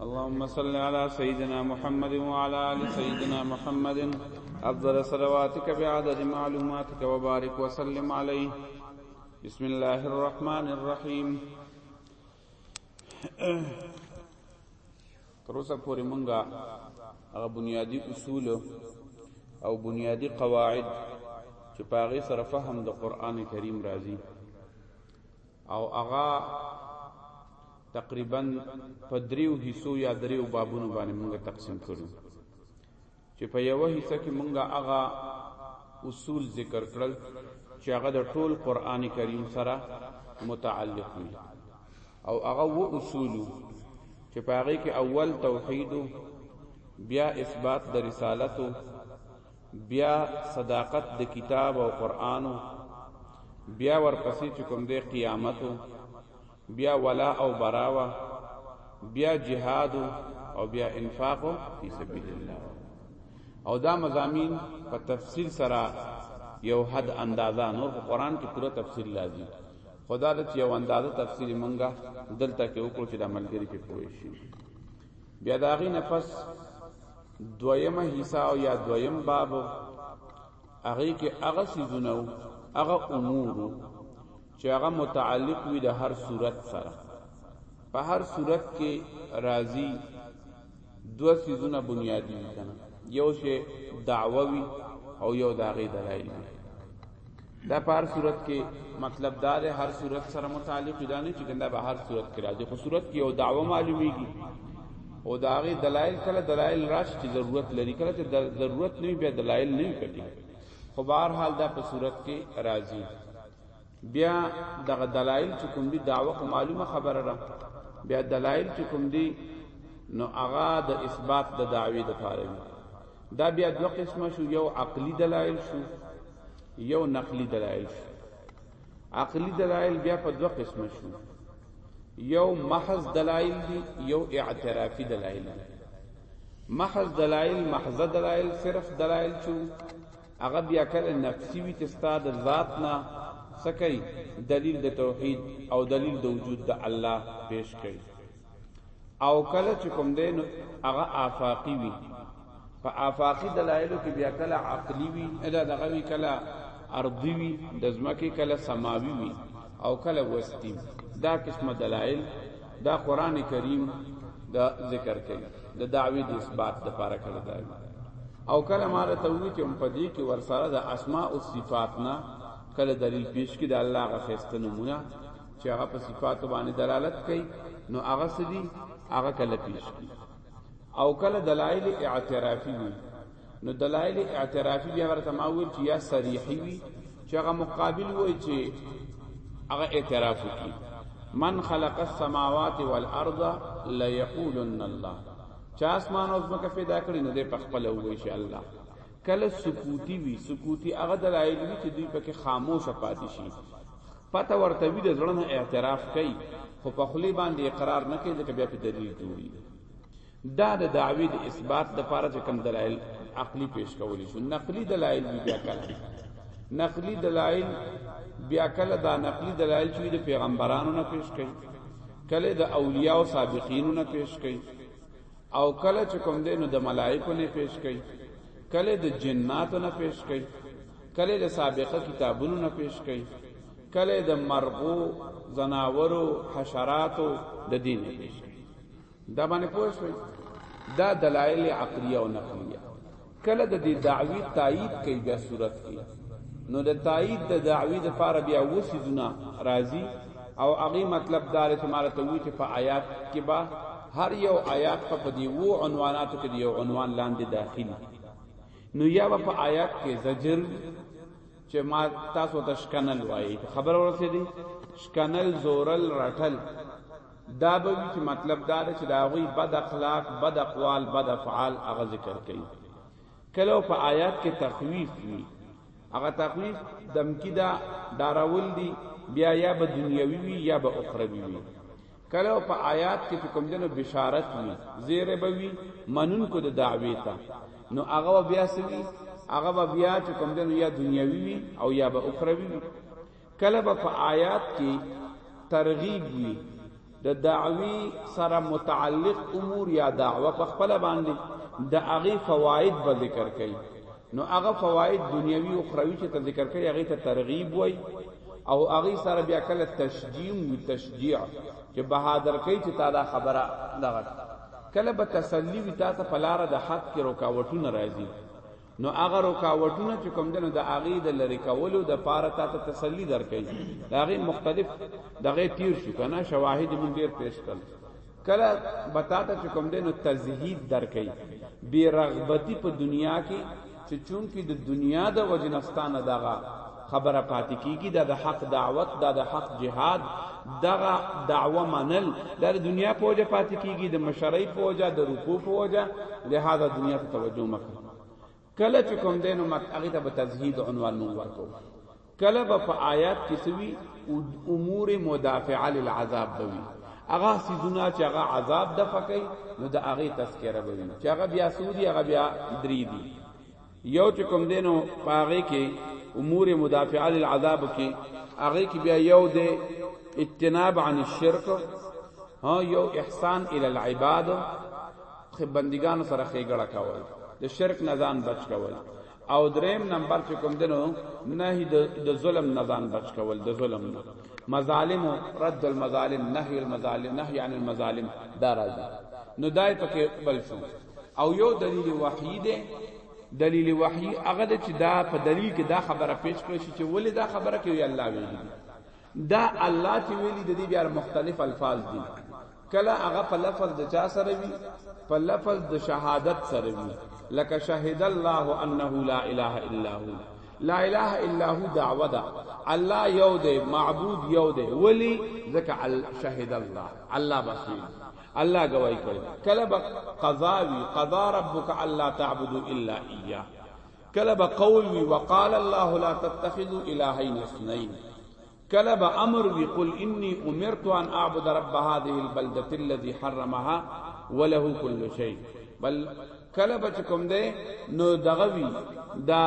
اللهم صل على سيدنا محمد وعلى ال سيدنا محمد افضل صلواتك بعدد معلوماتك وبارك وسلم عليه بسم الله الرحمن الرحيم تر اوسه پورې مونږه هغه بنیادی اصول او بنیادی قواعد چې پاغه سره فهم د قران کریم راځي او هغه تقریبا په دریو حصو یا دریو بابونو باندې موږ تقسیم کړو چې په یو حصہ کې موږ هغه اصول ذکر کړل چې هغه د ټول قران کریم سره متعلق دي او هغه و اصول چې په هغه کې اول توحید بیا اثبات د رسالت بیا صداقت د کتاب او قران بیا ورپسې چې کوم دی قیامت بیا ولا او براوا بیا جهاد او بیا انفاق فی سبیل الله او دا مزامین په تفصیل سره یو حد اندازا نور په قران کې پوره تفصیل لازم خدا د یو اندازه تفصیل مونږه دلته کې وکړو چې د عملګری کې پوه شي بیا دا غي نفس دویمه حصہ او یا دویم باب هغه کې هغه سيزونه هغه امور چې هغه متعلق وي د هر صورت سره په هر صورت کې راضي دو سيزونه بنیادی وي کنه یو شی دعووي او یو داغه دلایل دا په هر صورت کې مطلب دا دی هر صورت سره متعلق دی نه چې دا به هر صورت کې راځي خو صورت کې یو دعوه معلومیږي او دا غي دلایل کله دلایل راش چې ضرورت لري کله چې ضرورت نه به دلایل نه کټي خو بهر حال دا په صورت کې راځي بیا دغه دلایل چې کوم دي دعوه خو معلومه خبره را بیا دلایل چې کوم دي نو هغه د اثبات د دعوی د فارغ دا بیا دوه قسمه شو یو عقلی دلایل شو یو نقلی دلایل شو عقلی دلایل بیا په دوه قسمه شو یو محض دلایل دی یو اعترافی دلایل دی محض دلایل محض دلایل صرف دلایل چو هغه بیا کله نفسی وی چې ستاد ذات نه سکی دلیل د توحید او دلیل د وجود د الله پیش کړي او کله چې کوم دین هغه آفاقی وي په آفاقی دلایلو کې بیا کله عقلی وي ادا دغه وی کله ارضی وي د ځمکې کله سماوي وي او کله وستی دا قسمه دلایل دا قران کریم دا ذکر کوي د دعوی د اثبات د پاره کړه دا او کله ما ته وی چې په دې کې ورسره د اسماء او صفات نه کله دلیل پیش کړي د الله غفستنمونه چې هغه په صفاتو باندې دلالت کوي نو هغه سدي هغه کله پیش کی او کله دلایل اعترافي وي نو دلایل اعترافي بیا ورته ما ویل چې یا صریحي وي چې هغه مقابل وي چې هغه اعتراف وکړي من خلق السماوات والارض لا يقولن الله چا اسمان او زمکه پیدا کړی نو دې په خپل وې شي الله کله سکوتی وی سکوتی هغه دلایل وی چې دوی پکې خاموش پاتې شي پته ورته وي د زړه نه اعتراف کوي خو په خلی باندې اقرار نه کوي ځکه بیا په دلیل جوړیږي دا د دعوی د اثبات د پاره چې کم دلایل عقلی پیش کول شو نقلی دلایل بیا کله نقلی دلایل بیا کله دا نقلی دلایل چې د پیغمبرانو نه پیش کړي کله د اولیاء او سابقین نه پیش کړي او کله چې کوم دینو د ملائکو نه پیش کړي کله د جناتو نه پیش کړي کله د سابقه کتابونو نه پیش کړي کله د مرغو زناورو حشراتو د دین نه پیش کړي دا باندې پوه شئ دا دلایل عقلیه او نقلیه کله د دې دعوی تایید کوي بیا صورت کې نو د تایید د دعوی د پاره بیا وسیدونه راځي او هغه مطلب دار چې مال ته وی چې په آیات کې با هر یو آیات په دې وو عنواناتو کې یو عنوان لاندې داخل نو یا په آیات کې زجر چې ما تاسو ته شکنل وایي خبر ورسېدي شکنل زورل رټل دا به وی چې مطلب دا ده چې دا غوی بد اخلاق بد اقوال بد افعال هغه ذکر کوي کله په آیات کې تخویف وی هغه تخویف دمکی دا داراول دی بیا یا به دنیوي وی یا به اخروی وی کله په آیات کې کوم جنو بشارت وی زیر به وی منون کو د دعوی ته نو هغه بیا سوي هغه بیا چې کوم جنو یا دنیوي وی او یا به اخروی وی کله به په آیات کې ترغیب وي د دعوی سره متعلق امور یا دعوه په خپل باندې د هغه فواید به ذکر کړي نو هغه فواید دنیوي او اخروی چې ته ذکر کړي هغه ته ترغیب وای او هغه سره بیا کله تشجیع او تشجیع چې بهادر کوي چې تا دا خبره دغه کله به تسلی وي تا ته پلار د حق کې رکاوټونه راځي نو هغه رکاوټونه چې کوم دنو د هغه د لری کولو د پاره تا ته تسلی درکې دا هغه مختلف دغه تیر شو کنه شواهد مون ډیر پیش کړل کله بتا ته چې کوم دنو تزهید درکې بی رغبتی په دنیا کې چې چونکی د دنیا د وجنستان دغه خبره پاتې کیږي دا د حق دعوت دا د حق جهاد دغه دعوه منل دا د دنیا په وجه پاتې کیږي د مشرۍ په وجه د رکوع په وجه لهدا دنیا ته توجه مکه کله چې کوم دینو مت هغه ته به تزهید عنوان مو ورکو کله به په آیات کې سوي امور مدافعه للعذاب بوي هغه سيزونه چې هغه عذاب د فکې نو د هغه تذکرہ بوي چې هغه بیا سودی هغه بیا دریدي یو چې کوم دینو پاغه کې امور مدافعه للعذاب کې هغه کې بیا یو د اجتناب عن الشرك ها یو احسان ال العباد خ بندگان سره خېګړه کول د شرک نه ځان بچ کول او دریم نمبر چې کوم دینو نه د ظلم نه ځان بچ کول د ظلم نه مظالم رد المظالم نهي المظالم نهي عن المظالم دا راځي نو دای پکې بل شو او یو دلیل وحی ده دلیل وحی هغه د چې دا په دلیل کې دا خبره پیش کړی چې ولې دا خبره کوي الله ویلي دا الله چې ویلي د دې بیا مختلف الفاظ دي کله هغه په لفظ د چا سره وي په لفظ د شهادت سره وي لکه شهد الله انه لا اله الا هو لا اله الا هو دعوه ده الله یو دی معبود یو دی ولی ذکر شهد الله الله بس الله گواہی کرے کلب قضا وی قضا ربک الا تعبدوا الا اياه کلب قول وی وقال الله لا تتخذوا الهين اثنين كلب امر وقل اني امرت ان اعبد رب هذه البلده الذي حرمها وله كل شيء بل کله به چې کوم دی نو دغه وي دا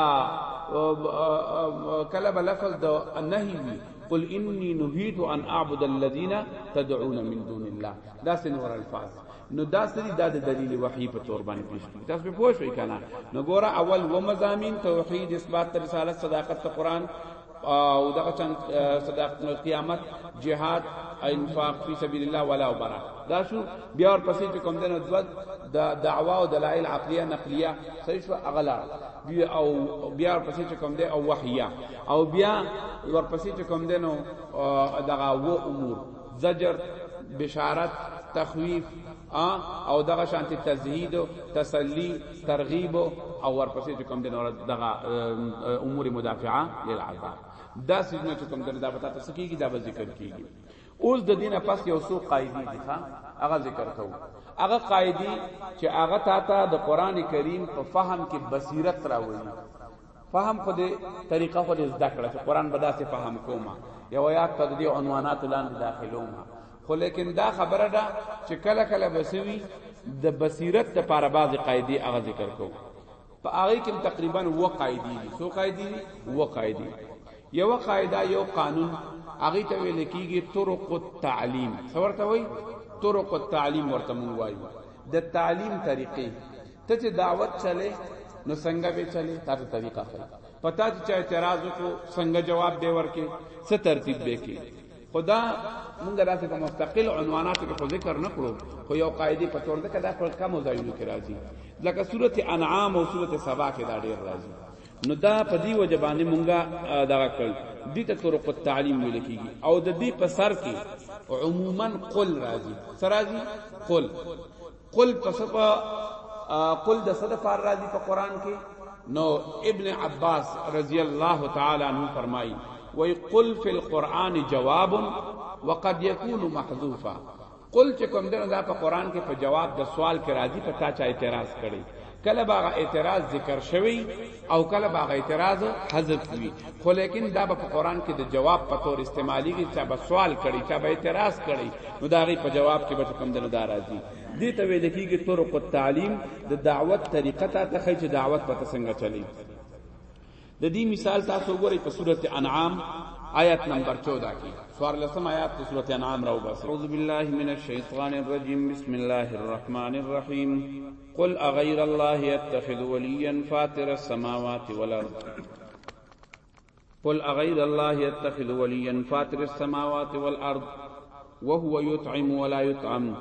کله به لفظ د نهي وي قل انی نهیت ان اعبد الذین تدعون من دون الله دا سنور الفاظ نو دا سری دا د دلیل وحی په تور باندې پیش کیږي تاسو په پوه شئ کنه نو ګوره اول و مزامین توحید اثبات رسالت صداقت قرآن او دغه چن صدق قیامت جهاد انفاق فی سبیل الله ولا برا دا شو بیا ور پسې چې کوم دنه دوت د دعوا او دلایل عقلیه نقلیه صحیح شو اغلا بیا او بیا ور پسې چې کوم ده او وحیه او بیا ور پسې چې کوم دنه دغه و امور زجر بشارت تخویف ا او دغه شانتی تزهید تسلی ترغیب او ورپسې کوم د نور دغه امور مدافعه للعذاب دا سجنه کوم د دا پتا تاسو کیږي دا به ذکر کیږي اوس د دینه پس یو سو قاعده دي ښا هغه ذکر کوو هغه قاعده چې هغه تا ته د قران کریم په فهم کې بصیرت راوړي فهم خو دې طریقه خو دې زده کړه چې قران به داسې فهم کوما یو آیات ته دې عنوانات لاندې داخلوما خو لیکن دا خبره ده چې کله کله بسوي د بصیرت د پاره باز قاعده اغه ذکر کو په هغه کې تقریبا و قاعده دي سو قاعده دي و قاعده یو قاعده یو قانون هغه ته ویل کیږي طرق التعلیم څورته وای طرق التعلیم ورته مونږ وایو د تعلیم طریقې ته چې دعوت چلے نو څنګه به چلے تاسو طریقه خو پتا چې چا اعتراض کو څنګه جواب دی ورکې څه ترتیب به کې خدا موږ راته په مستقل عنواناتو کې ذکر نه کړو خو یو قاعده په تور ده کدا پر کم ځایونو کې راځي لکه سوره انعام او سوره سبا کې دا ډیر راځي نو دا په دی وجبانه مونږه دا کړ دي ته طرق التعلیم ویل کیږي او د دې په سر کې عموما قل راځي سرازي قل قل پس په قل د صد فار راضی په قران کې نو ابن عباس رضی الله تعالی عنہ فرمایي وی قل فی القرآن جواب وقد یکون محذوفا قل چې کوم دغه په قران کې په جواب د سوال کې راضی په تا چا اعتراض کړي کله باغ اعتراض ذکر شوی او کله باغ اعتراض حذف وی خو لیکن دا په قران کې د جواب په تور استعمالي کې چا به سوال کړي چا به اعتراض کړي نو دا غي په جواب کې به کوم دنه دارازي دي ته ویل کېږي طرق التعلیم د دعوت طریقه ته تخې چې دعوت په تسنګ چلی د دې مثال تاسو وګورئ په سورته انعام آیت نمبر 14 کې سوار لسم آیات په سورته انعام راو بس اعوذ بالله من الشیطان الرجیم بسم الله الرحمن الرحیم قل اغیر الله يتخذ وليا فاطر السماوات والارض قل اغیر الله يتخذ وليا فاطر السماوات والارض وهو يطعم ولا يطعم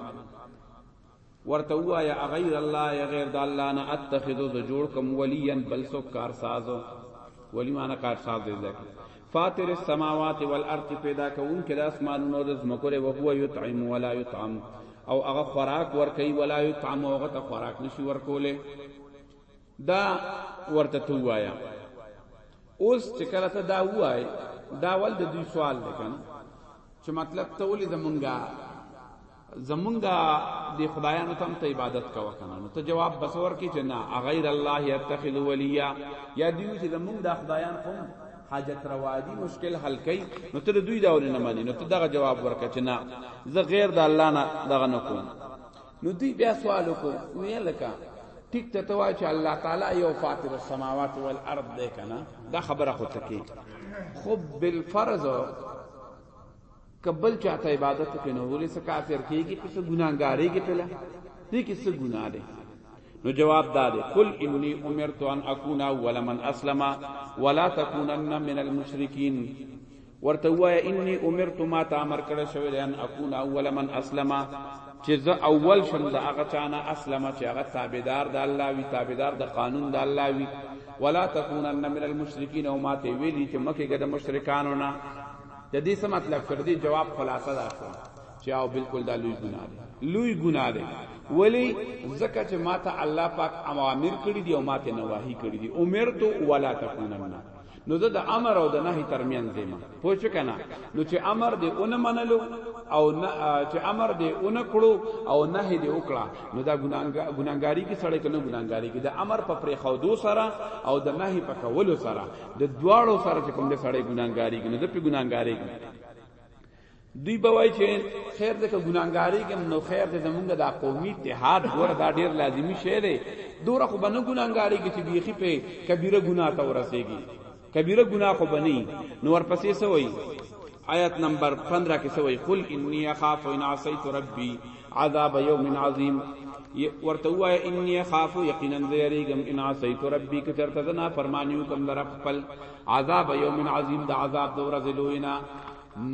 ورته ووایه اغیر الله یا غیر د الله نه اتخذو ز جوړ کوم ولیا بل سو کارساز ولی معنا کارساز دی ځکه فاطر السماوات والارض پیدا کون کې د اسمانونو د زمکو له هو یطعم ولا یطعم او هغه خوراک ورکي ولا یطعم هغه ته خوراک نشي ورکوله دا ورته تو وایا اوس چې کله ته دا وای دا ول د دوی سوال دی کنه چې مطلب ته ولې زمونږه زمونږه د خدایانو تم ته عبادت کوا کنه نو ته جواب بسور کې چې نه غیر الله یتخذ ولیا یا دیو چې زمونږ د خدایان کوم حاجت روا دي مشکل حل کوي نو ته دوی دا ورنه مانی نو ته دغه جواب ورکړه چې نه زه غیر د الله نه دغه نه کوم نو دوی بیا سوال وکړ وی لکه ټیک ته توا چې الله تعالی یو فاطر السماوات والارض دی کنه دا خبره خو تکي خو بالفرض کبل چاته عبادت کې نه ولې څه کافر کیږي څه ګناګاری کې پله دې کې څه ګناه ده نو جواب دا دی قل انی امرت ان اكون اول من اسلم ولا تكونن من المشرکین ورته وایا انی امرت ما ته امر کړی شوی دی ان اكون اول من اسلم چې زه اول شم د هغه چانه اسلم چې هغه تابعدار د الله وی تابعدار د قانون د الله وی ولا تكونن من المشرکین او ما ته ویلی چې مکه ګد مشرکانو نه د دې څه مطلب کړ دې جواب خلاصه ده چې او بالکل دا لوی ګناه ده لوی ګناه ده ولی زکه چې ما ته الله پاک اوامر کړی دی او ما ته نواهی کړی دی امرت ولا تكونن نو زه د امر او د نهي ترمنځ یم پوه شو کنه نو چې امر دې اون منلو او نه چې امر دې اون کړو او نهي دې وکړه نو دا ګناګاری کې سړی کنه ګناګاری کې د امر په پرې خو دو سره او د نهي په کولو سره د دواړو سره چې کوم دې سړی ګناګاری کې نو د په ګناګاری کې دوی به وای چې خیر دې که ګناګاری کې نو خیر دې زمونږ د قومي اتحاد ګور دا ډیر لازمی شی دی دوره خو بنه ګناګاری کې چې بیخي په کبیره ګنا ته ورسیږي کبیره ګنا خو بنی نو ورپسې سوی آیت نمبر 15 کې سوی قل انی اخاف ان عصیت ربی عذاب یوم عظیم ورته وای انی خاف یقینا زیریګم ان عصیت ربی که چرته زنا فرمانیو کم در خپل عذاب یوم عظیم د عذاب دور ذلوینا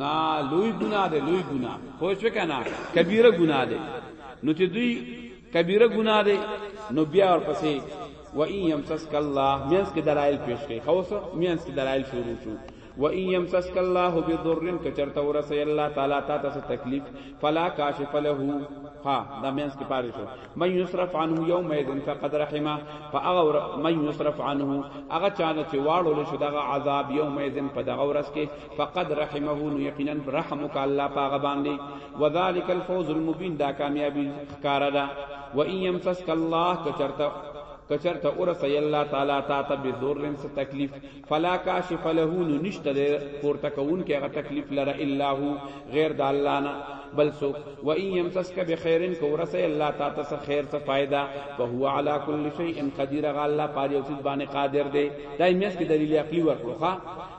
نا لوی ګناه ده لوی ګناه خو څه کنه کبیره ګناه ده نو چې دوی کبیره ګناه ده نو بیا ورپسې و ان یمسسک الله مینس کې دلایل پیش کړي خو څه مینس کې دلایل شروع شو و ان یمسسک الله بضر کچرته ورسې الله تعالی تا ته تکلیف فلا کاشف له ها دا مینس کې پاره شو من یصرف عنه یوم اذن فقد رحمه فاغور من یصرف عنه هغه چانه چې واړو له شو دغه عذاب یوم اذن په دغه ورځ کې فقد رحمه نو یقینا رحم وک الله پاغه باندې وذالک الفوز المبین دا کامیابی ښکار ده و ان یمسسک الله کچرتا کچرتا اور سی الله تعالی تا ته به زور لن څه تکلیف فلا کاشف له نو نشته پورته کون کې هغه تکلیف لره الا هو غیر د الله نه بل سو و ان یمسسک بخیر کو ورسه الله تا ته خیر ته فائدہ فهو علی کل شیء قدیر غ الله پاره او څه باندې قادر دی دای مېس کې دلیل عقلی ورکړو ښا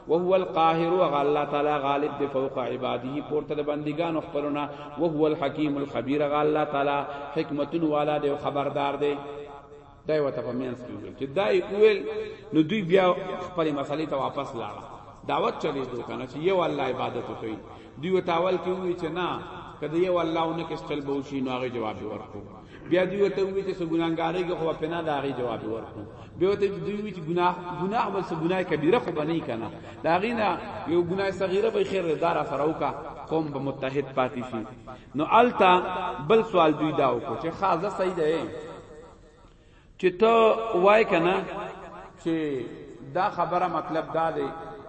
وهو القاهر وغ الله تعالی غالب دی فوق عباده پورته د بندګانو خپلونه وهو الحکیم الخبیر غ الله تعالی حکمتون والا دی خبردار دی دای وته په مینس کې ویل چې دای ویل نو دوی بیا خپل مسالې ته واپس لاړه دعوت چلی دو کنه چې یو الله عبادت کوي دوی وتاول کې وی چې نه کله یو الله اونکه استل بوشي نو هغه جواب ورکړو بیا دی وته وی چې سو ګناګاری کې خو پنا دا غي جواب ورکړو بیا وته دی وی چې ګناه ګناه بس ګناه کبیره خو بنی کنه دا غینا یو ګناه صغیره به خیر دار سره وکا قوم به متحد پاتې شي نو التا بل سوال دوی دا وکړو چې خاصه صحیح ده چې ته وای کنه چې دا خبره مطلب دا دی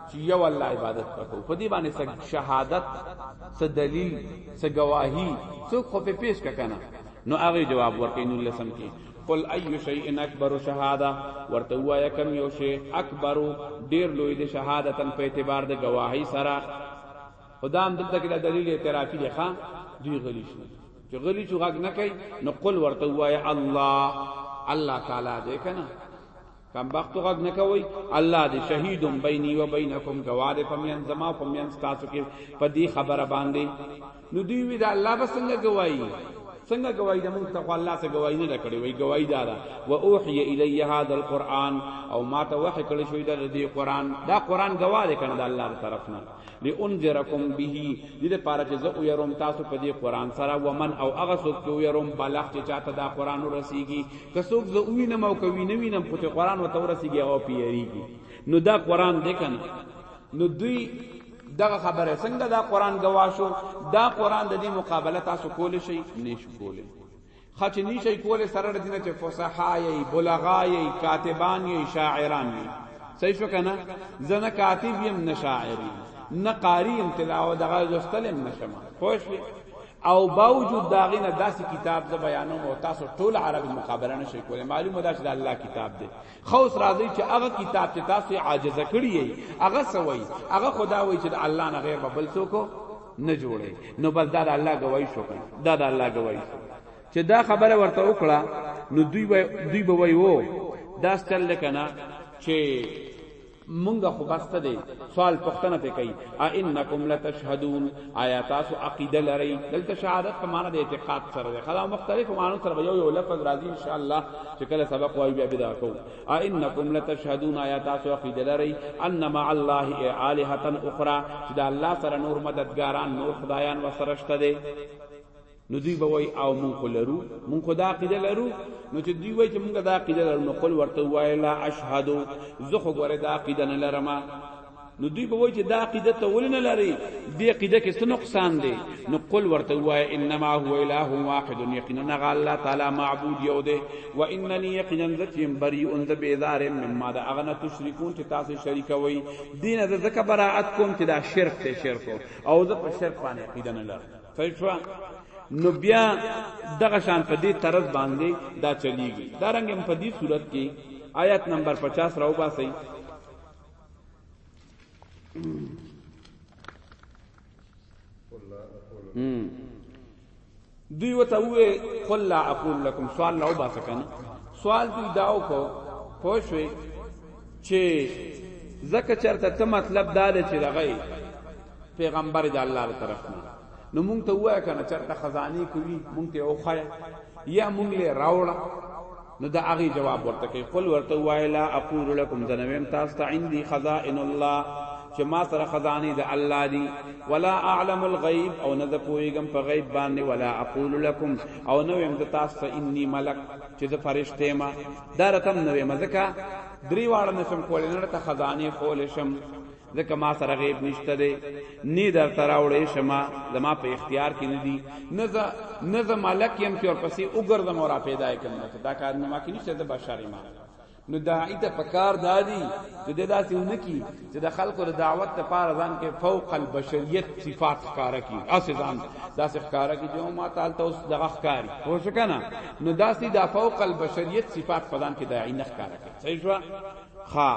چې یو الله عبادت وکړو په دې باندې څه شهادت څه دلیل څه گواہی څه خو په پیش کنه نو هغه جواب ورکړي نو لسم کې قل اي شيء اكبر شهاده ورته وایا کم یو شی اکبر ډیر لوی د شهادتن په اعتبار د گواہی سره خدا هم دلته کې د دلیل اعترافي دی ښا دوی غلی شو چې غلی شو غږ نه کوي نو قل ورته وای الله الله تعالی دې کنه کم وخت غږ نه کوي الله دې شهید بیني و بینکم گواد پمین زما پمین تاسو کې په دې خبره باندې نو دوی وی دا الله بس څنګه گواہی څنګه گواہی د مونږ ته الله سره گواہی نه کړې وای گواہی دارا و اوحی الی هذا القران او ما ته وحی کړی شوی د دې قران دا قران گواه دی کنه د الله تر طرف نه لانذرکم به دې لپاره چې زه ويروم تاسو په دې قران سره ومن او هغه څوک چې ويروم بلغ چې چاته دا قران ورسیږي که څوک زه وینم او کوي نه وینم خو چې قران وته ورسیږي او پیریږي نو دا قران دې کنه نو دوی دغه خبره څنګه دا قران گواشو دا قران د دې مقابله تاسو کول شي نشو کولای خچ نشي کولای سره د دینه چې فصحای بلغای کاتبان یې شاعران یې صحیح شو کنه زنه کاتب یم نه شاعر نه قاری یم تلاوت دغه لوستلم نشم خوش او باوجود داغه نه داسې کتاب ز بیانوم او تاسو ټول عربي مخابره نشي کولای معلومه ده چې د الله کتاب دی خو اوس راځي چې هغه کتاب چې تاسو عاجزه کړی یې هغه سوي هغه خدا وایي چې الله نه غیر بل څوک نه جوړي نو بس دا الله گواہی شو دا دا الله گواہی شو چې دا خبره ورته وکړه نو دوی دوی به وایو دا ستل کنه چې مونږ خو بس ته دی سوال پښتنه پې کوي انکم لتشهدون آیا تاسو عقیده لرئ دلته شهادت په معنی د اعتقاد سره ده خلا مختلف معنی سره یو یو لفظ راځي ان شاء الله چې کله سبق وایو بیا بدا کو انکم لتشهدون آیا تاسو عقیده لرئ ان مع الله الهه اخرى چې د الله سره نور مددګاران نور خدایان وسرشته دي نو دوی به وای او مونږ خو لرو مونږ خو دا عقیده لرو نو چې دوی وای چې مونږ دا عقیده لرو نو قل ورته وای لا اشهد زه خو ګوره دا عقیده نه لرم نو دوی به وای چې دا عقیده ته ولې نه لري دې عقیده کې څه نقصان دی نو قل ورته وای انما هو اله واحد یقینا نه الله تعالی معبود یو دی و اننی یقینا ذکیم بری ان ذ بیزار مما دا اغنا تشریکون چې تاسو شریک وای دین ذ ذکر برائت کوم چې دا شرک ته شرک او ذ په شرک باندې عقیده نه لرم صحیح شو نو بیا دغه شان په دې طرز باندې دا چلیږي دا رنګ هم په دې صورت کې آیت نمبر 50 راو باسي دوی وته وې قل لا اقول لكم سوال لا وبا سکنه سوال دی داو کو پوښوي چې زکه چرته ته مطلب دا دی چې دغه پیغمبر د الله تعالی طرف نه نو مونږ ته وای کنه چرته خزانی کوي مونږ ته اوخای یا مونږ له راوړه نو دا هغه جواب ورته کوي قل ورته وای لا اقول لكم ذنویم تاسو ته عندي خزائن الله چې ما سره خزانی د الله دی ولا اعلم الغیب او نه د پویګم په غیب باندې ولا اقول لكم او نو يم د تاسو ته انی ملک چې د فرشته ما دا رقم نو مزکا دریواړه نشم کولای نه ته خزانی خول شم ځکه ما سره غیب نشته دی نه در تراوړې شما زما په اختیار کې نه دی نه ز نه ز ملک يم چې ورپسې وګرځم او را پیدا کوم دا کار نه ما کې نشته د بشر ما نو داعی ته پکار دادی چې د داسې ونه کی چې د خلکو د دعوت ته پار ځان کې فوق البشریت صفات ښکارا کی اسې ځان داسې ښکارا کی جو ما تعالی ته اوس دغه ښکاری خو شو کنه نو داسې د فوق البشریت صفات پدان کې داعی نه ښکارا کی صحیح شو خا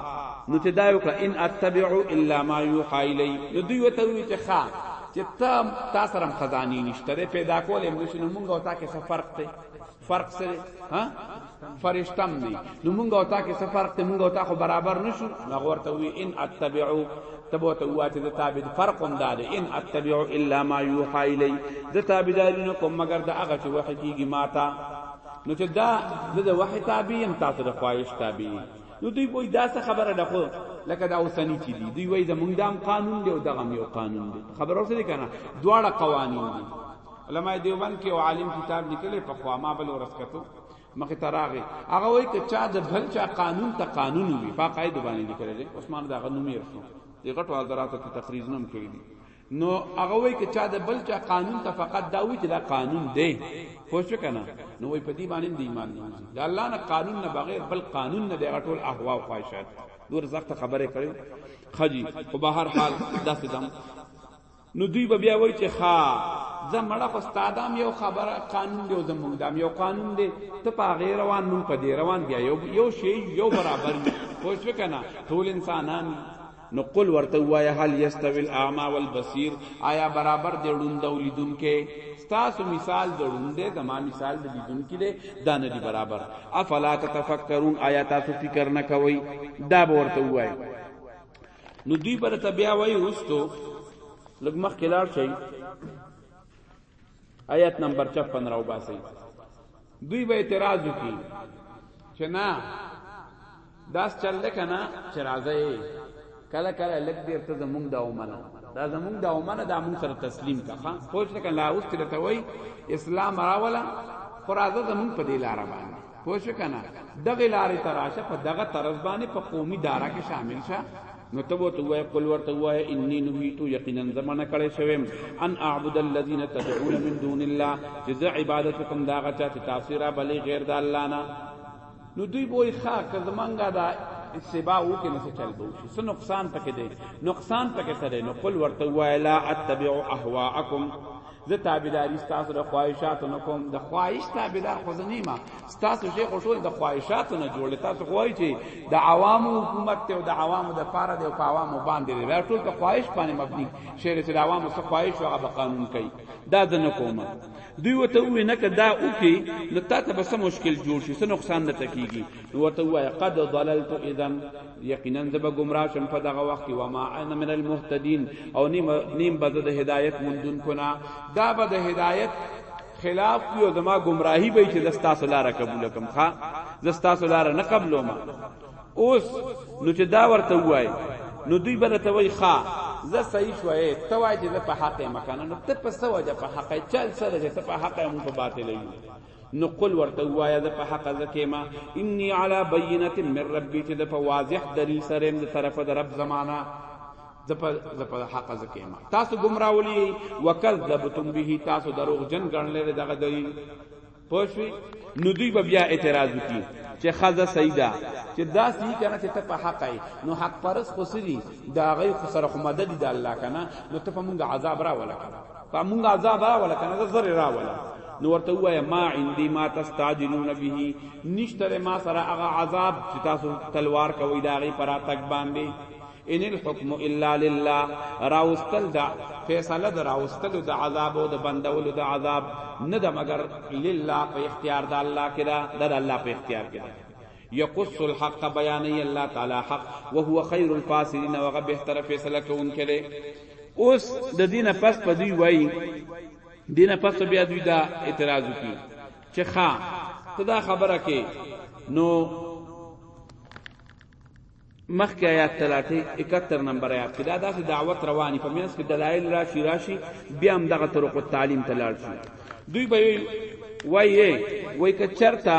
نو چې دا یو کړه ان اتبع الا ما یوحى الی نو دوی وته وی چې خا چې تا تا سره خزانی نشته پیدا کول هم نشو مونږ او تا کې څه فرق دی فرق سره ها فرشتم نه نو مونږ او تا کې څه فرق دی مونږ او تا خو برابر نشو نو ورته وی ان اتبع تبو ته واته د تابع فرق هم دار ان اتبع الا ما یوحى الی د تابعدارین کوم مگر د هغه چې وحی کیږي ماته نو چې دا زه د وحی تابع یم تاسو د خواهش تابع نو دوی وای دا څه خبره ده خو لکه دا اوسنی چې دی دوی وای زمونږ دام قانون دی او دغه یو قانون دی خبر اورسه دي کنه دواړه قوانین دي علماء دیوبند کې او عالم کتاب لیکلې په خوا ما بل ورسکتو مخه تراغه هغه وای ک چا د بل چا قانون ته قانون وی په قاعده باندې لیکل دي عثمان دا غنوم یې رسو دی غټو حضراتو ته تقریزونه هم کړی دي نو هغه وای چې چا د بل چا قانون ته فقط دا وی چې دا قانون دی پوه شو کنه نو وای په دې باندې د ایمان نه وځي دا الله نه قانون نه بغیر بل قانون نه دی غټول احوا او خواهشات دور زخت خبره کړي خجی او به هر حال داسې دم نو دوی به بیا وای چې ها زمړه خو ستادام یو خبر قانون دی زمونږ دام یو قانون دی ته په غیر روان مون په دې روان دی یو یو شی یو برابر پوه شو کنه ټول انسانان نو قل ورته وایا هل یستوی الاعمى والبصیر آیا برابر دی ړوند او لیدونکې ستاسو مثال د ړوند دی زما مثال د لیدونکې دی دا نه دی برابر افلا تتفکرون آیا تاسو فکر نه کوئ دا به ورته وای نو دوی بر ته بیا وای وستو لګ مخ کلار شي آیت نمبر 56 راو باسي دوی به اعتراض وکړي چې نه داس چل ده کنه چې راځي کله کله لګ دیر ته زمونږ دا ومنه دا زمونږ دا ومنه دا مونږ سره تسلیم کا خان پوه شو کله اوس تر ته وای اسلام راولا خو راځه زمونږ په دې لار باندې پوه شو کنه دغه لارې تراشه په دغه طرز باندې په قومي دارا کې شامل شه نو ته وته وای قل ورته وای انی نهیتو یقینا زمان کړه شوم ان اعبد الذین تدعون من دون الله چې زه عبادت کوم دا غچا چې تاسو را بلې غیر د الله نه نو دوی بوې ښا که زمانګه دا سبا و کې نه چل بو شي څه نقصان پکې دی نقصان پکې سره نو قل ورته وای لا اتبع اهواءکم زه تابعداري تاسو د خواهشاتو نکوم د خواهش تابعدار خو نه ما تاسو شیخ ټول د خواهشاتو نه جوړ تاسو خوای چې د عوامو حکومت ته او د عوامو د پاره دی او په عوامو باندې دی دا ټول په خواهش باندې مبني شعر چې د عوامو څخه خواهش هغه به قانون کوي دا د نه کومه دوی وته وې نه کدا او کې نو تاسو به سم مشکل جوړ شي څه نقصان نه تکیږي نو ورته وای قد ضللت اذا یقینا زب گمراه شم په دغه وخت و ما انا من المهتدين او نیم نیم بده د هدایت مندون کنا دا به د هدایت خلاف یو زما گمراهی به چې دستا سولاره قبول کم ښا دستا سولاره نه قبلوم اوس نو چې دا ورته وای نو دوی بل ته وای ښا زه صحیح شوې ته وای چې په حق مکان نو ته په سو وجه په حق چل سره چې په حق مو په باطل یو نو قل ورته وایا د په حق زکیما انی علی بینه من ربی چې د په واضح دلیل سره د طرفه د رب زمانہ زپر زپر حق زکه ما تاسو گمراه ولي وکذبتم به تاسو دروغ جن ګڼل دغه دلیل پوښوي نو دوی به بیا اعتراض وکړي چې خزه سیدا چې دا سی کنه چې ته په حق ای نو حق پرس خسری دا غي خسر خو مدد د الله کنه نو ته په مونږه عذاب را ولا کنه په مونږه عذاب را ولا کنه زر را ولا نو ورته وایا ما عندي ما تستاجلون به نشتره ما سره هغه عذاب چې تاسو تلوار کوي دا غي پرا تک باندې ان الحكم الا لله راوستل دا فیصله دا راوستل دا عذاب او دا بندول دا عذاب نه دا مگر لله په اختیار دا الله کې دا دا الله په اختیار کې دا یقص الحق بیانی الله تعالی حق وهو خیر الفاسدین وغه بهتر فیصله کوونکی دی اوس د دینه پس په دوی وای دینه پس بیا دوی دا اعتراض وکي چې ښا ته دا خبره کې نو مخکې آیات ته راته 71 نمبر آیات کې دا داسې دعوت رواني په مینس کې دلایل راشي راشي بیا هم دغه طرق او تعلیم ته لاړ شي دوی به وایي وایي که چرته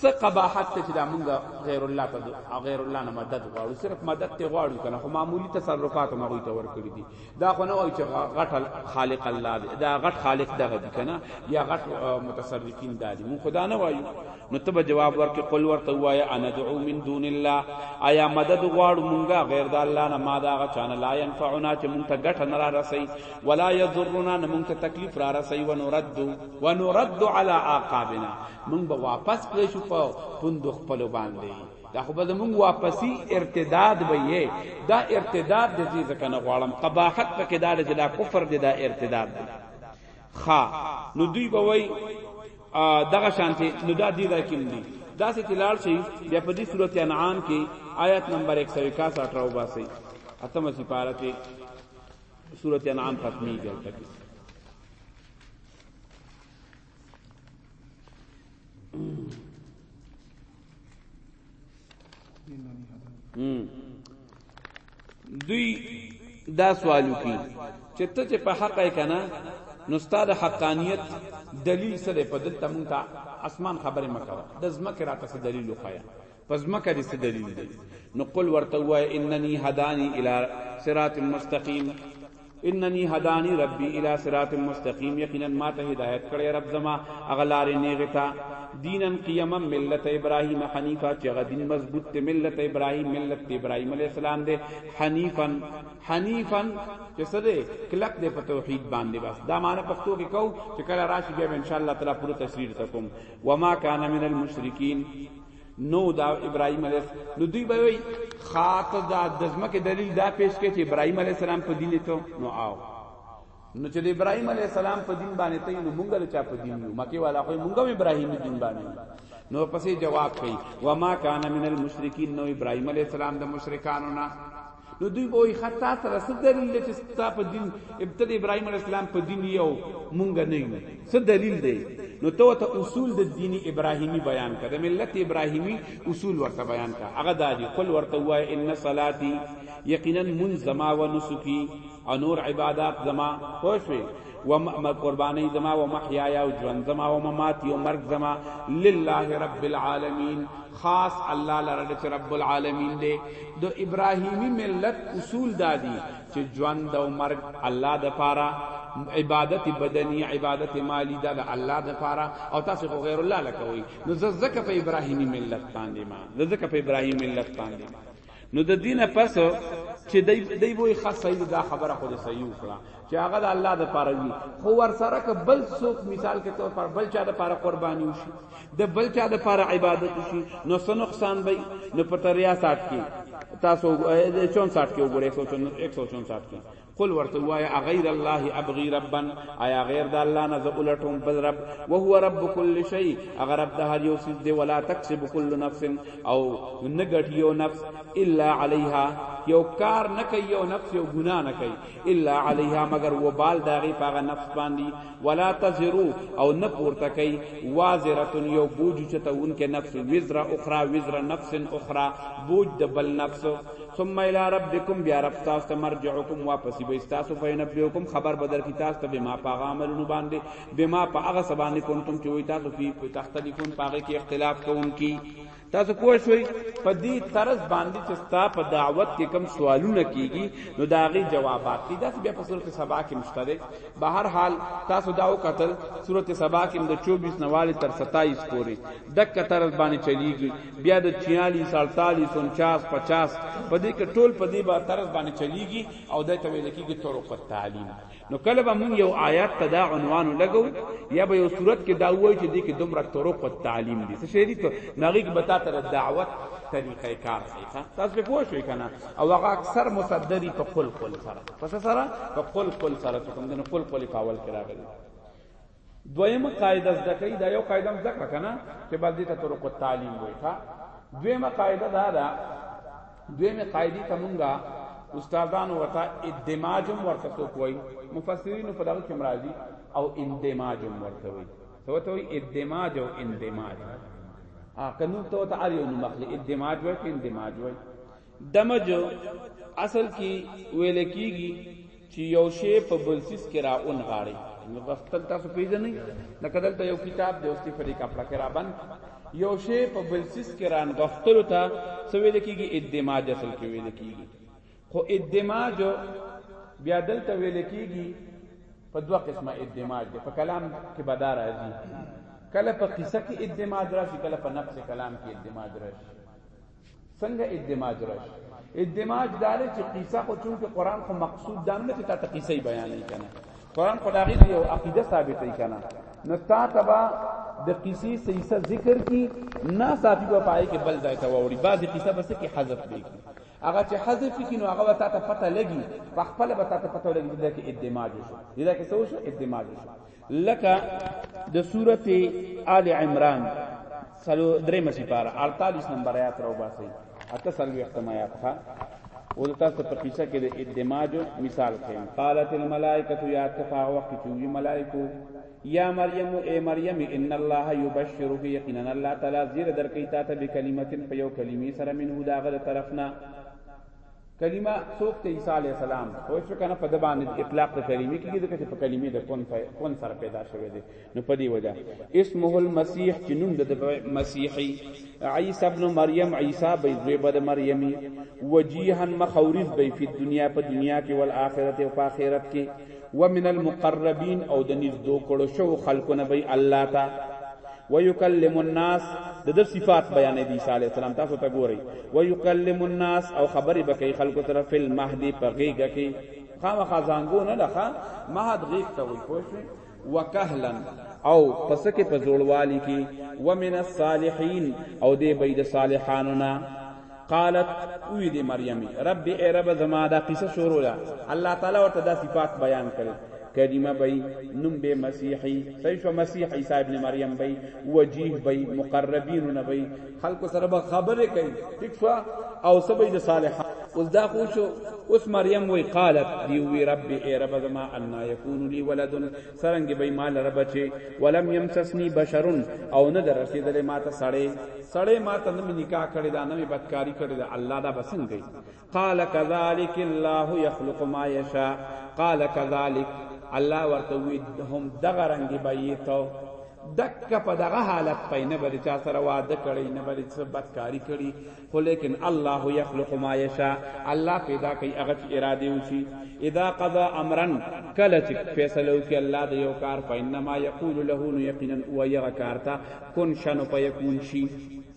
څه قباحت ته چې دا مونږ غیر الله ته او غیر الله نه مدد غواړو صرف مدد ته غواړو کنه خو معمولی تصرفات مغوی ته ورکړي دي دا خو نه وای چې غټ خالق الله دی دا غټ خالق دغه دی کنه یا غټ متصرفین دادی مون خدا نه وایو نو ته جواب ورکې قل ورته وایا انا دعو من دون الله آیا مدد غواړو مونږه غیر د الله نه ما دا غچان لا ينفعنا چې مونږ ته غټ نه را رسي ولا يضرنا نه مونږ ته تکلیف را رسي ونرد ونرد على عقابنا مونږ به واپس کړی شو په پوند خپل باندې دا خو به زمونږ واپسی ارتداد به یې دا ارتداد د دې ځکه نه غواړم قباحت پکې دا چې دا کفر دی دا ارتداد دی خا نو دوی به وای دغه شانته نو دا دې دا کیم دی دا سه تلال شي بیا په دې سورته انعام کې آیت نمبر 161 اٹھاو باسي اتمه سپارته سورته انعام ختمي ګل تک دوی دا سوالو کی چې ته چې په حق یې کنه نو ستاره حقانیت دلیل سره په دلته مونږ ته اسمان خبره مکوه د زمکه راته دلیل وخایا په ځمکه دې څه دلیل دی نو قل ورته وای اننی هدانی الی صراط مستقیم اننی هدانی ربی الی صراط مستقیم یقینا ما ته هدایت کړی رب زما اغلار نیغتا دینن قیما ملت ابراهیم حنیفا چې غدین مضبوط ته ملت ابراهیم ملت ابراهیم علی السلام دی حنیفا حنیفا چې سره کلک دی په توحید باندې بس دا معنی پښتو کې کو چې کله راشي بیا ان شاء الله تعالی پوره تشریح تکوم وما کان من المشرکین نو دا ابراهيم عليه نو دوی به وي خاط دا دزمکه دلیل دا پیش کړي چې ابراهيم عليه السلام په دین ته نو آو نو چې ابراهيم عليه السلام په دین باندې ته نو مونږ له چا په دین یو مکه والا خو مونږ ابراهيم دین باندې نو پسې جواب کوي وما کان من المشرکین نو ابراهيم عليه السلام د مشرکانو نه نو دوی به وي خطا سره څه دلیل دی چې ستا په دین ابتدا ابراهیم علیه السلام په دین یو مونږ نه یو څه دلیل دی نو ته ته اصول د دین ابراهیمی بیان کړه د ملت ابراهیمی اصول ورته بیان کړه هغه دادی قل ورته وای ان صلاتی یقینا من زما و نسکی او نور عبادات زما خوشوي و قرباني زما و محيايا او ژوند زما و ممات او مرګ زما لله رب العالمين خاص الله لره چې رب العالمین دی د ابراهیمی ملت اصول دادی چې ژوند او مرګ الله د پاره عبادت بدنی عبادت مالی دا د الله د پاره او تاسو خو غیر الله لکوي نو زکه په ابراهیمی ملت باندې ما زکه په ابراهیمی ملت باندې ما نو د دینه پس چې دی دی وای خاص صحیح دا خبره خو دې صحیح وکړه چې هغه د الله د پاره وي خو ور سره ک بل څوک مثال کې تور پر بل چا د پاره قرباني وشي د بل چا د پاره عبادت وشي نو څه نقصان وي نو په تریا سات کې تاسو 64 کې وګورئ 164 کې قل ورته وایا غیر الله ابغي ربا آیا غیر د الله نه زولټوم بل رب وهو رب کل شی اگر رب د هر یو سیز دی ولا تکسب کل نفس او نګټ یو نفس الا علیها یو کار نه کوي یو نفس یو ګنا نه کوي الا علیها مگر وبال داغي پاغه نفس باندې ولا تزرو او نه پورته کوي وازره یو بوج چته اونکه نفس وزر اخرى وزر نفس اخرى بوج د بل نفس ثم الى ربكم بیا رب تاسو ته مرجعکم واپسی به تاسو فینبئکم خبر بدر کی تاسو ته بما پاغه عملونو باندې بما په هغه څه باندې کنتم چې وای تاسو فی تختلفون پاغه کې اختلاف کوونکی تاسو پوه شئ په دې طرز باندې چې ستا په دعوت کې کم سوالونه کیږي نو دا غي جوابات دي دا بیا په صورت سبا کې مشترک به هر حال تاسو دا وکتل صورت سبا کې د 24 نواله تر 27 پورې دک طرز باندې چلیږي بیا د 46 48 49 50 په دې کې ټول په دې با طرز باندې چلیږي او د ته ویل کېږي طرق التعلیم نو کله به مونږ یو آیات ته دا عنوان لګو یا به یو صورت کې دا وایي چې دې کې دومره طرق التعلیم دي څه شي دي نغیق به تا تر دعوت طریقې کار کوي تاسو په پوه شئ کنه او هغه اکثر مصدری په خپل خپل سره پس سره په خپل خپل سره کوم دنه خپل خپل پاول کرا غلي دویمه قاعده زده کوي دا یو قاعده زده کړه کنه چې بل دې ته طرق التعلیم وای ښا دویمه قاعده دا ده دویمه قاعده ته مونږه استادان ورته ادماجم ورته تو کوي مفسرین په دغه کې مرادي او اندماجم ورته وي ته ته وي ادماج او اندماج ا کنو ته ته اړ یو نو مخلي ادماج وای کې اندماج وای دمج اصل کی ویل کیږي چې یو شی په بلسیس کې را اون غاړي نو غفتل تاسو پیژنې لکه دلته یو کتاب دی اوس په دې کپړه کې را بند یو شی په بلسیس کې ران غفتل ته څه ویل کیږي ادماج اصل کې ویل کیږي خو ادماج بیا دلته ویل کیږي په دوه قسمه ادماج دی په کلام کې بدار راځي کله په قصه کې ادماج راشي کله په نفس کلام کې ادماج راشي څنګه ادماج راشي ادماج دار چې قصه خو چون کې قران خو مقصود دا نه چې تا ته قصه بیانې کنه قران خو دا غي یو عقیده ثابتې کنه نو تا تبا د قصې سیسه ذکر کی نا صافی په پای کې بل ځای ته ووري بعضی قصه بس کې حذف دی هغه چې حذف کی نو هغه تا ته پته لګي په خپل به تا ته پته لګي دا کې ادماج شو دا کې څه شو ادماج شو لکه د سورته آل عمران سلو درې مسی پار 48 نمبر آیات راو باسي اته سلو ختم آیات ښا او د تاسو په قصه کې د ادماج مثال خیم قالت الملائکه یا تفا وقت چوی ملائکو یا مریم اے مریم ان الله یبشرک یقینا الله تعالی زیر درکې تا ته بکلمتن په یو کلمې سره منه داغه طرفنا کلمه څوک ته عیسی علی السلام خو څه کنه په د باندې اطلاق د کلمې کېږي ځکه چې په کلمې د کون په کون سره پیدا شوی دی نو په دې وجه اسمه المسیح چې نوم د مسیحي عیسی ابن مریم عیسی به زوی به د مریمي وجیها مخورز به په دنیا په دنیا کې ول آخرت او په آخرت کې ومن المقربین او د نږدو کړو شو خلقونه به الله تا ويكلم الناس د د صفات بیان دی عیسی علی السلام تاسو ته ګورئ ويكلم الناس او خبرې بکې خلکو سره فل مهدی پغیګه کې خامخا زنګو نه لخه مهد غیږ ته وي پوه شئ وکهلا او پس کې په زوړوالي کې ومن الصالحین او دې بې د صالحانو نه قالت وی دی مریم رب ای رب زما دا قصه شروع ده الله تعالی ورته دا صفات بیان کړي کلمه بی نم بی مسیحی سیشو مسیح عیسی ابن مریم بی وجیه بی مقربین نبی خلکو سره به خبرې کوي ټیک شو او سبې د صالحات اوس دا خو شو اوس مریم وی قالت دی وی رب ای رب زما ان یکون لی ولد سرنګ به مال رب چی ولم یمسسنی بشر او نه در رسیدلې ماته سړې سړې ماته نه نکاح کړی دا نه بدکاری کړی دا الله دا بسنګ قال كذلك الله يخلق ما يشاء قال كذلك الله ورته وی هم دغه رنگي بایي تو دک په دغه حالت پې نه بری چا سره واده کړي نه بری څه بدکاری کړي خو لیکن الله یخلق ما یشا الله پیدا کوي هغه چې اراده وشي اذا قضا امرا کله چې فیصله وکړي الله د یو کار په انما یقول له نو یقینا و یغ کارتا کن شنو په یکون شي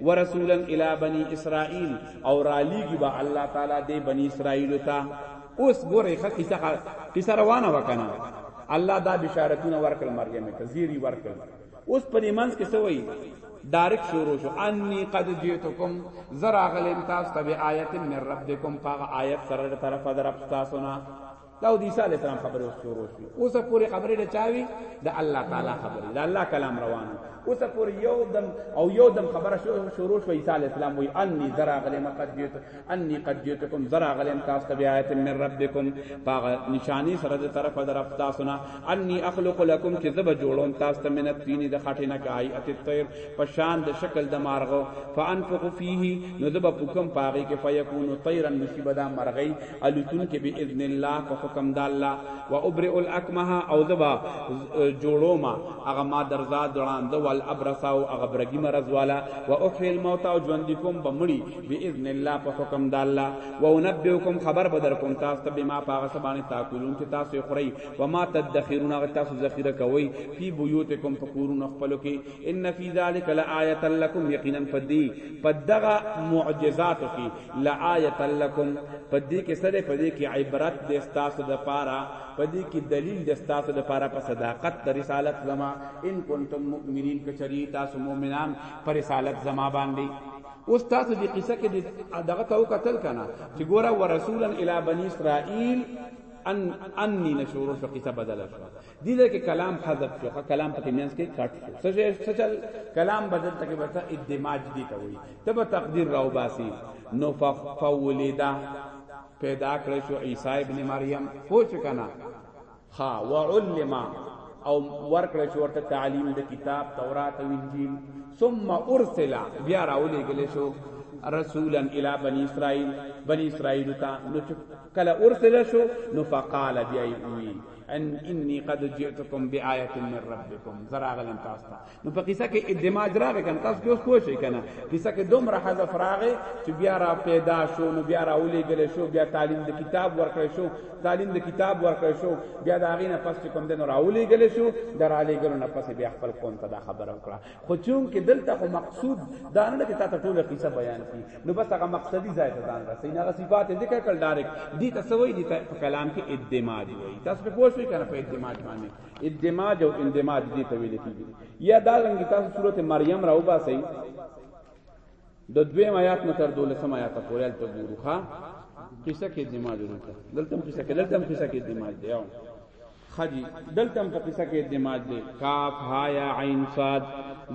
ورسولا الی بنی اسرائیل او رالیږي به الله تعالی دی بنی اسرائیل ته اوس ګوره ښه قصه قصه روانه وکنه الله دا بشارتونه ورکړل مریم ته زیری ورکړل اوس په دې منځ کې څه وایي دارک شروع شو انی قد جئتکم زرا غلم تاسو ته آیت من ربکم پاغه آیت سره طرف در رب تاسو نه دا د عیسی علی السلام خبره اوس شروع شي اوس پوری خبره د چاوي د الله تعالی خبره د الله کلام روانه اوس پوری یو دم او یو دم خبره شروع شو عیسی علی السلام وی انی ذرا غلم قد جئت انی قد جئتکم ذرا غلم تاسو ته آیت من ربکم پاغ نشانی سره د طرف در رب تاسو نه انی اخلق لكم چې زب جوړون تاسو ته منت پینې د خټې نه کای ات الطير په شان د شکل د مارغو فانفخ فیه نو زب پکم پاغي کې فیکون طیرا نشبدا مرغی الوتون کې به اذن الله په حکم د الله و ابرئ الاکمه او زبا جوړو ما هغه ما درزا دړان د ول ابرصا او هغه برګي مرز والا و احي الموت او ژوند کوم بمړي باذن الله په حکم د الله و انبئکم خبر بدر کوم تاسو ته بما پاغه سبانه تاکلون چې تاسو خوري و ما تدخرون هغه تاسو ذخیره کوي فی بیوتکم فکورون خپل کې ان فی ذلک لآیه لکم یقینا فدی پدغه معجزات کې لآیة لکم په دې کې څه دی؟ په دې کې عبرت دی ستاسو دپاره، په دې کې دلیل دی ستاسو دپاره په صداقت د رسالت زما، ان کنتم مؤمنین که چېرې یئ تاسو مؤمنان په رسالت زما باندې. اوس تاسو دې قصه کې دغه ته وکتل که نه چې ګوره ورسولا الی بني اسرائیل ان انی نشورو شو قصه بدله شوه دي ده کې کلام حذف شو خو کلام پکې مینس کې کټ شو څه شي څه چل کلام بدل تکي ورته ادماج دي ته وي ته به تقدیر راو باسي نو فولیدا پیدا کړ شو عیسی ابن مریم پوه شو کنه ها وعلم او ورکړ شو ورته تعلیم د کتاب تورات او انجیل ثم ارسل بیا راولې ګل شو رسولا الى بني اسرائيل بني اسرائيل تا نو کله ارسل شو نو فقال بیا وی ان انی قد جئتکم بآیه من ربکم زراغلم تاسو ته نو په قصه کې ادماج راغی کنه تاسو اوس پوه شئ کنه قصه کې دومره حذف راغی چې بیا را پیدا شو نو بیا را ولېګل شو بیا تعلیم د کتاب ورکړ شو تعلیم د کتاب ورکړ شو بیا دا غینه پس کوم دین را ولېګل شو درالېګل نه پس بیا خپل قوم ته دا خبره وکړه خو چون کې دلته خو مقصود دا نه چې تاسو ټول قصه بیان کی نو بس هغه مقصدی ځای ته ځان رسې نه هغه صفات ذکر کړل ډایرک دي تاسو وایي دي په کلام کې ادماج وایي تاسو په پوه شئ کنه په ادماج باندې ادماج او اندماج دي ته ویل کیږي یا دا رنګ تاسو سورته مریم راو باسي د دویم آیات نه تر دولسم آیات پورې تل ګورو ښا قصه کې ادماج ورته دلته قصه کې دلته قصه کې ادماج دی ښه جی دلته هم په قصه کې ادماج دی کاف ها یا عین صاد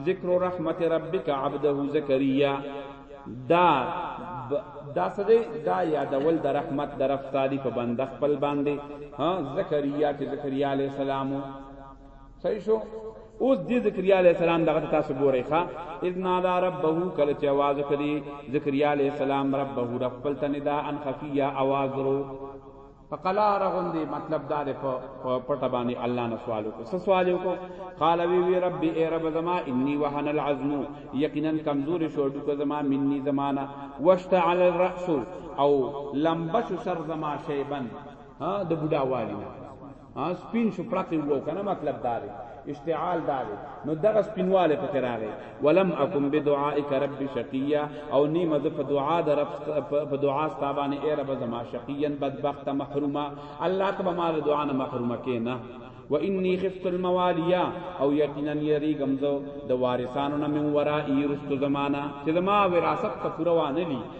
ذکر رحمت ربک عبده زکریا دا دا سده دا یادول د رحمت د رب تعالی په بنده خپل باندې ها زکریا چې زکریا علی السلام صحیح شو اوس د زکریا علی السلام دغه تاسو ګورئ ښا اذ نادا ربه کله چې आवाज کړي زکریا علی السلام ربه رب خپل تندا ان خفیا आवाज ورو په قلار غوندي مطلب دا ده په پټه باندې الله نه سوال وکړو څه سوال وکړو قال وی وی ربي اي رب زما اني وهن العظم یقینا کمزور شو ډوک زما مني زمانہ واشتعل الراس او لمبش سر زما شیبن ها د بډا والی ها سپین شو پرته وو کنه مطلب دا ده اشتعال دا دی نو دغه سپینواله پکې راغی ولم اکم بدعائک رب شقیا او نیم ز په دعا د رب په دعا ستابانه ای رب زما شقیا بدبخت محرومه الله تبارک مال دعا نه محرومه کینا و انی خفت الموالیا او یقینا یری گمزو د وارثانو نه من ورائی رست زمانہ چې زما وراثت ته پروا نه لی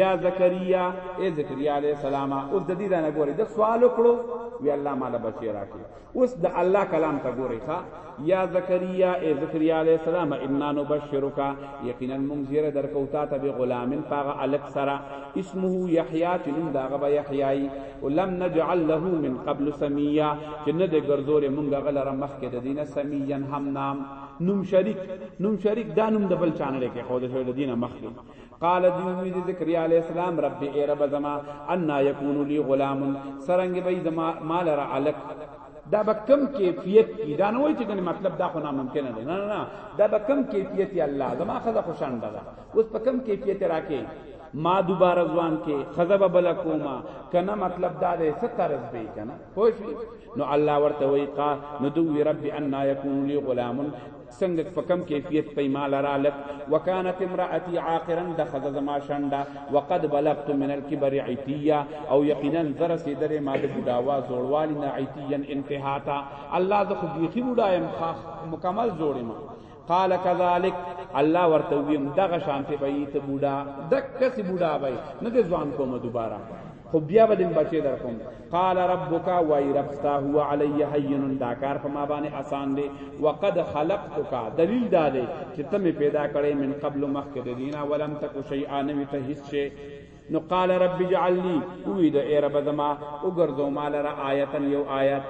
یا زکریا ای زکریا علیه السلام اوس د دې نه ګوري د سوال وکړو وی الله مال بچی راکې اوس د الله کلام ته ګوري ښا یا زکریا ای زکریا علیه السلام انا نبشرک یقینا مونږ زیره درکو تا ته به غلامن پاغه الک سره اسمه یحیی چې نوم داغه به یحیی ولم نجعل له من قبل سمیا چې نه د ګرځول مونږ غلره مخ کې د دینه سمیا هم نام نوم شریک نوم شریک دا نوم د بل چانه لکه خو د شوی د دینه مخ کې قال دی وی دی زکریا علیہ السلام رب ای رب زما ان یکون لی غلام سرنګ بی زما مال را الک دا به کم کیفیت کی دا نه وای چې کنه مطلب دا خو ناممکن نه نه نه دا به کم کیفیت الله زما خزه خوشان ده اوس په کم کیفیت راکې ما دوباره ځوان کې خزب بل کوما کنه مطلب دا دی سترز به کنه خوش نو الله ورته وی قا نو دوی رب ان یکون لی غلام څنګک په کم کیفیت پی ما لرالک وکانت امرأتی عاقرا ده ښځه زما شنډه وقد بلغت من الکبر عتیا او یقینا زه رسیدلی ما ده بوډاوا زوړوالی نه عتیا انتها ته الله زه خو بیخی بوډا یم خاخ مکمل زوړ یم قال کذالک الله ورته ویم دغه شانته به یی ته بوډا دک سی بوډا به نه ده ځوان کوم دوباره خو بیا به دم بچی در کوم قال ربک و ربستا هو علی هین دا کار په ما باندې آسان دی وقد خلقتک دلیل دا دی چې تم پیدا کړې من قبل مخک د دینا ولم تک شیئا نو ته هیڅ شی نو قال رب اجعل لي وی د ای رب زما او ګرځو مال را آیتن یو آیت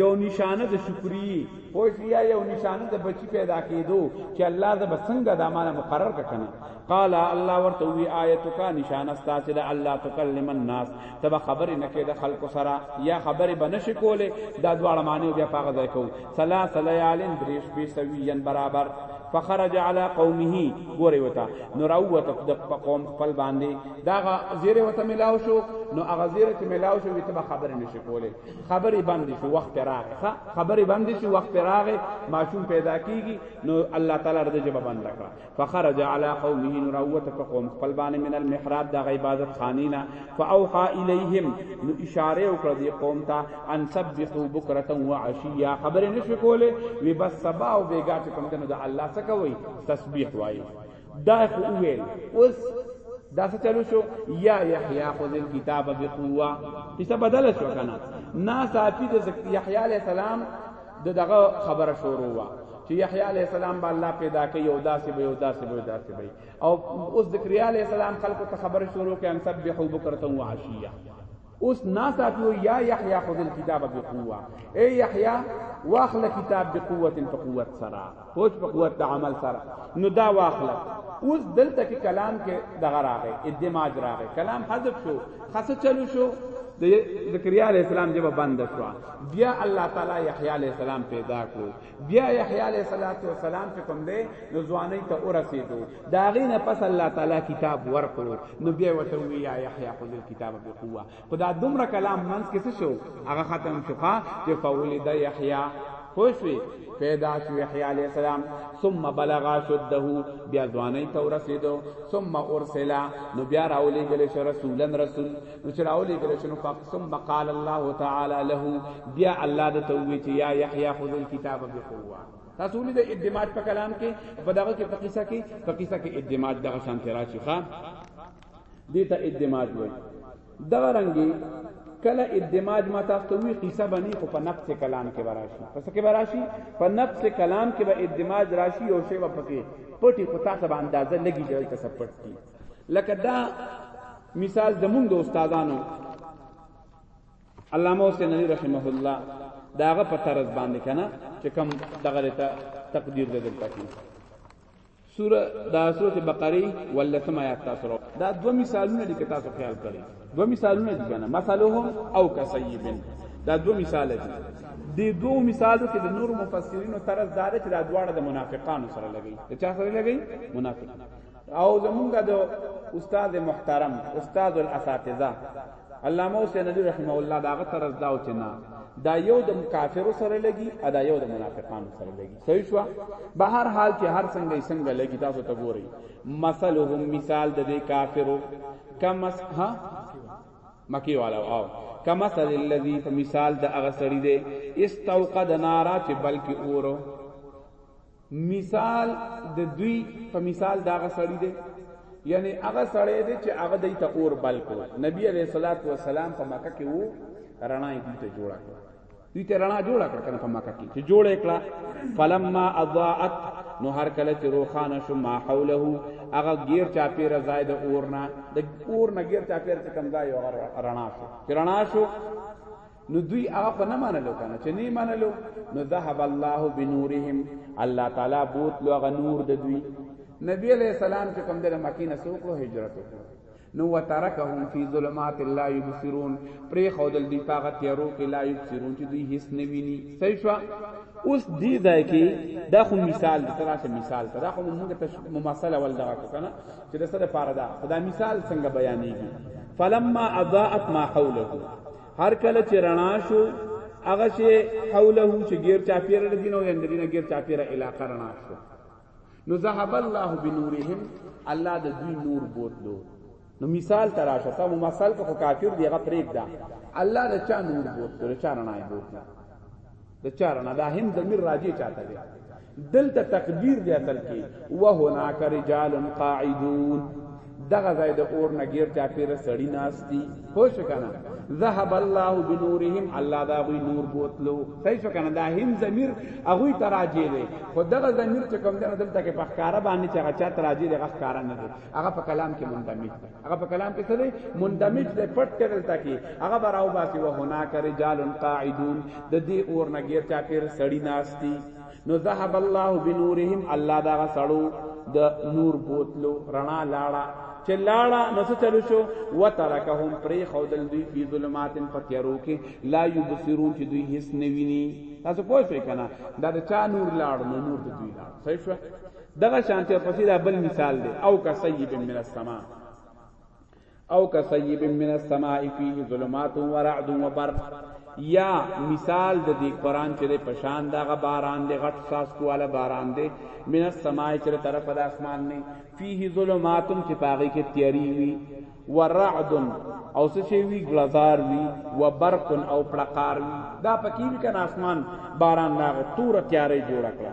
یو نشانه د شکری پوښیا یو نشانه د بچی پیدا کېدو چې الله ز بسنګ د امانه مقرر ککنه قال الله ورته وی آیتک نشان استا چې د الله تکلم الناس تب خبر نه کې د خلق سره یا خبر بنش کوله دا دواړه معنی بیا پاغه ځای کو سلا سلیالین دریش به سویین برابر فخرج علی قومه ګوره وتا نو راوته د قوم خپل باندې دا زیره وته ملاو شو نو هغه زیره چې ملاو شو وی تب خبر نشي کوله خبرې بند شو وخت راغه خبرې بند شو وخت راغه ماشوم پیدا کیږي نو الله تعالی رده جواب بند کړ فخرج علی قومه نو راووته په قوم خپل باندې من المحراب د عبادت خانې نه فاوحا الیهم نو اشاره وکړه دی قوم ته ان سبحوا بکرتا وعشیا خبرې نشو کوله وی بس سبا او بیګا چې کوم دنو د الله څخه وای تسبیح وای دا خو ویل اوس دا څه چلو شو یا یحیی خذ الكتاب بقوه کیسه بدل شو کنه نا صافی د یحیی علی السلام د دغه خبره شروع وا چې یحیی علی السلام به الله پیدا کوي او داسې به او داسې به داسې به او اوس ذکریا علی السلام خلکو ته خبره شروع کړي ان سبحو بکرته و عشیه اوس ناس اتو یا یحیی خذ الكتاب بقوه اے یحیی واخل کتاب بقوه فقوت سرا پوچ په قوت د عمل سره نو دا واخله اوس دلته کې کلام کې دغه راغی ادماج راغی کلام حذف شو خاصه چلو شو د زکریا علی السلام جبه بند شو بیا الله تعالی یحیی علی السلام پیدا کړو بیا یحیی علی السلام چې کوم دی نو ځواني ته ورسېدو دا غینه پس الله تعالی کتاب ورکړو نو بیا وته وی یا یحیی خذ الكتاب بقوه خو دا دومره کلام منځ کې څه شو هغه ختم شو ښا چې فولد یحیی پوه شوې پیدا شو یحیی علیه السلام ثم بلغ شده بیا ځوانۍ ته ورسېدو ثم ارسل نو بیا راولېږل شو رسولا رسول نو چې راولېږل شو نو ثم قال الله تعالی له بیا الله د توبې چې یا یحیی خذ الكتاب بقوه تاسو ولې د ادماج په کلام کې په دغه کې په قصه کې په قصه کې ادماج دغه شان تراشي ښا دې ته ادماج وایي دغه رنګي کله ادماج ما تاسو ته وی قصه بنی خو په نفس کلام کې براشي پس کې براشي په نفس کلام کې به ادماج راشي او شی وپکې پټي خو تاسو به اندازه لګی چې دلته سپټ دي لکه دا مثال زمونږ د استادانو علامه حسین علی رحمه الله داغه په طرز باندې کنه چې کم دغه ته تقدیر دې دلته سوره دا سوره بقره ولسم آیات تاسو راو دا دو مثالونه دي که تاسو خیال کړئ دو مثالونه دي کنه مثلهم او کسیب دا دو مثال دي د دوه مثالو کې د نور مفسرینو طرز دا دی چې دا دواړه د منافقانو سره لګي د چا سره لګي منافق او زمونږ د استاد محترم استاد الاساتذه علامه حسین علی رحمه الله دا غ طرز داو چې نه دا یو د کافر سره لګي ادا یو د منافقانو سره لګي صحیح شو به هر حال کې هر څنګه څنګه لګي تاسو ته ګوري مثلهم مثال د دې کافرو کما ها مکی والا او کما مثل الذی فمثال د هغه سړی دی استوقد نارا چې بلکې اورو مثال د دوی په مثال دا غسړی دی یعنی هغه سړی دی چې هغه د تقور بل کو نبی علیہ الصلات والسلام په مکه کې وو رڼا یې دوی ته جوړه کړه دوی ته رڼا جوړه کړه کنه په مکه کې چې جوړه کړه فلما اضاءت نو هر کله چې روخانه شو ما حوله هغه غیر چا پیر زائد اورنا د اورنا غیر چا پیر چې کم ځای هغه رڼا شو چې رڼا شو نو دوی هغه په نه منلو کنه چې نه منلو نو ذهب الله بنورهم الله تعالی بوت لو هغه نور د دوی نبی علیہ السلام چې کوم د مکی نه سوکړو هجرت وکړو نو وترکهم فی ظلمات لا یبصرون پری خودل دی پاغه تیرو کې لا یبصرون چې دوی هیڅ نه ویني صحیح شو اوس دی ځای کې دا خو مثال دی تراشه مثال دا خو موږ ته مماثله ول دغه کنه چې د سره پاره دا خدا مثال څنګه بیانېږي فلما اضاءت ما حوله هر کله چې رڼا شو هغه چې حوله چې غیر چاپیر لري نو یند دینه غیر چاپیر علاقه رڼا شو نو ذهب الله بنورهم الله د دوی نور بوتلو نو مثال تراشه تا مو مثال کو کافر دی هغه پرېګ دا الله د چا نور بوتلو چا رڼا بوتلو د چارنا دا هم ضمیر راجی چاته دی دلته تقدیر دی اصل کې وهناک رجال قاعدون دغه ځای د اور نګیر چا پیر سړی ناشتي خو شکنه ذهب الله بنورهم الله دا غوی نور بوتلو صحیح شو کنه دا هم ضمیر اغوی تراجی دی خو دغه ضمیر چې کوم دنه دلته کې پخکاره باندې چې هغه چا تراجی دی هغه ښکارا نه دی هغه په کلام کې منتمک هغه په کلام کې څه دی مندمج دی پټ دی دلته کې هغه به راو باسي و هنا که رجال قاعدون د دې اور نه غیر چا پیر سړی ناستی نو ذهب الله بنورهم الله دا سړو د نور بوتلو رڼا لاړه چې لاړه نو څه چلو شو وترکهم پری خودل دوی فی ظلمات فتیرو کې لا یبصرون چې دوی هیڅ نه ویني تاسو پوه شئ کنه دا د چا نور لاړ نو نور د دوی لاړ صحیح شو دغه شانتې ورپسې دا بل مثال دی او کا صیب من السماء او کا صیب من السماء فيه ظلمات و رعد و برق یا مثال د دې قران چې د پشان دغه باران دی غټ ساس کواله باران دی من السماء چې طرف د اسمان نه فيه ظلمات چې پاغي کې تیاری وي و رعد او څه شي وی غلزار وی و برق او پړقار وی دا پکې وی کنه اسمان باران ناغه تور تیارې جوړ کړه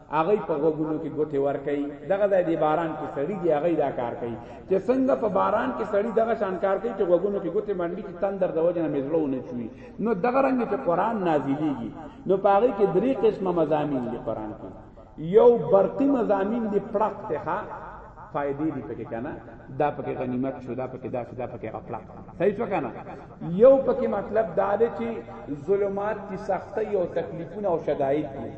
هغه په غوګونو کې ګوتې ور کوي دغه ځای دی باران کې سړی دی هغه دا کار کوي چې څنګه په باران کې سړی دغه شان کار کوي چې غوګونو کې ګوتې باندې چې تندر د وجنه مزړو نه چوي نو دغه رنګ چې قران نازلېږي نو پاره کې درې قسمه مزامین دی قران کې یو برقی مزامین دی پړق ته ښا فائدې دي پکې کنه دا پکې غنیمت شو دا پکې دا شو دا پکې خپل صحیح شو کنه یو پکې مطلب دا دی چې ظلمات کی سختي او تکلیفونه او شدائد دي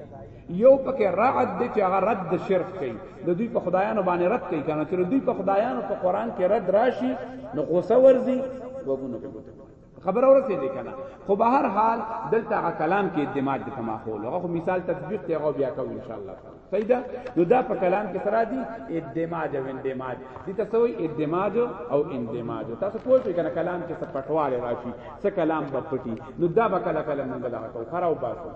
یو پکې رعد دی چې هغه رد شرک کوي د دوی په خدایانو باندې رد کوي کنه چې دوی په خدایانو په قران کې رد راشي نو غوسه ورزي وګونو کې ګوتې خبر اورسې دې کنه خو به هر حال دلته هغه کلام کې اعتماد د تماخول هغه مثال تطبیق ته هغه بیا کوو ان شاء الله تعالی صحیح ده نو دا په کلام کې سره دي اعتماد او اندماج دي تاسو وي اعتماد او اندماج تاسو پوه شئ کنه کلام کې څه پټواله راشي څه کلام به پټي نو دا به کله کله موږ دا کوو خراو باسو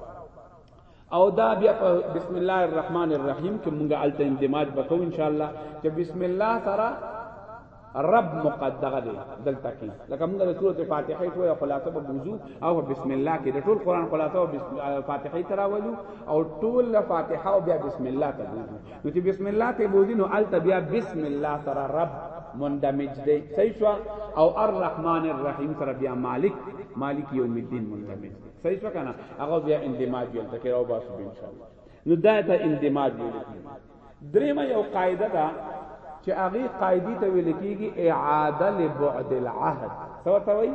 او دا بیا په بسم الله الرحمن الرحیم کې مونږه الته اندماج وکړو ان شاء الله چې بسم الله سره رب مقدغه دی دلته کې لکه موږ د سورته فاتحه ټول خلاصه په وضو او بسم الله کې د ټول قران خلاصه او بسم فاتحه تراولو او ټول فاتحه او بیا بسم الله ته وضو نو چې بسم الله ته وضو نو الته بیا بسم الله سره رب مندمج دی صحیح شو او الرحمن الرحیم سره بیا مالک مالک یوم الدین مندمج دی صحیح شو کنه هغه بیا اندماج ویل ته کېراو باسو به ان شاء الله نو دا ته اندماج ویل کیږي درېمه یو قاعده ده چې هغه قاعده ته ویل کیږي اعاده لبعد العهد څه ورته وایي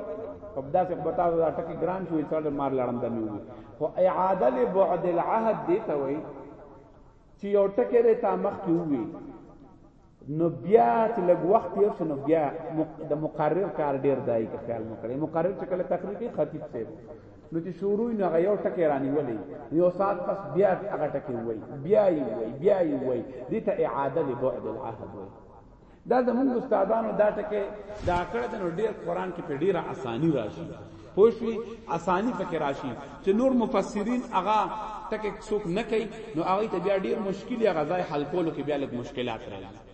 په داسې په تاسو دا ټکی ګران شوی څړ مار لړم د میوي خو اعاده لبعد العهد دی ته وایي چې یو ټکی ته مخ کې وي نو بیا چې لږ وخت تیر شو نو بیا د مقرر کار ډیر دای که خیال مو کړی مقرر چې کله تقریر کوي خطیب صاحب نو چې شروع نو هغه یو ټکی رانی ولې یو سات پس بیا هغه ټکی وای بیا یې وای بیا یې وای دې ته اعاده لبعد العهد وای دا زموږ استادانو دا ټکی دا کړه د ډیر قران کې په ډیره اسانی راشي پوه شوي اسانی پکې راشي چې نور مفسرین هغه ټکه څوک نه کوي نو هغه ته بیا ډیر مشکل یا غزای حل کولو کې بیا لږ مشکلات راځي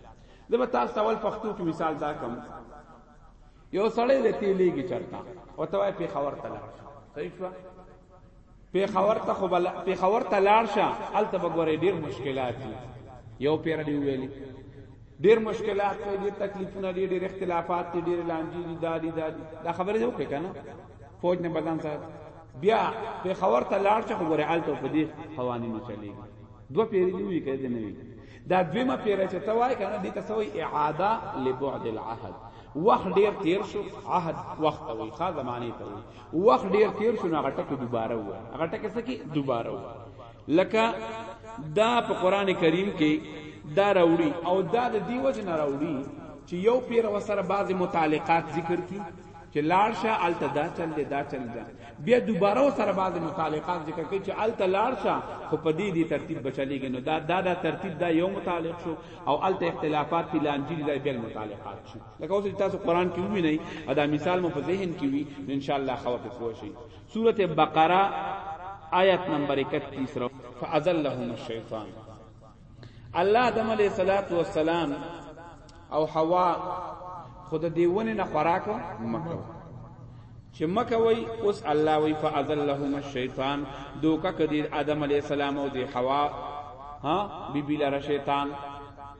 زه به تاسو ته ول پښتو کې مثال دا کم یو سړی د تیلېږي چرتا او ته په خبر تل صحیح شو پیښور ته خو بل پیښور ته لاړ شه الته بګورې ډیر مشکلات دي یو پیر دی ویلي ډیر مشکلات دي ډیر تکلیفونه دي ډیر اختلافات دي ډیر لانجې دي دادي دادي دا خبره یو کې کنه فوج نه بدن سات بیا پیښور ته لاړ شه خو ګورې الته په دې قوانینو چلیږي دو پیر دی وی کړي نه وی دا دویمه پیر چې توای کنه دې تاسو اعاده لبعد العهد وخت ډیر تیر شو عهد وخت وی خا زمانه ته وی وخت ډیر تیر شو هغه ټکی دوباره و هغه ټکی څه کی دوباره و لکه دا په قران کریم کې دا راوړي او دا د دیو جن راوړي چې یو پیر وسره بعض متعلقات ذکر کی چې لاړ شه الته دا چل دی دا چل دی بیا دوباره سره بعض متعلقات ذکر کوي چې الته لاړ شه خو په دې دې ترتیب بچلېږي نو دا دا دا ترتیب دا یو متعلق شو او الته اختلافات تلانجیل دا بیا متعلقات شو لکه اوس تاسو قران کې وینئ ادا مثال مو په ذهن کې وي ان شاء الله خو په پوه شي سوره بقره آیت نمبر 31 رو فاذلهم الشیطان الله آدم علیہ الصلات والسلام او حوا خود دیونه نه خوراک مکه چې مکه وای اوس الله وای فاذلهم الشیطان دوکه کدی آدم علیہ السلام او دی حوا ها بی بی لره شیطان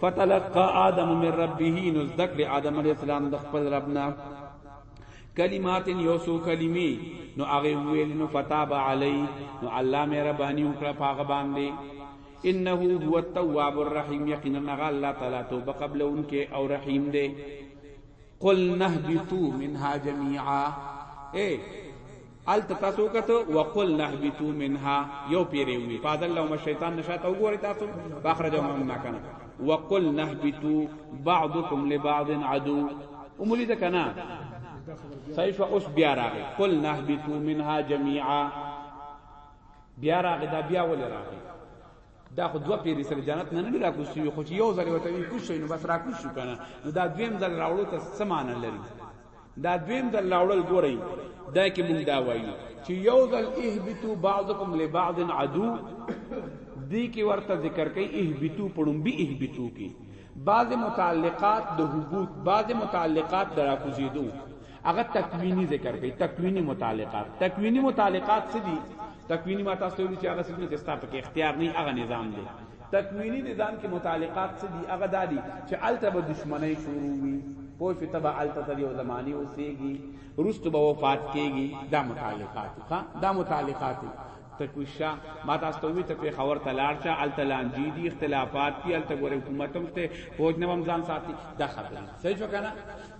فتلقى آدم من ربه نو ذکر آدم علیہ السلام د خپل ربنا کلمات یوسو کلمی نو هغه ویل نو فتاب علی نو الله مې ربانی وکړه پاغه باندې انه هو التواب الرحیم یقینا هغه الله تعالی توبه قبل انکه او رحیم دې قل نهبطوا منها جميعا اے هلته تاسو وکتو وقل نهبتو منها یو پیری وی فاضل لهم الشیطان نشاته وګورئ تاسو فاخرجهم مما کان وقل نهبتو بعضکم لبعض عدو ومولید کنا صحیح شو اوس بیا راغی قل نهبتو منها جميعا بیا راغی دا بیا ول راغی دا خو دوه پیری سره جنت نه نه را کوشي خو یو ځل وته وی کوشي نو بس را کوشي کنه نو دا دویم ځل راوړو ته سمانه لري دا دویم ځل راوړل ګورئ دا کې مونږ دا وایو چې یو ځل اهبتو بعضکم لبعض عدو دی کې ورته ذکر کوي اهبتو پړم به اهبتو کې بعض متعلقات د حبوط بعض متعلقات د راکوزیدو هغه تکوینی ذکر کوي تکوینی متعلقات تکوینی متعلقات څه دي تکوینی ما تاسو ویلي چې هغه څه چې ستاسو کې اختیار نه هغه نظام دی تکوینی نظام کې متعلقات څه دي هغه دادي چې الته به دشمنی شروع وي پوه شو تبه الته تر یو زمانی اوسېږي رست به وفات کېږي دا متعلقات ښا دا متعلقات تکوشا ما تاسو ته وی ته په خبر تلار چا ال تلان جی دي اختلافات دي ال ته ګوره حکومت هم ته فوج نه هم ځان ساتي دا خبره صحیح شو کنه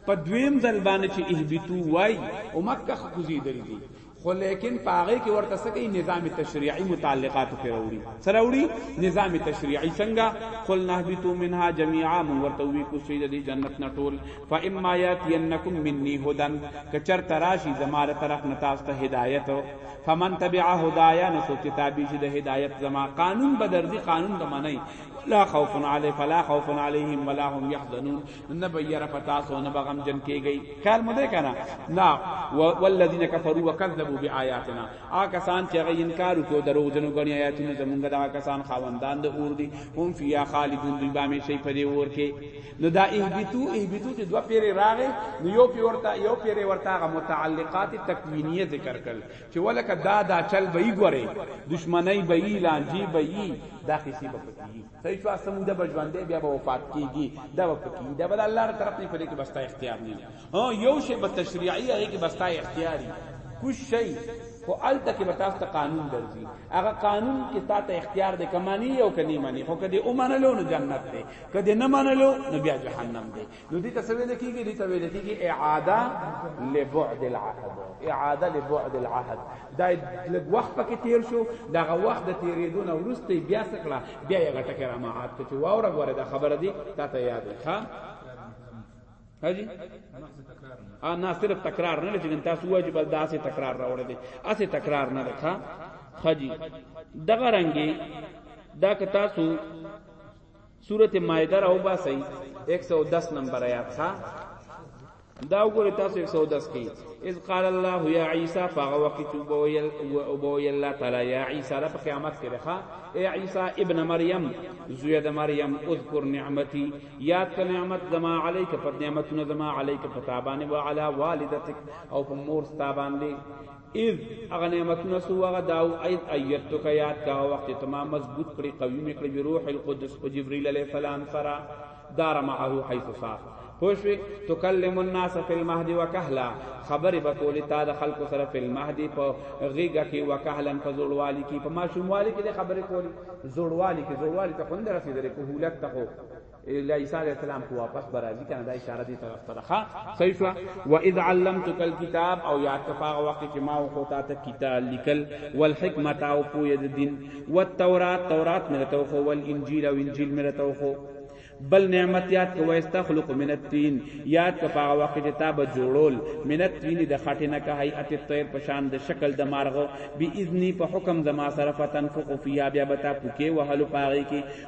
په دویم ځل باندې چې اهبتو وای او مکه خکوزي دلی دي خو لیکن پاغه کې ورته سکه نظام تشریعي متعلقات پر وړي سره وړي نظام تشریعي څنګه قل نهبتو منها جميعا من ورته وی کو سید دی جنت نټول فاما یاتینکم مني هدن کچر تراشی زماره طرف نتاس ته هدایت فمن تبع هدايا نو سوچ تابع شي د هدایت زما قانون بدرځي قانون د منی ولا خوف علی فلا خوف علیهم ولا هم يحزنون نه به یره پتا سو نه به غم جن کیږي خیال مده کنه نا والذین کفروا وکذبوا بیااتنا آ کسان چې غي انکار وکړو درو جنو غنی آیاتونه زمونږ دا کسان خاوندان د اور دي هم فیا خالدون دوی به همیشه په دې اور کې نو دا ایبتو ایبتو چې دوه پیری راغې نو یو پی ورته یو پیری ورته غ متعلقات تکوینیه ذکر کړ چې ولکه دا دا چل به یې ګوري دشمنی به یې لانجی به یې دا قصې به پکې صحیح چوا سمو د بجوندې بیا به وفات کیږي دا به پکې دا به الله تعالی طرف نه پدې کې بستا اختیار نه ها یو شی به تشریعي هغه کې بستا اختیاري کوم شی خو الته کې به تاسو ته قانون درځي هغه قانون کې تاسو اختیار د کمانی او کني مانی خو کدی او منلو نو جنت دی کدی نه منلو نو بیا جهنم دی نو دې ته څه ویل کېږي دې ته ویل کېږي اعاده لبعد العهد اعاده لبعد العهد دا لږ وخت پکې تیر شو دا وخت د تیرېدو نه وروسته بیا څه کړه بیا یې غټه کړه ما عاد ته چې واوره غوړه دا خبره دي تا ته یاد ښه هاجی ا نه صرف تکرار نه لږ تاسو واجب بل داسې تکرار راوړی دي اسې تکرار نه ده ښه خجی دغه رنګي دا که تاسو سورت مائده راو باسئ 110 نمبر آیات ښا دا وګوره تاسو 110 کې اذ قال الله یا عیسی فغه وخت چې بویل او بویل الله تعالی یا عیسی را په قیامت کې راخه ای عیسی ابن مریم زوی د مریم اذکر نعمتي یاد ک نعمت زما علیک پر نعمتونه زما علیک پتا باندې وعلى والدتک او په مور ستا باندې اذ هغه نعمتونه سو هغه داو اذ ایتک یاد کا وخت ته ما مضبوط کړی قوی مې کړی بروح القدس په جبرئیل علیه السلام سره دار معه حيث صار پوښوي تکلم الناس فی المهد وکهلا خبرې بکولې تا د خلق سره فی المهد په غیګه کې وکهلا په زړوالي کې په ماشوموالي کې خبرې کولې زړوالي کې زړوالي ته خوند رسیدلې کوهولت ته لا عیسی علیہ السلام کو واپس برازی کنه دا اشاره دی طرف ته ښا صحیح شو و اذ علمتک الكتاب او یاد کفا وخت چې ما او خطا ته کتاب لیکل والحکمت او پوی د دین والتورات تورات مې ته خو ول انجیل او انجیل مې ته خو بل نعمت یاد کو استخلق من التین یاد کفا وخت چې تا به جوړول من التین د خټه نه کهای ات طیر پشان د شکل د مارغو بی اذنی په حکم زما سره فتن فوق فیها بیا بتا پوکې وهلو پاغي کې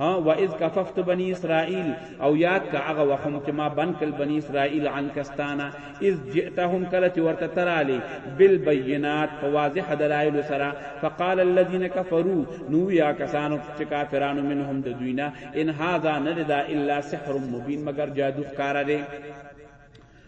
ها واذ کففت بنی اسرائیل او یاد کا هغه وخت هم چې ما بند کړل بنی اسرائیل عن کستانه اذ جئتهم کله چې ورته ترالی بالبینات په واضح دلایل سره فقال الذين كفروا نو یا کسانو چې کافرانو منهم د دوی نه ان هاذا نه دا الا سحر مبین مگر جادو ښکارا دی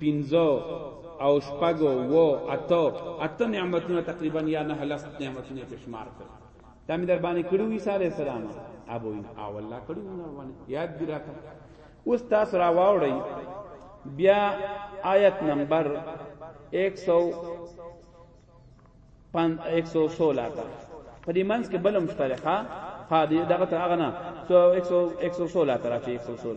پنځو او شپږو وو اتو اته نعمتونه تقریبا یا نه لس نعمتونه په شمار کړ دا مې در باندې کړو عیسی علی السلام ابو ان او الله کړو نه باندې یاد دی راته اوس تاسو را واوړی بیا آیت نمبر 100 116 تا په دې منځ کې بلم شته ښا ها دغه تر هغه نه 100 116 تر 116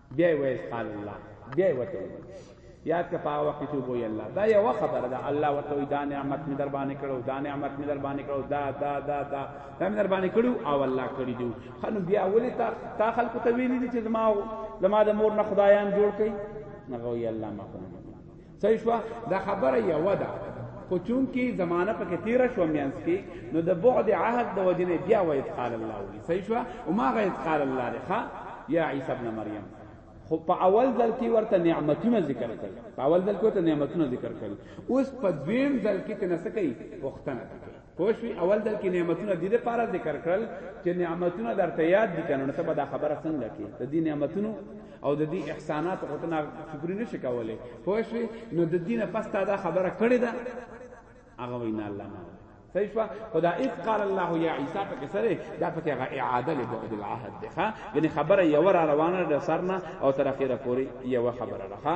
بیا یې ویل قال الله بیا یې ورته وویل یاد که په هغه وخت کې چې وبوی الله دا یوه خبره ده الله ورته وایي دا نعمت مې در باندې کړو دا نعمت مې در باندې کړو دا دا دا دا دا مې در باندې کړو او الله کړي دي ښه نو بیا ولې تا تا خلکو ته ویلي دي چې زما زما د مور نه خدایان جوړ کړي هغه وایي الله ما خو نه صحیح شو دا خبره یو ده خو چون کی زمانہ پکې تیر شو میانس کی نو د بعد عهد د وجنه بیا و اتقال الله وی صحیح شو او ما غ اتقال الله رخا یا عیسی ابن مریم خو په اول ځل کې ورته نعمتونه ذکر کړل په اول ځل کې ورته نعمتونه ذکر کړل اوس په دویم ځل کې تنسکې پښتنه کوي پوښوي اول دل کې نعمتونه د دې لپاره ذکر کړل چې نعمتونه درته یاد دي کنه ته به دا خبره څنګه کې د دې نعمتونو او د دې احسانات خو ته شکر نه شکولې پوښوي نو د دینه پس تا دا خبره کړې ده هغه وینا الله نه صحیح شو خدا اذ قال الله یا عیسی پکې سره دا پکې هغه اعاده له بعد العهد ده ها یعنی خبره یو را روانه ده سرنا او تر اخره پوری یو خبره راخه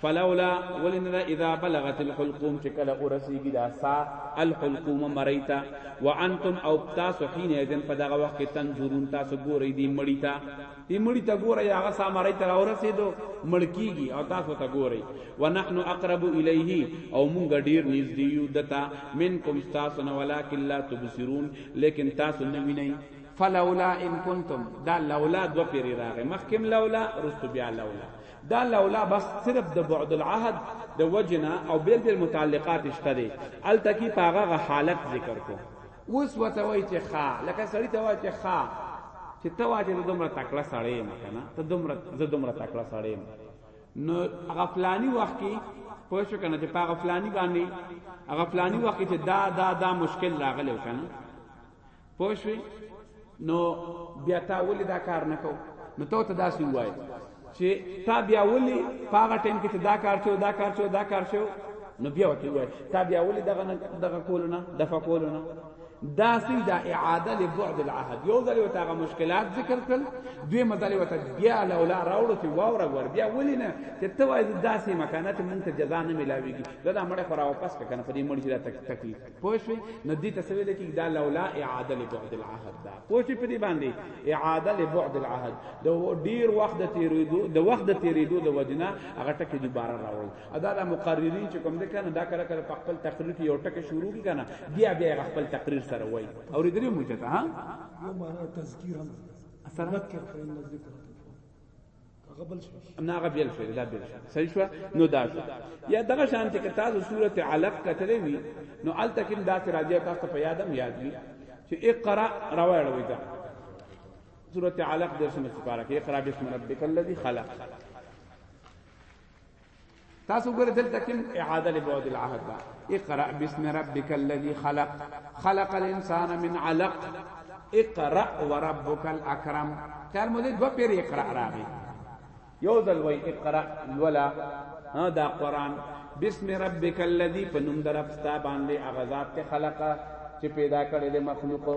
فلولا ولنرا اذا بلغت الحلقوم چې کله ورسیږي دا سا الحلقوم مریتا وانتم او تاسو حين اذن په دغه وخت کې تنظرون تاسو ګورئ دی مړیتا دی مړیتا ګورئ هغه سا مریتا را ورسیدو مړکیږي او تاسو ته ګورئ ونحن اقرب الیه او مونږ ډیر نږدې یو دتا منکم تاسو نه ولکن لا تبصرون لیکن تاسو نه وینئ فلولا ان کنتم دا لولا دو پیری راغه مخکم لولا رستو بیا لولا دا لولا بس صرف د بعد العهد د وجنا او بیل بیل متعلقات شته دي ال تکي پاغه حالت ذکر کو اوس وته وای چې خا لکه سړی ته وای چې خا چې ته وای چې دومره تکړه سړی ما کنه ته دومره زه دومره تکړه سړی ما نو غفلانی وخت کې پوه شو کنه چې پاغه فلانی باندې غفلانی وخت کې چې دا دا دا مشکل راغلی کنه پوښوي نو بیا تا ولې دا کار نه کو نو ته ته داسې وای چې تا بیا ولې پاغه ټیم کې چې دا کار شو دا کار شو دا کار شو نو بیا وته وای تا بیا ولې دغه دغه کولونه دفع کولونه دا سی دا اعاده لبعد العهد یو ځل وته هغه مشکلات ذکر کړل دوی مزل وته بیا لولا راوړو چې واوره ور بیا ولې نه چې ته وای داسې مکانات مونږ ته جزا نه ملاويږي دا مړه خورا واپس کنه په دې مړ چې تکلیف پوښوي نو دې تسوی د کې دا لولا اعاده لبعد العهد دا پوښي په دې باندې اعاده لبعد العهد د ډیر وخت د تیریدو د وخت د تیریدو د وجنا هغه ټکه دوباره راوړل ادا د مقررین چې کوم د کنه دا کله کله په خپل تقریر کې یو ټکه شروع کی کنه بیا بیا خپل تقریر سره وای او دې مو چته ها یو معنا تذکیر هم اثر مذکر فین ذکر ناغه بیل شو دا بیل شو صحیح شو نو دا شو یا دغه شان ته تاسو سورته علق کتلې وی نو ال تکم دا چې راځي تاسو په یادم یاد وی چې اقرا راوړل وی دا سورته علق د سمه سپاره کې اقرا بسم ربک الذی خلق تاسو ګره دلته کوم اعاده له بعد العهد دا اقرا بسم ربک الذی خلق خلق الانسان من علق اقرا وربک الاکرم خیال مو دې دو پیر اقرا راغی یو ځل وای اقرا ولا ها دا قران بسم ربک الذی فنم درپستا باندې اغزاد ته خلقه چې پیدا کړې د مخلوقو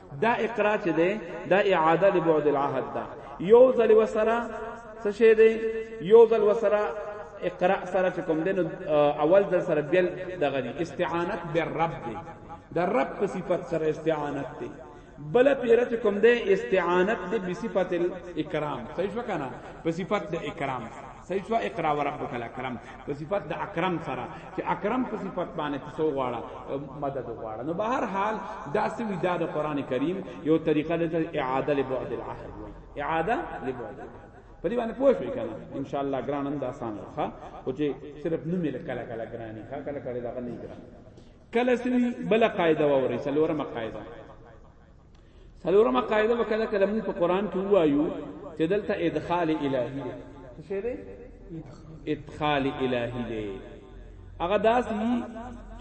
دا اقرار چې دی دا اعاده لبعد العهد دا یو ځل وسره څه شی دی یو ځل وسره اقرا سره چې کوم دین اول ځل سره بیل دغه دی استعانت بالرب دی د رب په صفت سره استعانت دی بل پیره چې کوم دی استعانت دی بصفت الاکرام صحیح وکنا په صفت د اکرام سره صحیح شو اقرا وربک الاکرم په صفت د اکرم سره چې اکرم په صفت باندې تاسو غواړه مدد غواړه نو بهر حال دا سوي دا د قران کریم یو طریقه د اعاده لبعد العهد وای اعاده لبعد په دې باندې پوه شئ کنه ان شاء الله ګران اند آسان ښه او چې صرف نو مل کله کله ګرانی ښه کله کله دا نه ګران کله سوي بل قاعده ووري سلورمه قاعده سلورمه قاعده وکړه کله موږ په قران کې وایو چې دلته ادخال الهی دی څه دی ادخال الهی دی هغه داس یي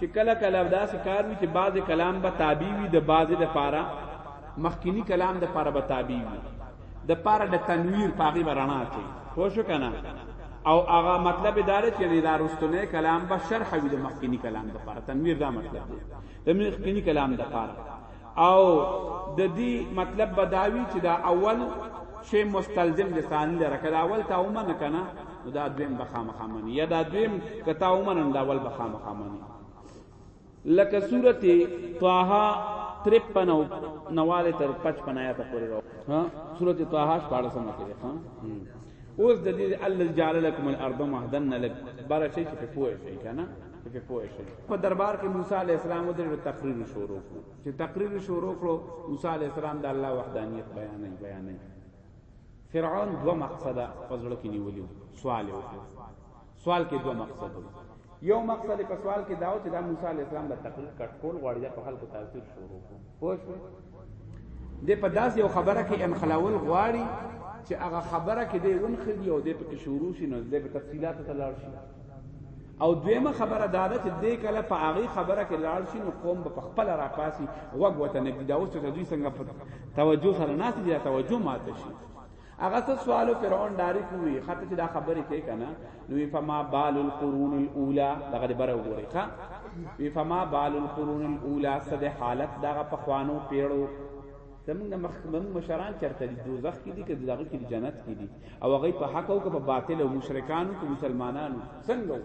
چې کله کله داس کار وي چې بعض کلام به تابع وي د بعض د پاره مخکینی کلام د پاره به تابع وي د پاره د تنویر پاغي ورانه چي خو شو کنه او هغه مطلب دار چې نه دارستونه کلام به شرح وي د مخکینی کلام د پاره تنویر دا مطلب دی د مخکینی کلام د پاره او د دې مطلب بداوی چې دا اول شی مستلزم د ثاني لره کړه اول تا ومنه کنه نو دا دویم بخامه خامنی یا دا دویم کتا ومنه دا اول بخامه خامنی لکه سورته طه 53 او نواله تر 55 آیات پورې راو ها سورته طه 14 سم کې ها اوس د دې الله جعل لكم الارض مهدن لك بار شي چې په پوهه شي کنه پکې پوه شي په دربار کې موسی علی السلام د تقریر شروع کړو چې تقریر شروع کړو موسی علی السلام د الله وحدانیت بیانې بیانې فرعون دو مقصد فضل کې نیولیو سوال وکړو سوال کې دو مقصد یو مقصد په سوال کې داو چې د موسی علی السلام د تقریر کټکول غواړي د خپل کو تاثیر شروع کړو پوه شو د په داس یو خبره کې انخلاول غواړي چې هغه خبره کې دی ونخدي او د په شروع شي نو د تفصيلات ته لاړ شي او دویمه خبره دا ده چې دې کله په هغه خبره کې لاړ شي نو قوم به خپل را پاسي وګ وته نه دی دا اوس ته دوی څنګه په توجه سره نه دي توجه ماته شي هغه څه سوالو فرعون داري کوي خاطر چې دا خبره کوي کنه نو فما بال القرون الاولى دغه بره وګوري ښا فما بال القرون الاولى صد حالت دغه په خوانو پیړو زمونږ مخ مونږ مشران چرته دي دوزخ کې دي که دغه کې جنت کې دي او هغه په حق او په باطل او مشرکانو کې مسلمانانو څنګه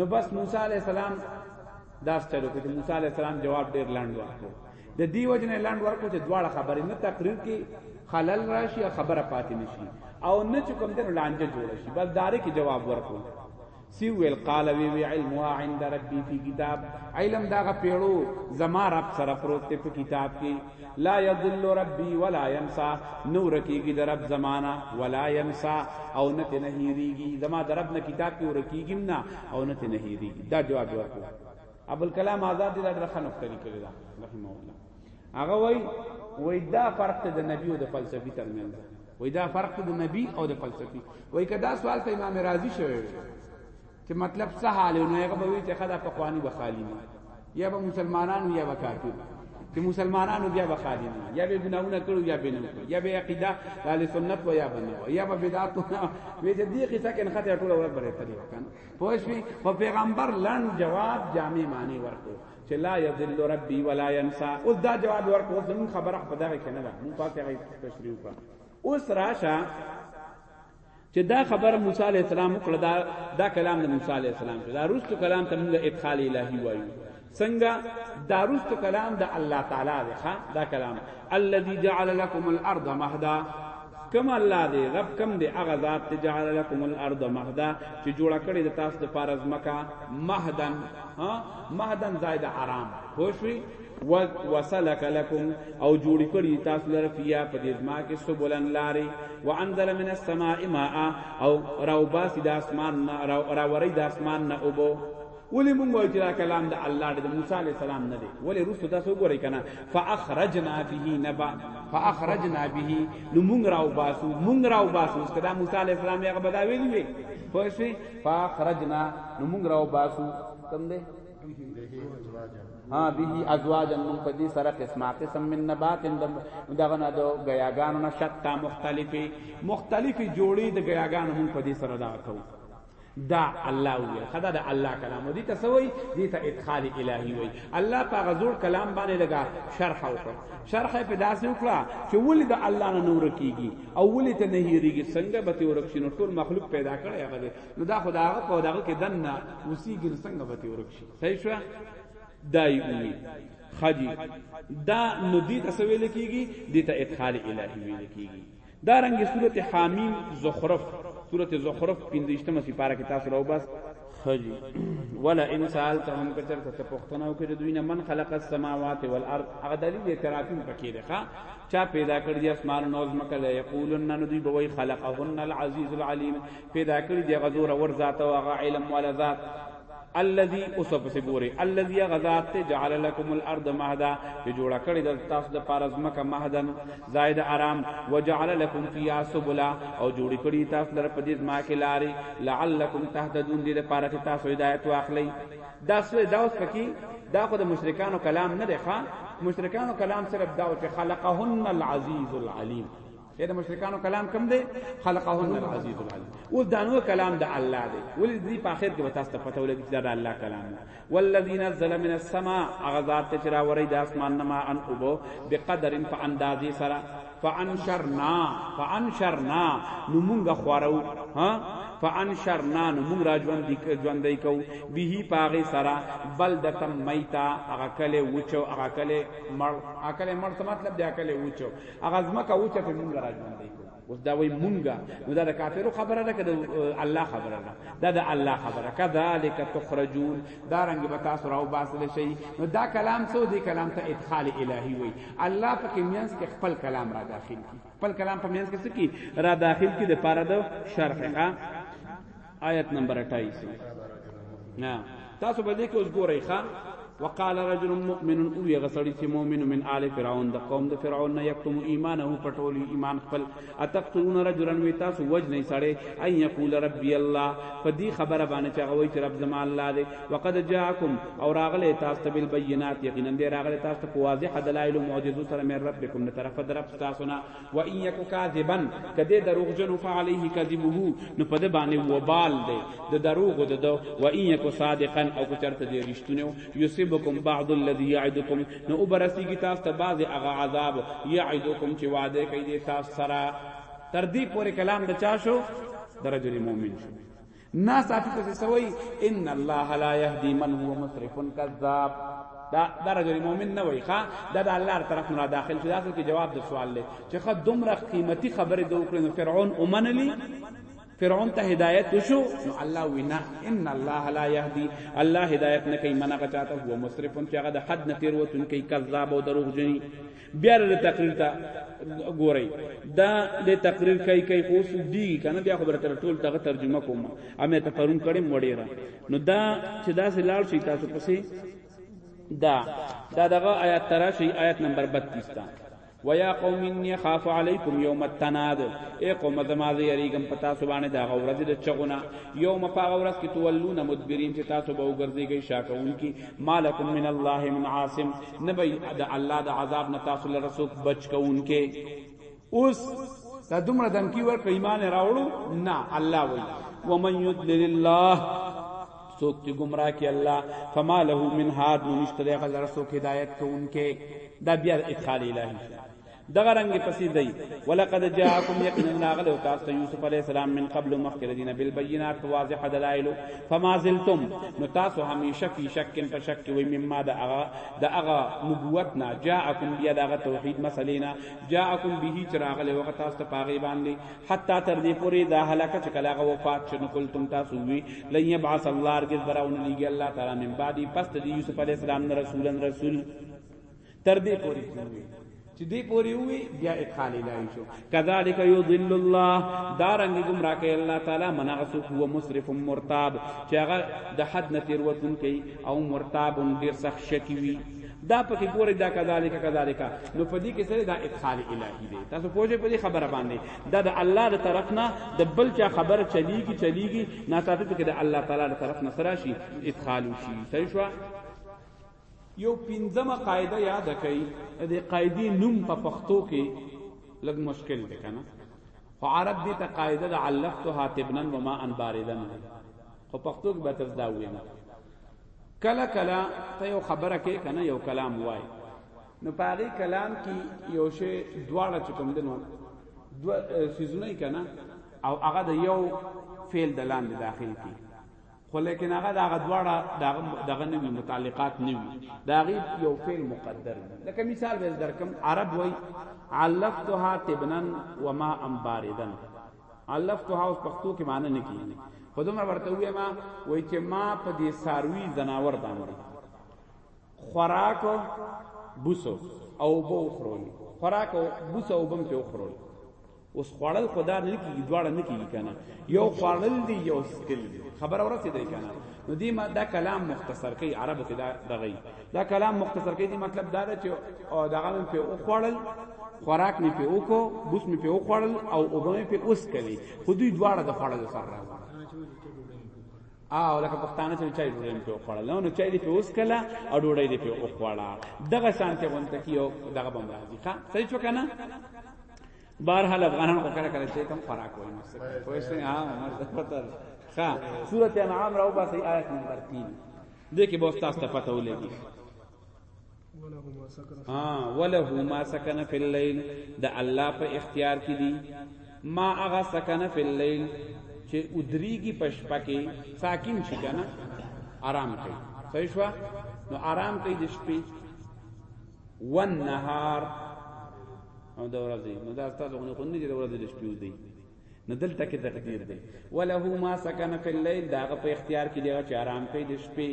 نو بس موسی عليه السلام داس چلو کې موسی عليه السلام جواب ډیر لاند ورکړو د دې وجنه لاند ورکړو چې دواړه خبرې نه تقریر کې خلل راشي خبره پاتې نشي او نه چې کوم دنه لانجه جوړ شي بس داري کې جواب ورکړو سی ویل قال وی وی علمها عند ربی فی کتاب علم داغه پیړو زما رب سره پروت ته په کتاب کې لا یضل ربی ولا ینسا نور کیږي د رب زمانہ ولا ینسا او نه ته نهیریږي زما د رب نه کتاب کې ورکیږم نه او نه ته نهیریږي دا جواب ورکو ابو الکلام آزاد دې دا ډېر ښه نقطه لیکلې ده رحمه الله هغه وای وای دا فرق ته د نبی او د فلسفي ترمنځ وای دا فرق ته د نبی او د فلسفي وای کدا سوال ته امام رازی شوی چې مطلب څه حال نو هغه به وی چې خدا په قواني بخالی نه یا به مسلمانانو یا به کافر چې مسلمانانو بیا به خالی نه یا به ګناونه کړو یا به نه کړو یا به عقیده اهل سنت و یا بنه یا به بدعت نه وې چې دې قصه کې نه خاطر ټول ورځ بره پدې وکړ پوه شئ په پیغمبر لن جواب جامع معنی ورکړو چې لا یذل ربی ولا ینسا اوس دا جواب ورکړ اوس زمون خبره په دغه کې نه ده مون پاتې غي تشریح وکړه اوس راشه چې دا خبر موسی علی السلام وکړه دا دا کلام د موسی علی السلام دا روستو کلام ته موږ ادخال الهی وایو څنګه دا روستو کلام د الله تعالی دی ښا دا کلام الذي جعل لكم الارض مهدا کوم الله دی رب کوم دی هغه ذات ته جعل لكم الارض مهدا چې جوړ کړی د تاسو د پاره ځمکه مهدن ها مهدن زائد حرام خوشوي وسلک لكم او جوړ کړی تاسو لره فیا په دې ځما کې سبولن لاري وانزل من السماء ماء او راو باسی د اسمان نه راو راوري د اسمان نه اوبو ولی مونږ وایو چې دا کلام د الله د موسی علی السلام نه دی ولی رسو تاسو وګورئ کنه فاخرجنا به نبا فاخرجنا به نو مونږ راو باسو مونږ راو باسو اس کدا موسی علی السلام یې غبدا ویلی وی خو شي فاخرجنا نو مونږ راو باسو کم دی ها به ازواجا من قدی سره قسمه قسم من نبات دغه نه دو غیاګانو نه شتا مختلفه مختلفه جوړی د غیاګانو من قدی سره دا کوو دا الله وی خدا دا الله کلام دی ته سوی دی ته ادخال الهی وی الله په غزور کلام باندې لگا شرح وکړه شرح په داسې وکړه چې ولې د الله نه نور کیږي او ولې ته نه هیریږي څنګه به ته ورکشي نو ټول مخلوق پیدا کړي هغه نو دا خدا هغه په دغه کې دنه وسیږي څنګه به ته ورکشي صحیح شو دای وی خدی دا ندی تسویل کیږي دته ادخال الهی ویل کیږي دا رنګ سورته حامیم زخرف سورته زخرف 15مه سپاره کې تاسو راو بس خجی ولا ان سالتهم کچر ته پښتنه او کې دوی نه من خلق السماوات والارض هغه دلیل اعترافین پکې ده ښا چا پیدا کړ دي اسمان نوز مکه لا یقولن نن دوی بوي خلقهن العزیز العلیم پیدا کړ دي غزور ور ذات او هغه علم ولا ذات الذي اوسپس ګوري الذي غذات ته جعل لكم الارض مهدا چې جوړ کړی د تاسو د پارز مکه مهدن زائد آرام وجعل لكم فيها سبلا او جوړ کړی تاسو در په دې ما کې لاري لعلكم تهتدون دې لپاره چې تاسو هدایت واخلئ دا سوې دا اوس پکې دا خو د مشرکانو کلام نه دی ښا مشرکانو کلام صرف دا چې خلقهن العزيز العليم د مشرکانو کلام کم دی خلقهن العزیز العلیم او دانو کلام د الله دی ولې دې په اخر کې وتاست پته ولګی چې دا الله کلام دی والذی نزل من السماء اغذات چې را وری د اسمان نما ان اوبو بقدر فاندازې سره فانشرنا فانشرنا نو مونږه خورو ها فانشرنا نو مونږ را ژوند دي ژوند دی کو به پاغه سرا بلدتم میتا هغه کله وچو هغه کله مړ هغه کله مړ څه مطلب دی هغه کله وچو هغه ځمکه وچه په مونږ راځوندې کو اوس دا وای مونږه نو دا د کافرو خبره ده کده الله خبره ده دا د الله خبره کذالک تخرجون دا رنگ به تاسو راو باسل شي نو دا کلام څو دی کلام ته ادخال الهی وای الله په کمینس کې خپل کلام را داخل کی خپل کلام په مینس کې څه کی را داخل کی د پاره د شرح آیت نمبر 28 نه تاسو به دې کې اوس ګورئ ښا وقال رجل مؤمن او یغه سړی چې مؤمن من آل فرعون د قوم د فرعون نه یکتم ایمانه پټول ایمان خپل اتقتلون رجلا وی تاسو وجنی سړی ان یقول ربی الله فدی خبره باندې چې هغه وی چې رب زما الله دی وقد جاءکم او راغله تاسو ته بل بینات یقینا دی راغله تاسو ته واضح دلایل معجزو سره مې ربکم نه طرف درف تاسو نه و ان یک کاذبا کده دروغجن فعليه کذبه نو په د باندې وبال دی د دروغ د دو و ان یک صادقا او کو چرته دی رښتونه یصيبکم بعض الذي يعدكم نو وبرسي کی تاسو ته بعض هغه عذاب يعدكم چې وعده کوي تاسو سره تر دې پورې کلام د چا شو درجه مؤمن شو ناس اپی پسی سوئی ان الله لا يهدي من هو مسرف كذاب دا دا رجل مؤمن نه وای ښا دا د الله تر طرف نه داخل شي اصل کې جواب د سوال لې چې خد دومره قیمتي خبره د وکړې فرعون اومنلی فرعون ته هدایت وشو نو الله وینا ان الله لا يهدي الله هدایت نه کوي منغه چاته هو مسرف چې هغه د حد نه تیر وتون کوي کذاب او دروغجنی بیا د تقریر ته ګورئ دا د تقریر کوي کوي خو سودی کنه بیا خبره تر ټول دغه ترجمه کوم امه ته پرون کړم وړیرا نو دا چې دا سه لاړ شي تاسو پسې دا دا دغه آیات تراشی آیت نمبر 32 تا ويا قوم اني خاف عليكم يوم التناد اي قوم زما زه یریګم پتا سبانه دا غورز د چغونه یوم پا غورز کی تولون مدبرین چې تاسو به وګرځيږئ شاکون کی مالکم من الله من عاصم نه به د الله د عذاب نه تاسو لره څوک بچ کوونکې اوس دا دومره دمکی ورکړ ایمان راوړو نه الله وایي ومن یضلل الله سوک چې گمراه کی الله فما له من هاد نو نشته غل رسو هدایت کوونکې دا بیا ادخال الهی دغه رنګ پسې دی ولقد جاءکم یقینا راغله تاسو ته یوسف علی السلام من قبل مخکره دینه بالبينات واضح دلائل فما زلتم نو تاسو همیشه فی شک په شک کې وي مما د هغه د هغه نبوت نه جاءکم بیا دغه توحید مسلینا جاءکم به چراغله وغه تاسو ته پاغي باندې حتا تر دې پوری دا هلاکه چې کلاغه وفات شنو کول تم تاسو وی لن یبعث الله ارګز براونه لیږي الله تعالی من بعدی پس د یوسف علی السلام رسولن رسول تر دې پورې کوي چې دې پورې وي بیا ادخال الهي شو کذالک یضل الله دارنګ گمراه کوي الله تعالی منع سو هو مسرف مرتاب چې هغه د حد نه تیر وتون کوي او مرتاب ډیر سخت شکی وي دا پکې ګوري دا کذالک کذالک نو په دې کې سره دا ادخال الهی دی تاسو پوهه په دې خبره باندې دا د الله تر طرف نه د بل چا خبره چلیږي چلیږي نه تاسو پکې د الله تعالی تر طرف نه سره شي ادخال شي صحیح شو یو پنځمه قاعده یاد کړئ د قاعدې نوم په پښتو کې لږ مشکل دی کنه خو عرب دې ته قاعده د علفتها تبنا وما ان باردن خو پښتو کې به تر دا ویم کله کله ته یو خبره کې کنه یو کلام وای نو پاغي کلام کې یو شی دواړه چکم دنو دو سيزونه کنه او هغه د یو فعل د لاندې داخل کی خو لیکن هغه دا غدواړه دا دغه نه وی متعلقات نه وی دا غی یو فعل مقدر لکه مثال ول درکم عرب وای علفتها تبنن وما ام باردن علفتها اوس پښتو کې معنی نه کیږي خودم ورته وی ما وای چې ما په دې ساروی زناور باندې خوراک بوسو او بو خورول خوراک بوسو او بم په خورول اوس خوړل خدا نه کیږي دواړه نه کیږي کنه یو خوړل دی یو سکل دی خبر اورته دی کنه نو دی ما دا کلام مختصر کوي عرب ته دا دغی دا کلام مختصر کوي دی مطلب دا دی چې دغه په او خوړل خوراک می په اوکو بوس می په او خوړل او او به په اوس کوي خو دوی دواړه د خوړل سره راځي او لکه پښتانه چې چای ډوډۍ په خوړل نو چای دی په اوس کله او ډوډۍ دی په او خوړه دغه شانته غونته کیو دغه بم راځي ښا صحیح شو کنه بهر حال افغانان کو کړه کړه چې تم خوراک وای نو څه کوی څه ها عمر ته پته ښا سورته انعام راو با سي آیت نمبر 3 دې کې به تاسو ته پته ولګي ها وله ما سکن فی الليل د الله په اختیار کې دي ما اغه سکن فی الليل چې ادریږي پشپا کې ساکن شي کنه آرام کوي صحیح شو نو آرام کوي د شپې والنهار او د ورځې نو دا تاسو غوښنه خو نه دي د ورځې د شپې دی نو دلته کې تقدیر دی وله ما سکن فی الليل دا په اختیار کې دی چې آرام کوي د شپې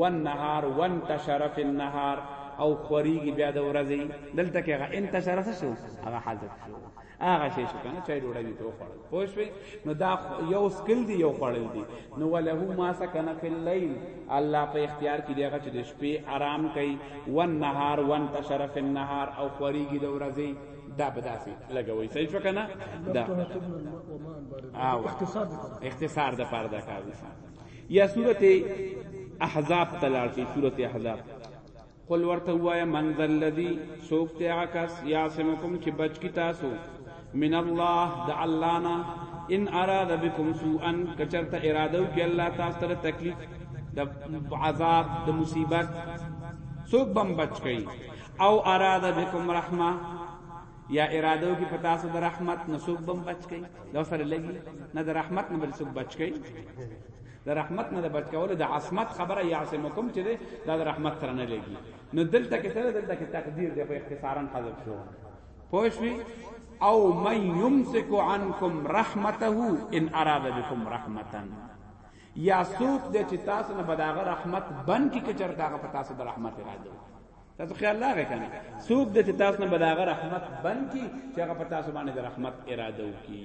والنهار وانتشر فی النهار او خوريږي بیا د ورځې دلته کې هغه انتشار څه شو هغه حذف شو هغه شی چې کنه چای ډوډۍ دې تو خوړل پوه شوې نو دا یو سکل دی یو خوړل دی نو وله ما سکن فی الليل الله په اختیار کې دی هغه چې د شپې آرام کوي ون نهار ون تشر فی النهار او خوريږي د ورځې دا بداسي لګوي صحیح شو کنه دا او اختصار اختصار د پاره دا کار یا سورته احزاب تلاشی سورته احزاب قل ورته وایا من ذا الذی سوک ته عکس یاسمکم چې بچ کی تاسو من الله د الله نه ان اراد بكم سوءا کچرت اراده کی الله تاسو ته تکلیف د عذاب د مصیبت سوک بم بچ کئ او اراد بكم رحمه یا اراده کی پتا سو د رحمت نسوک بم بچ کئ دا سره لګي نه د رحمت نه بل سوک بچ کئ د رحمت نه د بچ کولو د عصمت خبره یعصمکم چې دا د رحمت سره نه لګي نو دلته کې سره دلته کې تقدیر دی په اختصارا حذف شو پوښوي او من یمسک عنکم رحمته ان اراد بكم رحمتا یا سوق د چې تاسو نه بداغه رحمت بن کې کې چرته هغه په تاسو د رحمت اراده تاسو خیال لاره کنه سوق د چې تاسو نه بداغه رحمت بن کې چې هغه په تاسو باندې د رحمت اراده وکړي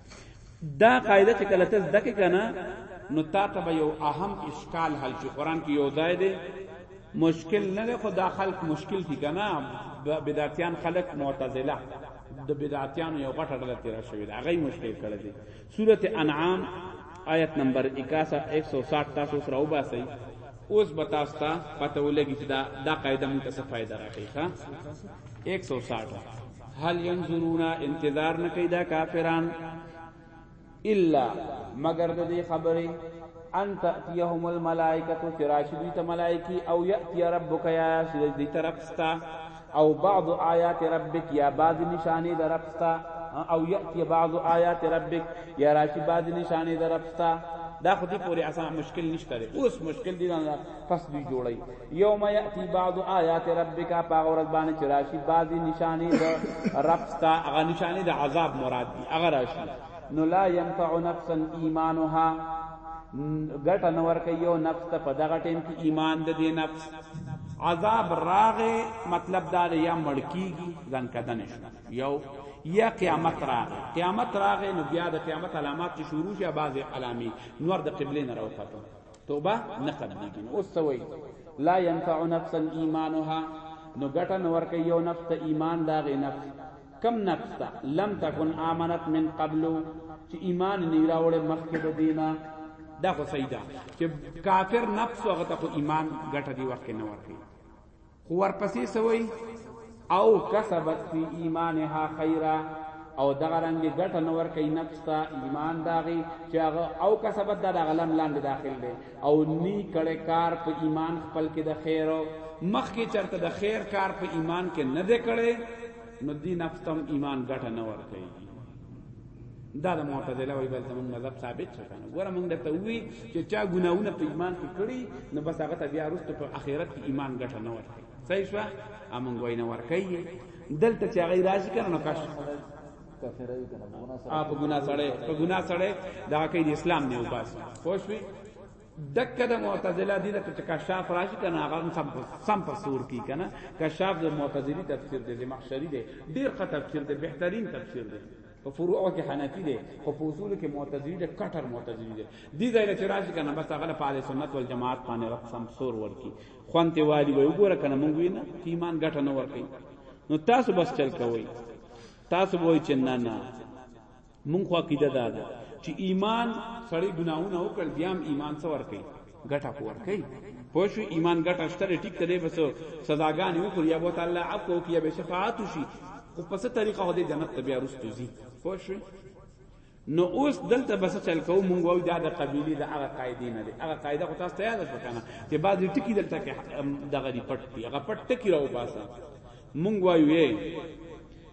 دا قاعده چې کله ته زده کې کنه نو تا ته به یو اهم اشکال حل شي قران کې یو ځای دی مشکل نه ده خدا خلق مشکل کی کنه بدعتیان خلق معتزله د بدعتیان یو غټه ډله تیر شوی دا غي مشکل کړی دی سوره انعام آیت نمبر 61 160 تاسو سره وباسئ اوس بتاستا پته ولګی چې دا دا قاعده مونږ ته څه فائدہ راکړي ښا 160 هل ينظرون انتظار نه کوي دا کافران الا مگر د دې خبرې ان تاتيهم الملائکه تراشدی ته ملائکی او یاتی ربک یا سجدی ترپستا او بعض آیات ربک یا بعض نشانی درپستا او یاتی بعض آیات ربک یا راشی بعض نشانی درپستا دا خو دې پورې اسان مشکل نشته اوس مشکل دي نه پس دوی جوړي یوم یاتی بعض آیات ربک پاغه ورځ باندې چې راشي بعضی نشانی د رب ستا هغه نشانی د عذاب مراد دی هغه راشي نو لا ينفع نفسا ایمانها ګټه نور کوي یو نفس ته په دغه ټیم کې ایمان د دې نفس عذاب راغې مطلب دا دی یا مړکیږي ځان کدن شو یو یا قیامت راغې قیامت راغې نو بیا د قیامت علامات چې شروع شي بعضی علامې نور د قبله نه راوخته توبه نه قبليږي نو اوس وای لا ينفع نفسا ايمانها نو ګټه نور کوي یو نفس ته ایمان دا غي نفس کم نفس ته لم تکن امنت من قبل چې ایمان نه راوړې مخکې د دینه دا خو سیدا چې کافر نفس هغه ته ایمان ګټه دی وخت نه ورکړي خو ورپسې سوی او کسبت فی ایمانها خیرا او دغه رنګ ګټه نور کوي نفس ته ایمان داغي چې هغه او کسبت د غلم لاندې داخل دی او نی کړه کار په ایمان خپل کې د خیر مخ کې چرته د خیر کار په ایمان کې نه دی کړي نو دی نفس تم ایمان ګټه نور کوي دا د معتزله وی بل زمون مذهب ثابت شو کنه ګوره مونږ درته وی چې چا ګناونه په ایمان کې کړی نو بس هغه ته بیا وروسته په آخرت کې ایمان ګټه نه ورکړي صحیح شو امون ګوی نه ورکړي دلته چې هغه راځي کنه نو کاش کافروي کنه ګناه سره په ګناه سره په ګناه سره دا کې د اسلام نه وباس خوښ وي دکه د معتزله دي د کشاف راشي کنه هغه سم سم په سور کی کنه کشاف د معتزلی تفسیر دی مخشری دی ډیر ښه تفسیر دی بهترین تفسیر دی په فروع کې حنفی دی او په اصول کې معتزلی دی کټر معتزلی دی دي ځای چې راشي کنه بس هغه په اهل سنت والجماعت باندې رب سم سور ورکی خوانته والی وي وګوره کنه مونږ وینا ایمان ګټه نه ورکی نو تاسو بس چل کوی تاسو وای چې نه نه مونږ خو عقیده دا ده چې ایمان سړی ګناونه وکړ بیا هم ایمان څه ور کوي ګټه پور کوي پوه شو ایمان ګټه شته ټیک ته دی بس سزاګانې وکړي یا به تعالی عفو وکړي یا به شفاعت وشي خو په څه طریقه هدي جنت ته بیا رستو زی پوه شو نو اوس دلته بس چل کو مونږ وای دا د قبيله د هغه قاعده نه دي هغه قاعده خو تاسو ته یاد شو کنه چې بعض ټکی دلته کې دغه دی پټ دی هغه پټ ټکی راو باسه مونږ وایو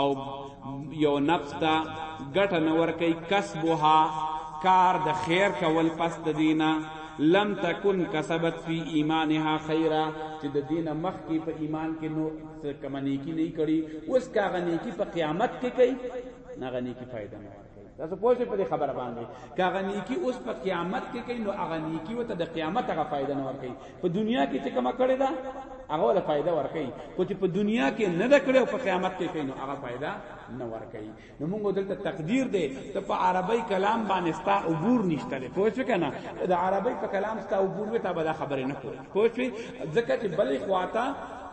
او یو نفس ته ګټه نه ورکوي کسبها کار د خیر کول پس د دینه لم تکن کسبت فی ایمانها خیرا چې د دینه مخ کې په ایمان کې نو کمنیکی نه کړي اوس کا غنیکی په قیامت کې کوي نه غنیکی فائدہ نه تاسو پوه شئ په دې خبره باندې که هغه نیکی اوس په قیامت کې کوي نو هغه نیکی وته د قیامت هغه فائدہ نه ورکړي په دنیا کې چې کومه کړې ده هغه له فائدہ ورکړي خو چې په دنیا کې نه ده کړې او په قیامت کې کوي نو هغه فائدہ نه ورکړي نو موږ دلته تقدیر دی ته په عربی کلام باندې ستا عبور نشته لري پوه شو کنه د عربی په کلام ستا عبور وي ته به دا خبره نه کوي پوه شو ځکه چې بلې خواته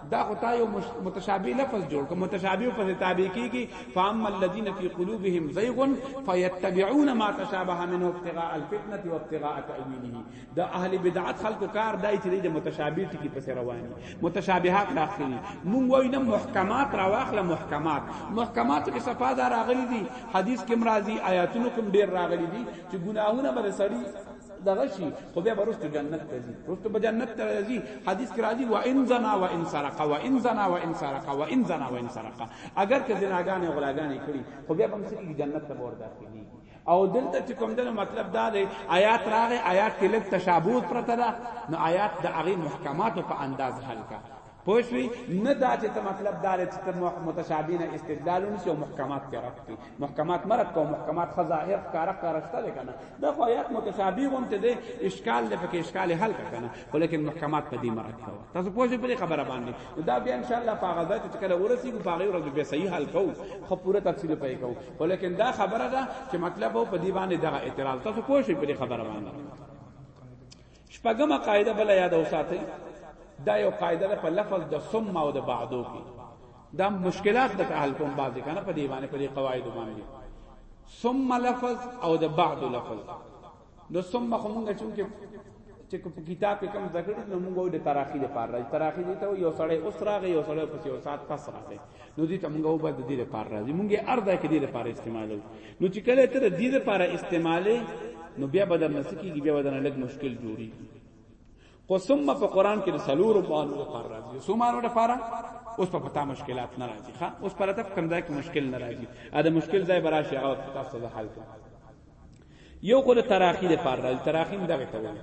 دا خو تا یو متشابه لفظ جوړ کو متشابه په تابع کیږي فاما الذين في قلوبهم زيغ فيتبعون ما تشابه منه ابتغاء الفتنه وابتغاء تاويله دا اهل بدعت خلق کار دای چې د متشابه ټکی پس رواني متشابهات راخلي مونږ وینه محکمات راواخله محکمات محکمات کې صفه دا راغلي دي حدیث کې مرাজি آیاتونو کوم ډیر راغلي دي چې ګناهونه بر سړي دغه شي خو بیا ورسته جنت ته ځي ورسته به جنت ته ځي حدیث کې راځي و ان زنا و ان سرق و ان زنا و ان سرق و ان زنا و ان سرق اگر که زناګانې غلاګانې کړي خو بیا به هم سړي جنت ته ور داخلي او دلته چې کوم دنو مطلب دا دی آیات راغې آیات کې لږ تشابوت پرته ده نو آیات د هغه محکماتو په انداز حل کا پوښوي نه دا چې ته مطلب دار چې ته متشابهین استدلال نشي او محکمات پر رکھتی محکمات مرک او محکمات خظاهر کار کارشته ده کنه دا خو آیات متشابه هم ته دې اشکال دې پکې اشکال حل کنه ولیکن محکمات په دې مرک کوه تاسو پوښي په خبره باندې دا بیا ان شاء الله په غزا چې کله ورسی کو باغې ورځ به صحیح حل کو خو پوره تفصیل پې کو ولیکن دا خبره ده چې مطلب په دې باندې دا اعتراض تاسو پوښي په خبره باندې شپږمه قاعده بل یاد اوساتئ دا یو قاعده ده په لفظ د ثم او د بعدو کې دا مشکلات د حل کوم بعض کنه په دی باندې په دی قواعد باندې ثم لفظ او د بعد لفظ نو ثم خو مونږ چون کې چې په کتاب کې کم ذکر نو مونږ د تراخی لپاره راځي تراخی دي ته یو سړی اوس راغی یو سړی پس یو سات پس راغی نو دې ته مونږه وبد دې لپاره راځي مونږه اردا کې دې لپاره استعمالو نو چې کله تر دې لپاره استعماله نو بیا بدر نسکیږي بیا بدر لګ مشکل جوړي قسم په قران کې سلور مانو لپاره راځي سو مانو لپاره اوس په پتا مشکلات نه راځي ښا اوس پر تک کم ځای کې مشکل نه راځي ا د مشکل ځای براشي او تاسو د حل کړئ یو خو د تراخی د پاره راځي تراخی هم دغه ته وایي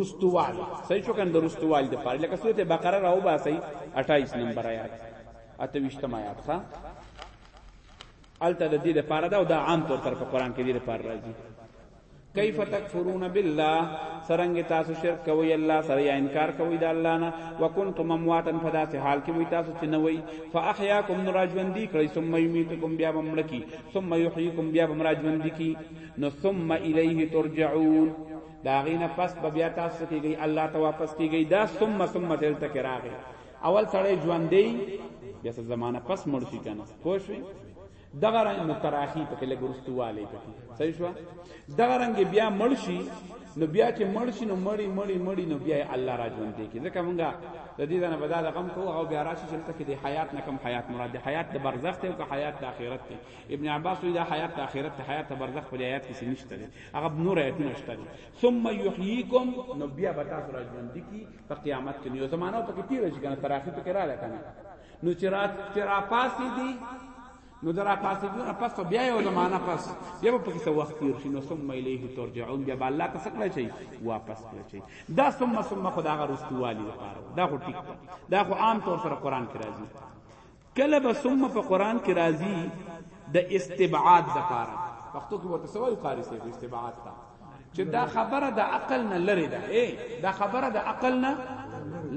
رستوال صحیح شو کنده رستوال د پاره لکه سورته بقره راو باسي 28 نمبر آیات اته وشتم آیات ښا الته د دې لپاره دا او دا عام طور پر قرآن کې دې لپاره راځي کیف تکفرون بالله سرنګ تاسو شرک کوي الله سره یا انکار کوي د الله نه وکنتم امواتن فداسه حال کې وي تاسو چې نه وي فاحیاکم نراجوندی کړی ثم یمیتکم بیا بمړکی ثم يحييكم بیا بمرا ژوند کی نو ثم الیه ترجعون دا غینا پس بیا تاسو کیږي الله ته واپس کیږي دا ثم ثم دل تک راغی اول سړی ژوند دی بیا څه زمانہ پس مړ شي کنه پوه شئ دغه رنګ نو تراخی پکې لګورستواله پکې صحیح شو دغه رنګ بیا مړ شي نو بیا چې مړ شي نو مړی مړی مړی نو بیا الله را ژوند دی کی ځکه مونږه د دې نه بدل غم کو او بیا راشي چې ته کې د حیات نه کم حیات مراد د حیات د برزخ ته او که حیات د اخرت ته ابن عباس وی دا حیات د اخرت ته حیات د برزخ په حیات کې نشته دی هغه نور آیتونه شته دی ثم یحییکم نو بیا به تاسو را ژوند کی په قیامت کې یو زمانہ په کې تیر شي کنه تر اخر کې را لکنه نو چې رات تر پاسې دی نو درا پاسیدونه پس په بیا یو زمانہ پس بیا په کیسه وخت تیر شي نو ثم الیه ترجعون بیا الله ته سکړی شي واپس کړی شي دا ثم ثم خدا غ رستوالی لپاره دا خو ټیک دا خو عام طور سره قران کې راځي کله به ثم په قران کې راځي د استبعاد لپاره وختو کې ورته سوال قاری سي استبعاد ته چې دا خبره د عقل نه لري ده اے دا خبره د عقل نه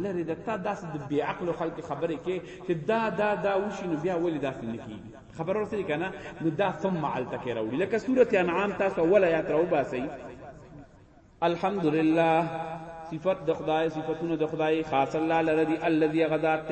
لري ده تا داس د بی عقل خلک خبره کې چې دا دا دا وشي نو بیا ولې داس نه کی خبره ورته کنه نو دا ثم علت کې راوړي لکه سوره انعام تاسو ولا یات راو باسي الحمدلله صفت د خدای صفاتونه د خدای خاص الله لري الذي غذات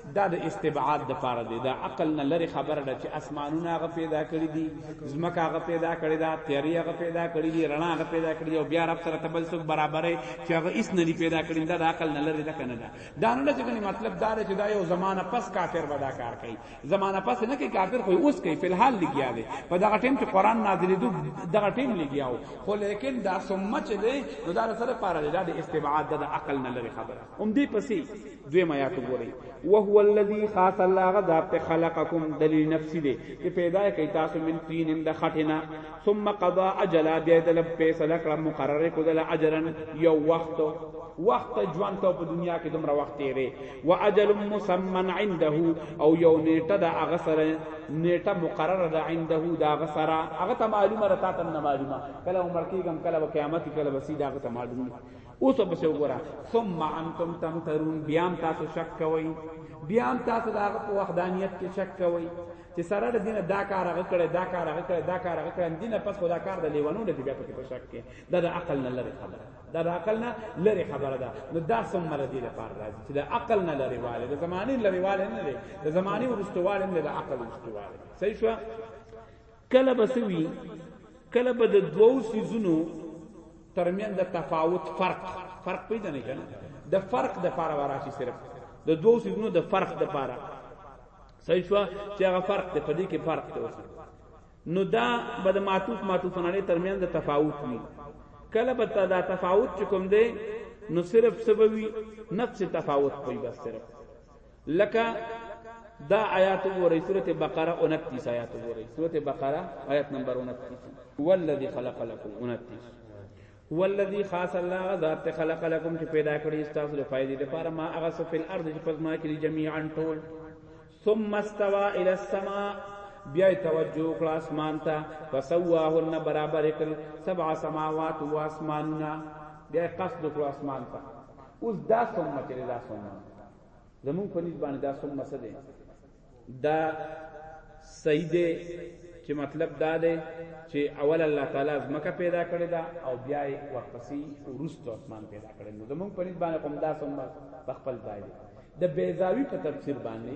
دا د استبعاد د پاره دی دا عقل نه لري خبره ده چې اسمانونه هغه پیدا کړی دي زمکه هغه پیدا کړی دا تیاری هغه پیدا کړی دي رڼا هغه پیدا کړی او بیا رب سره تبل څوک برابرې چې هغه اس نه پیدا کړی دا د عقل نه لري دا کنه دا دا نه چې کني مطلب دا چې دا یو زمانہ پس کافر ودا کار کوي زمانہ پس نه کوي کافر خو اوس کوي په الحال لګیا دی په دا ټیم چې قران نازلې دو دا ټیم لګیاو خو لیکن دا ثم چې دی نو دا سره پاره دی دا د استبعاد د عقل نه لري خبره هم دې پسې دوی ما یاد وګورئ وهو الذی خاص الله غذا په خلقکم دلیل نفسی دی چې پیدا کړي تاسو من طین د خټینا ثم قضا اجل بیا د لب فیصله کړه مقرر کو دل اجرن یو وخت وخت ژوند ته په دنیا کې دومره وخت تیرې و اجل مسمن عنده او یو نیټه د هغه سره نیټه مقرره ده عنده د هغه سره هغه ته معلومه راته نه معلومه کله عمر کېږم کله قیامت کله وسیدا هغه ته معلومه اوس پسې وګوره ثم انتم تمترون بیا هم تاسو شک کوئ بیا هم تاسو د هغه په وحدانیت کې شک کوئ چې سره د دینه دا کار هغه کړي دا کار هغه کړي دا کار هغه کړي دینه پس خدا کار د لیوانو د بیا په شک کې دا د عقل نه لري خبره دا د عقل نه لري خبره ده نو دا سم مر دي لپاره راځي چې د عقل نه لري والي د زماني لري والي نه لري د زماني ورستواله نه د عقل ورستواله صحیح شو کله به سوي کله به د دوو سيزونو ترمن د تفاوت فرق فرق پیدا نه کنه د فرق د پاره وراشي صرف د دوو سيزونو د فرق د پاره صحیح شو چې هغه فرق ته پدې کې فرق ته وشي نو دا بد معطوف معطوف علی ترمن د تفاوت وي کله به دا تفاوت کوم دی نو صرف سبوی نفس تفاوت پي بس صرف لکه دا آیات وګورئ سورته بقره 29 آیات وګورئ سورته بقره آیت نمبر 29 والذي خلق لكم 29 والذي خاص الله ذات خلق لكم چې پیدا کړی تاسو د فائدې لپاره ما هغه څه په الارض چې پزما کې جميعا ټول ثم استوى الى السماء بیا توجه کړه اسمان ته فسواهن برابر کړ سبع سماوات و اسماننا بیا قصد کړه اسمان ته اوس دا ثم چې دا ثم زمون په نسبت باندې دا ثم څه دی دا صحیح دی چې مطلب دا دی چې اول الله تعالی زمکه پیدا کړی دا او بیا یې ورپسې ورستو اسمان پیدا کړی نو زمون په نسبت باندې کوم دا ثم په خپل ځای دی د بیزاوی په تفسیر باندې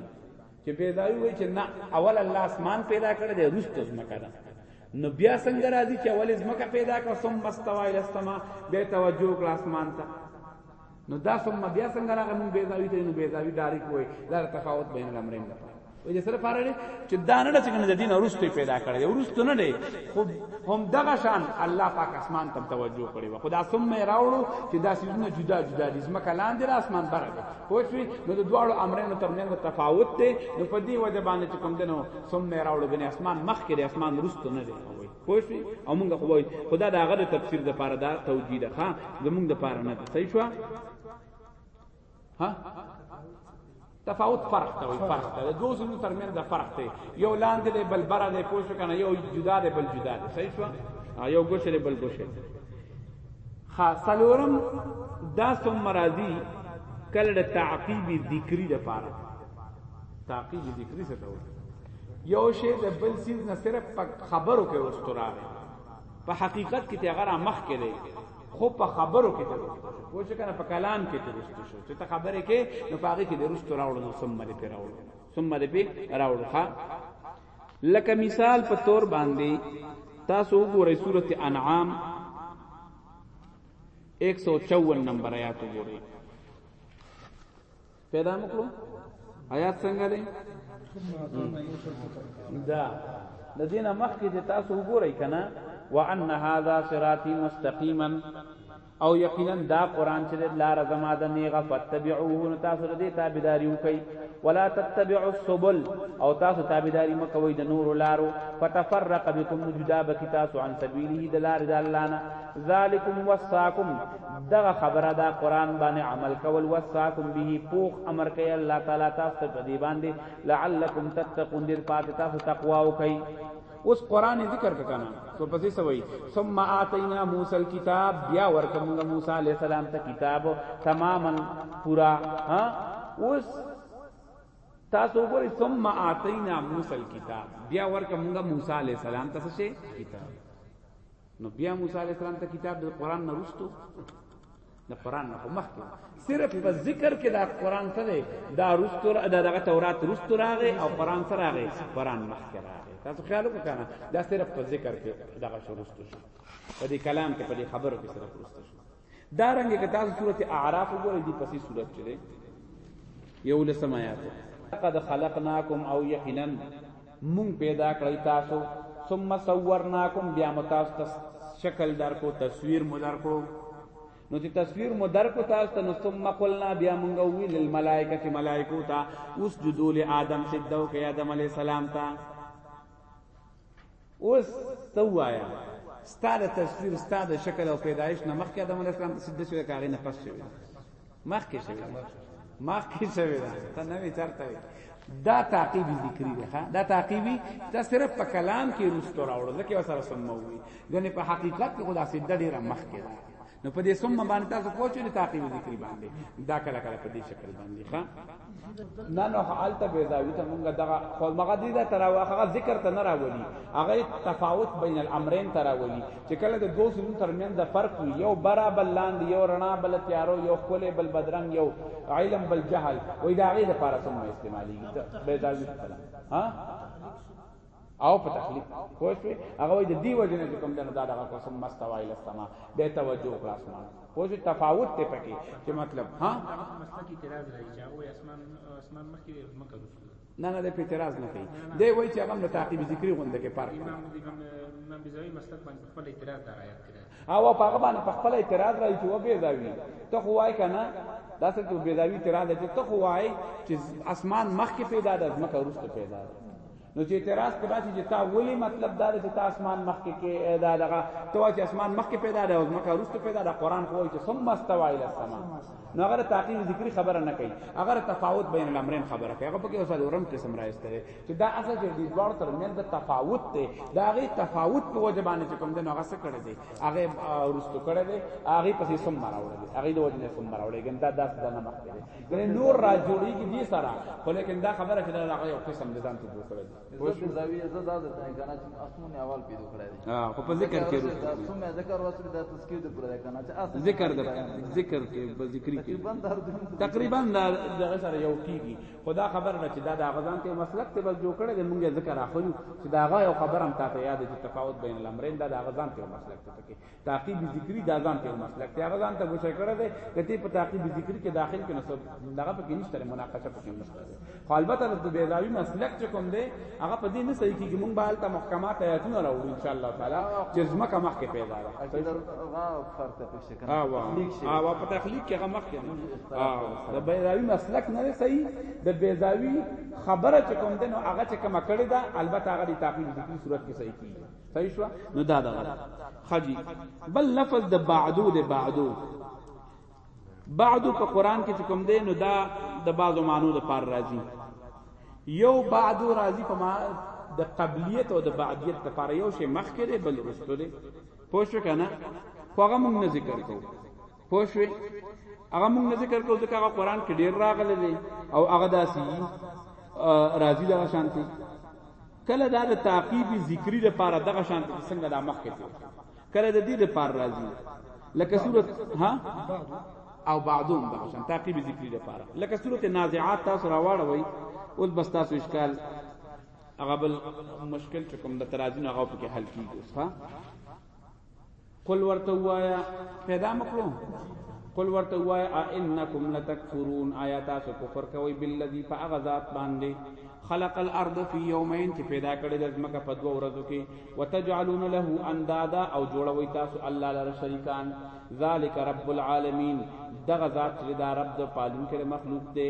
چې بیزاوی وایي چې نه اول الله اسمان پیدا کړی دی ورستو زمکه ده نو بیا څنګه راځي چې اول زمکه پیدا کړ ثم استوى الى السما به توجه کړ اسمان ته نو دا ثم بیا څنګه راغی مونږ بیزاوی ته نو بیزاوی ډایرک وای دا تفاوت بین الامرین ده وای چې سره پاره لري چې دا نه چې کنه دین ورستو پیدا کړی ورستو نه دی خو هم دغه شان الله پاک اسمان ته توجه کړی و خدا ثم راوړو چې دا سيزونه جدا جدا دي زمکه لاندې را اسمان بره دی خو شوی نو د دواړو امرینو ترمنځ تفاوت دی نو په دې وجه باندې چې کوم دنو ثم راوړو بني اسمان مخ کې اسمان ورستو نه دی پوه شئ او موږ خو وایو خدا دا غره تفسیر د پاره دا توجیه ده ها زموږ د پاره نه صحیح شو ها تفاوت فرق ته وي فرق ته دوه زونو ترمن د فرق ته یو لاندې دی بل بره دی پوه شو کنه یو جدا دی بل جدا دی صحیح شو یو ګوشه دی بل ګوشه خا سلورم دا ثم راضی کله د تعقیب ذکری د پاره تعقیب ذکری څه ته وایي یو شی د بل سیز نه صرف په خبرو کې واسترار په حقیقت کې ته غره مخ کې دی خو په خبرو کې ته پوه شو کنه په کلام کې ته رست شو چې ته خبره کې نو پاګه کې درست راوړو نو سم باندې په راوړو سم باندې په راوړو ها لکه مثال په تور باندې تاسو وګورئ سورته انعام 154 نمبر آیات وګورئ پیدا مکلو آیات څنګه دی دا د دینه مخکې چې تاسو وګورئ کنه وان هذا صراطي مستقيما او یقینا دا قران چې لار زما د نیغه فتبعوه نو تاسو دې تابعداري وکړئ ولا تتبعوا السبل او تاسو تابعداري مکوئ د نور لارو فتفرق بكم جدا بکتاسو عن سبيله د لار د الله نه ذالکم وصاکم دغه خبره دا قران باندې عمل کول وصاکم به پوخ امر کوي الله تعالی تاسو ته په دې باندې لعلکم تتقون دې پاتې تاسو تقوا وکړي اوس قران ذکر کنا تو پسې سوي ثم اتینا موسی الكتاب بیا ورکم موسی علی السلام ته کتاب تماما پورا ها اوس تاسو وګورئ ثم اتینا موسی الكتاب بیا ورکم موسی علی السلام ته څه کتاب نو بیا موسی علی السلام ته کتاب د قران نه رسټو د قران نه مخ کې صرف په ذکر کې دا قران ته دی دا رسټو دا دغه تورات رسټو راغی او قران سره راغی قران مخ کې راغی تاسو خیال وکړه دا صرف په ذکر کې دغه شروع شو په دې کلام کې په دې خبرو کې صرف رسټو شو دا رنګ کې تاسو سورته اعراف وګورئ دی پسې سورته چره یو لسم آیات قد خلقناکم او یقینا مون پیدا کړی تاسو ثم صورناکم بیا متاسو شکل در کو تصویر مو در کو نو چې تصویر مو در کو تاسو ته نو ثم قلنا بیا مونږ وی للملائکه ملائکو ته اسجدوا لآدم سجدو کې آدم علی السلام ته اوس ته ووایه ستا د تصویر ستا د شکل او پیدایش نه مخکې آدم علیه السلام تصویر داسې لکه هغې نه پس شوی مخکې شوی مخکې شوی ده ته نه وي چرته وي دا تعقیبی ذکری ده دا تعقیبی دا صرف په کلام کې رستو راوړل ځکه وسره سموي ګنې په حقیقت کې خدا سیده ډیره مخکې ده نو په دې سم باندې تاسو پوښتنه دي تعقیب ذکر باندې دا کله کله په دې شکل باندې ښا نه نو حالت به زاوی ته مونږه دغه خو مغه دې دا تر واخه ذکر ته نه راولي هغه تفاوت بین الامرین تر راولي چې کله د دوه سونو ترمن د فرق وي یو برا بل لاند یو رڼا بل تیارو یو خله بل بدرنګ یو علم بل جهل وې دا غي لپاره سم استعمالي به زاوی ته ها او په تخلیق پوه شو هغه وایي د دی وجنه چې کوم دنه دا دغه قسم مستوا ال السما به توجه کړه اسمان پوه شو تفاوت ته پکې چې مطلب ها مسلکی اعتراض راځي چې هغه اسمان اسمان مخکې مکه رسول نه نه د اعتراض نه کوي دی وایي چې هغه د تعقیب ذکری غونډه کې فرق امام امام بزوی مسلک باندې خپل اعتراض دار آیات کړی او په هغه باندې خپل اعتراض راځي چې و به زاوی ته خو وای کنه دا څه ته به زاوی اعتراض چې ته خو وای چې اسمان مخکې پیدا ده مکه رسول پیدا ده نو چې اعتراض په داسې چې تا ولی مطلب دا چې تا اسمان مخ کې کې دا دغه تو چې اسمان مخ کې پیدا دی او مکه روست پیدا دا قران خو چې ثم استوى الى السماء نو هغه تعقیب ذکری خبره نه کوي هغه تفاوت بین الامرین خبره کوي هغه په کې اوسه لورم کې سم راځته چې دا اصل چې د دوړ تر من د تفاوت ته دا غي تفاوت په وجه باندې کوم دی نو هغه څه کړی دی هغه روست کړی دی هغه پسې ثم راوړی دی هغه د وجه نه ثم راوړی ګنده داس دنه مخ کې ګنې نور را جوړیږي دې سره خو لیکن دا خبره چې دا هغه یو قسم د ځان ته جوړ کړی اوس د زاویې زدا د ځای کنه چې اسونه اول پیدا کړی دی ها خو په ذکر کې اسونه ذکر واسره د تسکیه د پر کنه چې اصل ذکر د ذکر کې په ذکر کې تقریبا دا دغه سره یو کیږي خدا خبر نه چې دا د غزان ته مسلک ته بس جوړ کړی دی مونږه ذکر اخلو چې دا هغه یو خبره هم تاسو یاد چې تفاوت بین الامرین دا د غزان ته مسلک ته کې تعقیب ذکری دا ځان ته مسلک ته هغه ځان ته بوشه کړه دې کته په تعقیب ذکری کې داخل کې نسب دغه په کې نشته مناقشه په کې نشته خو البته د بیزاوی مسلک چې کوم دې هغه په دې نه صحیح کېږي مونږ به حالته محکمات آیاتونه راوړو ان شاء الله تعالی چې زمکه مخ کې پیدا ده هغه فرته پښته کنه تخلیق شي او په تخلیق کې هغه مخ کې د بیزاوی مسلک نه صحیح د بیزاوی خبره چې کوم دې نو هغه چې کوم کړی دا البته هغه د تعقیب ذکری صورت کې صحیح کېږي صحیح شو نو دا دا خجی بل لفظ د بعدو د بعدو بعدو په قران کې کوم دی نو دا د بعضو معنی د پار راځي یو بعدو راځي په معنا د قبلیت او د بعدیت لپاره یو شی مخکې دی بل وروسته دی پوه شو کنه خو هغه موږ نه ذکر کوو پوه شوې هغه موږ نه ذکر کوو ځکه هغه قران کې ډیر راغلی دی او هغه داسي راضی دغه شانتي کله دا د تعقیب ذکری لپاره دغه شانتي څنګه دا مخ کې کله د دې لپاره راضی لکه سورۃ ها او بعضون دغه شان تعقیب ذکری لپاره لکه سورۃ نازعات تاسو راوړوي اوس بس تاسو اشکال هغه بل مشکل چې کوم د ترازی نه هغه په حل کیږي ها قل ورته وایا پیدا مکړو قل ورته وایا انکم لتکفرون آیا تاسو کفر کوي بالذي فغذات باندې خلق الارض فی یومین چې پیدا کړی د ځمکه په دوه ورځو کې وتجعلون له اندادا او جوړوي تاسو الله لپاره شریکان ذالک رب العالمین دغه ذات چې دا رب د پالونکو مخلوق دی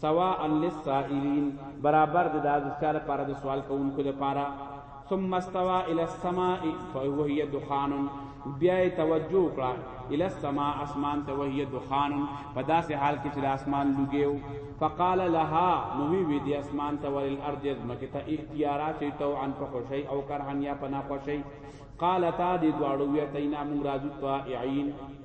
سواء للسائلین برابر د داز چا لپاره د سوال کوونکو لپاره ثم استوى الى السماء فهي دخان بیا توجه کړه الى السماء اسمان ته وهي دخان په داسې حال کې چې د اسمان لګیو فقال لها نو وی وی دی اسمان ته ول الارض مکه ته اختیارا چې تو ان په خوشي او کرهن یا پنا خوشي قالتا دی دواړو وی تینا موږ راځو طائعين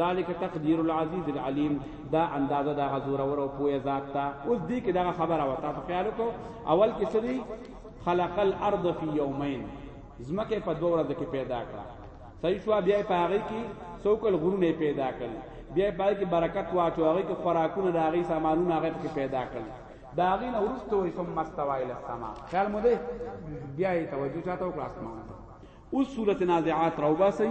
ذالک تقدیر العزیز العلیم دا اندازه دا غزور او پوهه ذات تا اوس دې کې دا خبره وتا ته خیال کو اول کې سړي خلق الارض فی یومین زمکه په دوه ورځې کې پیدا کړه صحیح شو بیا په هغه کې څوکل غرونه پیدا کړل بیا په هغه کې برکت واچو هغه کې خوراکونه راغی سامانونه هغه کې پیدا کړل دا غي نه ورستو وي ثم استوى الى السماء خیال مو دی بیا یې توجه چاته وکړه اسمان اوس سورته نازعات راوباسي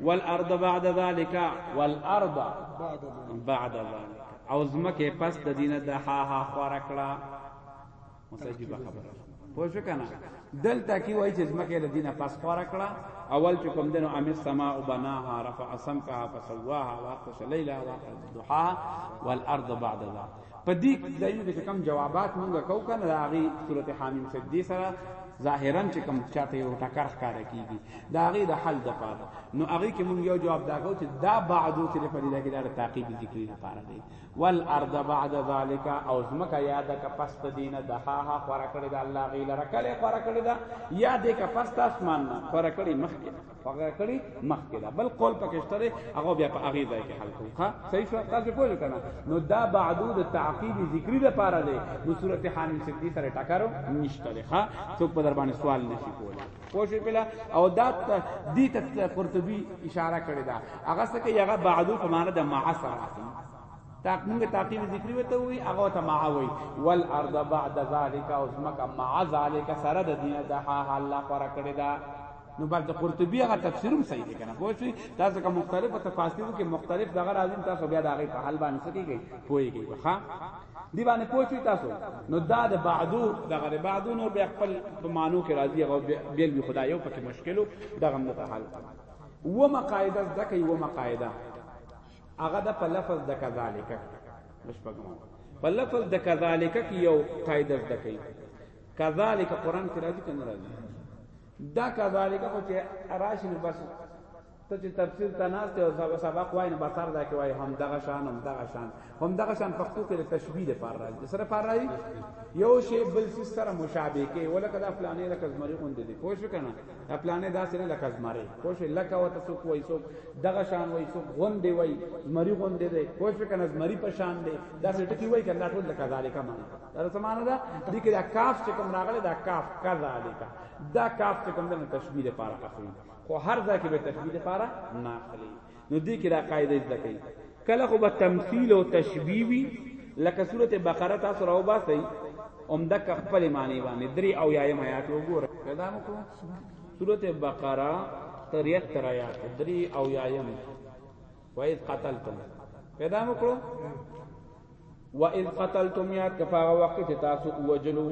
والارض بعد ذلك والارض بعد ذلك او زمکه پس د دینه د ها ها خور کړه مسجد خبره پوه شو کنه دلته کی وای چې زمکه د دینه پس خور کړه اول چې کوم دنو ام السماء بناها رفع سمكها فسواها واقش ليلها واقش ضحاها والارض بعد ذلك په دي ځايونو کې چې کم جوابات مونږ کو کنه دا غي سورته حامیم سجدي سره ظاهرا چې کم چاته یو ټکر ښکار کیږي دا غي د حل د پاره نو هغه کې مونږ یو جواب دا کو چې دا بعدو چې په دې کې دا تعقیب ذکر نه پاره دی والارض بعد ذالک او زمکه یاد کا پس په دینه دخاها خورا کړی دا الله غي لره کله خورا کړی دا یاد کا پس اسمان نه خورا کړی مخکې هغه کړي مخکې دا بل قول پکشته دی هغه بیا په هغه ځای کې حل کوو ها صحیح شو تاسو پوه شئ کنه نو دا بعدو د تعقیب ذکری د پاره دی نو سورته حامیم سکتی سره ټکرو نشته دی ها څوک په در باندې سوال نشي کولی پوه شئ بلا او دا دې ته قرطبي اشاره کړې ده هغه څه کې هغه بعدو په معنی د معاصر راځي تاک موږ تعقیب ذکری وته وی هغه ته ما وی ول ارض بعد ذالک او اسمک ما ذالک سره د دینه د ها الله پر کړی دا نو بس د قرطبی هغه تفسیر هم صحیح دی کنه پوه شئ دا ځکه مختلفه تفاسیر کې مختلف دغه راځي تاسو بیا دا غي په حل باندې سکیږي پوهیږي ښا دی باندې پوه شئ تاسو نو دا د بعدو دغه د بعدو نور بیا خپل په مانو کې راځي هغه بیل وی خدای یو پکې مشکلو دغه نه حل و مقاعده ذکر و مقاعده هغه د په لفظ د کذالک مش پګمو په لفظ د کذالک کې یو قاعده ذکر کذالک قران کې راځي کنه راځي دا کذالک خو چې راشي نو بس ته چې تفسیر ته ناست او سبق وای نه بسر دا کې وای هم دغه شان هم دغه شان هم دغه شان پښتو کې تشبیه ده پر راځي سره پر راځي یو شی بل څه سره مشابه کې ولکه دا فلانه لکه زمری غوند دي پوه شو کنه دا فلانه دا سره لکه زمری پوه شو لکه وته سو کوی سو دغه شان وای سو غوند دی وای زمری غوند دی پوه شو کنه زمری په شان دی دا څه ټکی وای کنه ټول لکه ذالک معنا دا څه معنا ده دې کې دا کاف چې کوم راغله دا کاف کذالک دا کاف چې کوم د تشبیه لپاره اخلي خو هر ځای کې به تشبیه لپاره نه اخلي نو دې کې دا قاعده زده کوي کله خو به تمثيل او تشبیه وي لکه سوره بقره تاسو راو باسي اوم د خپل معنی باندې درې او یایم آیات وګوره پیدا مو کو سوره بقره 73 آیات درې او یایم وایز قتلتم پیدا مو کړو و اذ قتلتم یاد کفاغه وخت چې تاسو وجلو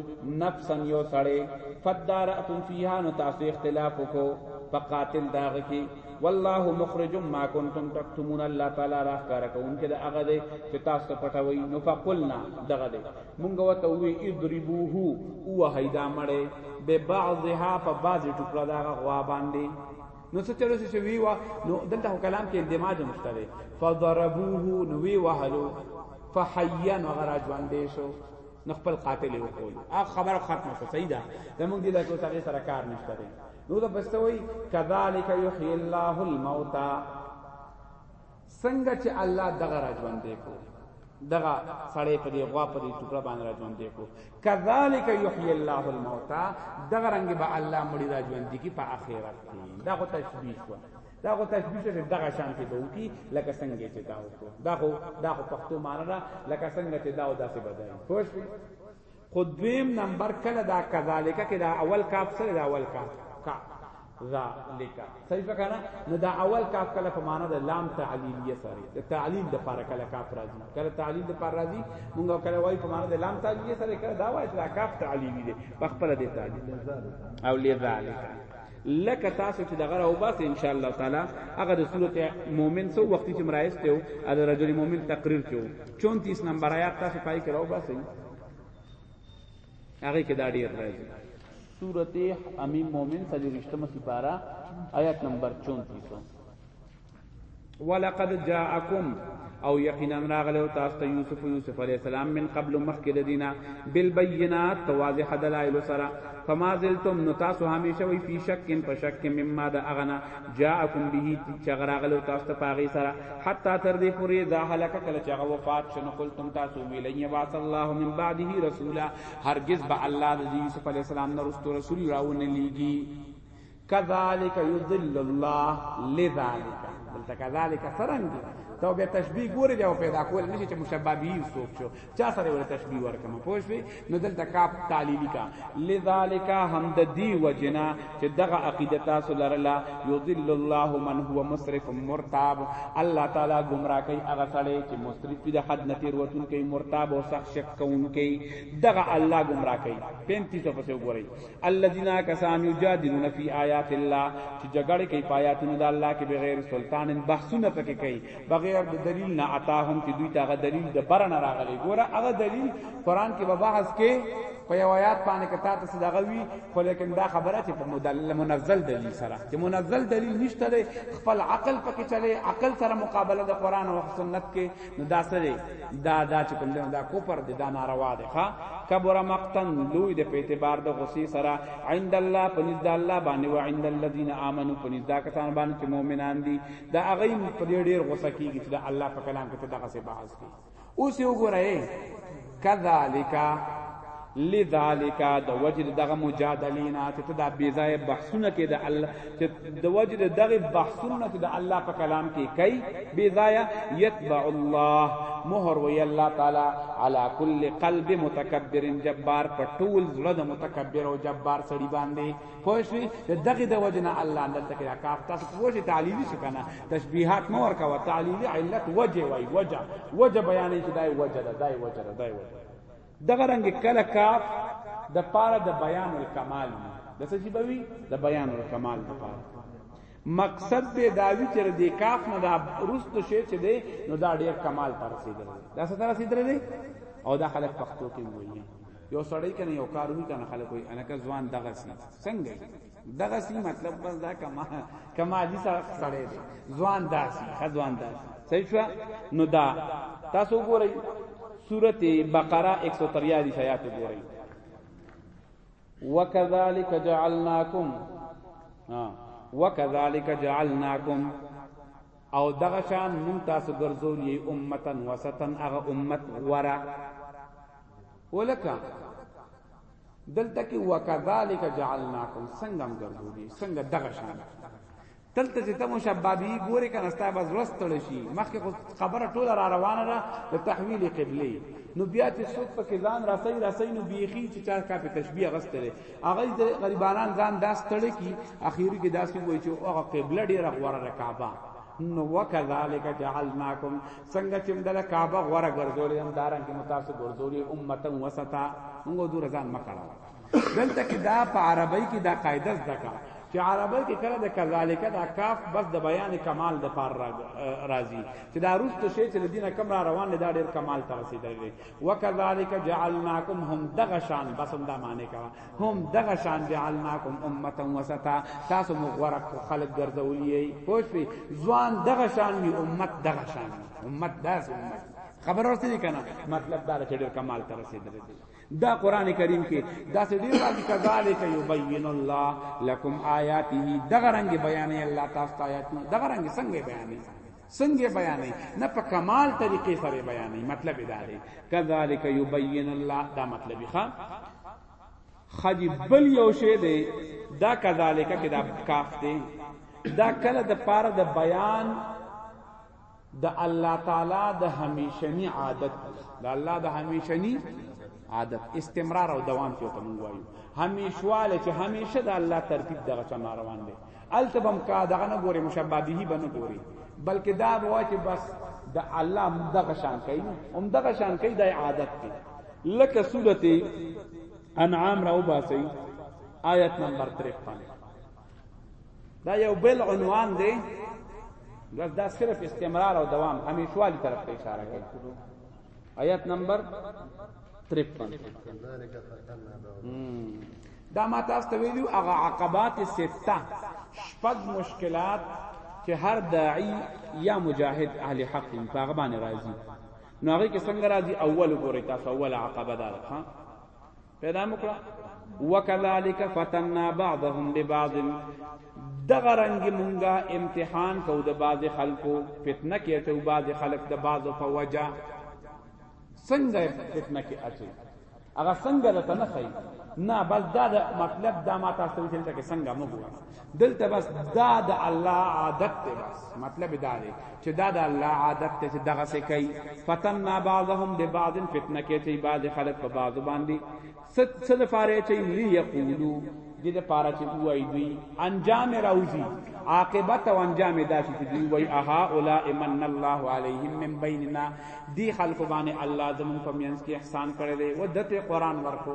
نفسا یو سړی فدارتم فیها نو تاسو اختلاف وکړو په قاتل داغه کې والله مخرج ما کنتم تکتمون الله تعالی راخ کار کوونکې دا هغه دی چې تاسو پټوي نو فقلنا دغه دی مونږ وته وی اضربوه او هیدا مړې به بعضها په بعض ټکړه داغه غوا باندې نو څه چلو چې وی وا نو دلته کلام کې اندماج مشته دی فضربوه نو وی وهلو فحیا نو غراج باندې شو نو خپل قاتل یې وکول اخ خبره ختمه شو صحیح ده زمونږ دې لکه تاسو سره کار نشته دی نو دا بس وی کذالک یحیی الله الموتى څنګه چې الله دغه راځوندې کو دغه سړی په دې غوا په دې ټوکړه باندې راځوندې کو کذالک یحیی الله الموتى دغه رنگ به الله مړي راځوندې کی په آخرت کې دا خو تشبیه شو دا خو تشبیه شو دغه شان کې به وکی لکه څنګه چې دا وکړو دا خو دا خو پښتو معنی لکه څنګه چې دا او داسې بدل پوه شئ خو دویم نمبر کله دا کذالک کې دا اول کاف سره دا اول کاف کا ذالک صحیح فکر نه دا اول کاف کله په معنا د لام تعلیلیه سره د تعلیل د پاره کله کاف راځي کله تعلیل د پاره راځي مونږ کله وای په معنا د لام تعلیلیه سره کله دا وای چې دا کاف تعلیلی دی په خپل د تعلیل او لذالک لکه تاسو چې دغه راو باسه ان شاء الله تعالی هغه د سورته مؤمن سو وخت چې مرایسته او د رجل مؤمن تقریر کیو 34 نمبر آیات تاسو پای کړو باسه هغه کې دا ډیر راځي سورته امیم مومن سلیریشتمه سپارا آیت نمبر 34 ولقد جاءکم او یقینا راغله تاسو ته یوسف یوسف علی السلام من قبل مخکې د دینه بالبینات تواضح دلائل سره فما زلتم نو تاسو همیشه وی فی شک په شک مما د اغنا جاءکم به چغ راغلو تاسو ته پاغي سره حتا تر دې پورې دا هلاک کله چغه وفات شنو قلتم تاسو ویل یا باث الله من بعده رسولا هرگز به الله د یوسف علی السلام نه رسول رسول راونه لیږي کذالک یذل الله لذالک بل کذالک سرنګ تو به تشبیه ګوري دی او پیدا کول نشي چې مشبابي سوچو چا سره ور تشبیه ورکم پوه شئ نو دلته کاپ تعلیلی کا لذالک هم د دی وجنا چې دغه عقیده تاسو لرلا یذل الله من هو مسرف مرتاب الله تعالی گمراه کوي هغه سره چې مسرف په حد نتیر وتون کوي مرتاب او سخت شک کوون کوي دغه الله گمراه کوي 35 پسې وګورئ الذين كسان يجادلون في آيات الله چې جګړه کوي پایاتونو د الله کې بغیر سلطان بحثونه پکې کوي بغیر د دلیل نه عطا هم چې دوی ته هغه دلیل د بره نه راغلی ګوره هغه دلیل قران کې به بحث کې په یو آیات باندې کته ته صدقه وی خو لیکن دا خبره چې په مدلل منزل دلیل سره چې منزل دلیل نشته دی خپل عقل پکې چلے عقل سره مقابله د قران او سنت کې نو دا سره دا دا چې کوم دا کو پر دی دا ناروا دی ها کبر مقتن لوی د په اعتبار د غصې سره عند الله پنځ د الله باندې او عند الذين امنوا پنځ دا کسان باندې چې مؤمنان دي دا هغه په دې ډیر غوسه کیږي چې دا الله په کلام کې ته دغه څه بحث کوي اوس یو ګورای کذالک لذالک د وجد دغه مجادلینا چې ته دا بی ځای بحثونه کې د الله چې د وجد دغه بحثونه چې د الله په کلام کې کوي بی ځای یتبع الله مہر وی اللہ تعالی علی کل قلب متکبر جبار پټول زړه د متکبر او جبار سړي باندې پوه شئ د دغه د وجنه الله دلته کې کاف تاسو پوه شئ تعلیلی شو کنه تشبیهات مو ورکا و تعلیلی علت وجه وای وجه وجه بیانې چې دای وجه ده دای وجه ده دای وجه دغه رنگ کله کاف د پاره د بیان الکمال د څه شي بوي د بیان الکمال د پاره مقصد به داوی چې د کاف نه د رست شي چې دی نو دا ډیر کمال پر رسیدل دا ستاره رسیدل دی او دا خلک پښتو کې وایي یو سړی کنه یو کار وی کنه خلک وی انکه ځوان دغه سی څنګه دغه سی مطلب بس دا کما کما دي سړی دی ځوان داسي خځوان داسي صحیح شو نو دا تاسو ګورئ سورته بقره 143 آیات ګورئ وکذالک جعلناکم وکذالک جعلناکم او دغه شان مونږ تاسو ګرځولې امتن وسطن هغه امت ورا ولکه دلته کې وکذالک جعلناکم څنګه ګرځولې څنګه دغه شان دلته چې تمو شبابي ګوري کنه ستا بس ورستل شي مخکې خبره ټوله را روانه ده د تحویل قبله نو بیا چې څوک په کې ځان راسي راسي نو بیخي چې چا کا په تشبیه غستره هغه د غریبانان ځان داس تړي کی اخیری کې داسې وای چې هغه قبله ډیره غوړه ده کعبه نو وکذالک جعلناکم څنګه چې دله کعبه غوړه ګرځولې هم داران کې متاسو ګرځولې امته وسطا موږ دور ځان مکړه دلته کې دا په عربی کې دا قاعده زده کا چې عربی کې کله د کذالک دا کاف بس د بیان کمال د پار راځي چې دا روست شی چې دینه کم را روان دی دا ډیر کمال ته رسیدلی وکذالک جعلناکم هم دغشان بس هم دا معنی کا هم دغشان جعلناکم امه وسطا تاسو مغورق خلق ګرځولیې پوښی ځوان دغشان می امت دغشان امت داس امت خبر ورسې کنه مطلب دا چې ډېر کمال تر رسیدل دا قران کریم کې دا سې ډېر راځي کذالک یبین الله لکم آیاته دغه رنگ بیان الله تاسو آیاتونه دغه رنگ څنګه بیانې څنګه بیانې نه په کمال طریقې سره بیانې مطلب دا دی کذالک یبین الله دا مطلب ښه خدی بل یو شی دی دا کذالک کې دا کاف دی دا کله د پاره د بیان د الله تعالی د همیشنی عادت د الله د همیشنی عادت استمرار او دوام کې ته مونږ وایو همیشواله چې همیشه د الله ترتیب دغه چا روان دی التبم کا دغه نه ګوري مشبہ به بنه ګوري بلکې دا بوا چې بس د الله هم دغه شان کوي هم دغه شان کوي د عادت دی لکه سورته انعام راو باسي آیت نمبر 53 دا یو بل عنوان دی بس دا صرف استمرار او دوام همیشوالی طرف ته اشاره کوي آیت نمبر 53 دا ما تاسو ته ویلو هغه عقبات سته شپږ مشکلات چې هر داعی یا مجاهد اهل حق په هغه باندې راځي نو هغه کې څنګه راځي اول ګوري تاسو اول عقبه ده ها پیدا مکړه وکذالک فتننا بعضهم ببعض دغه رنگ مونږه امتحان کو د بعض خلکو فتنه کې ته بعض خلک د بعض په وجه څنګه فتنه کې اچي هغه څنګه د تنخې نه بس دا مطلب دا ما تاسو ته چې څنګه موږ دلته بس دا د الله عادت دی بس مطلب دا دی چې دا د الله عادت دی چې دغه څه کوي فتننا بعضهم ببعض فتنه کې چې بعض خلک په بعض باندې ست ست فاره چې ليقولو دې د پاره چې وای دی انجام راوځي عاقبت او انجام داسې چې دی وای اها اولا امن الله علیهم من بیننا دی خلق باندې الله زمون په مینس کې احسان کړی دی ودته قران ورکو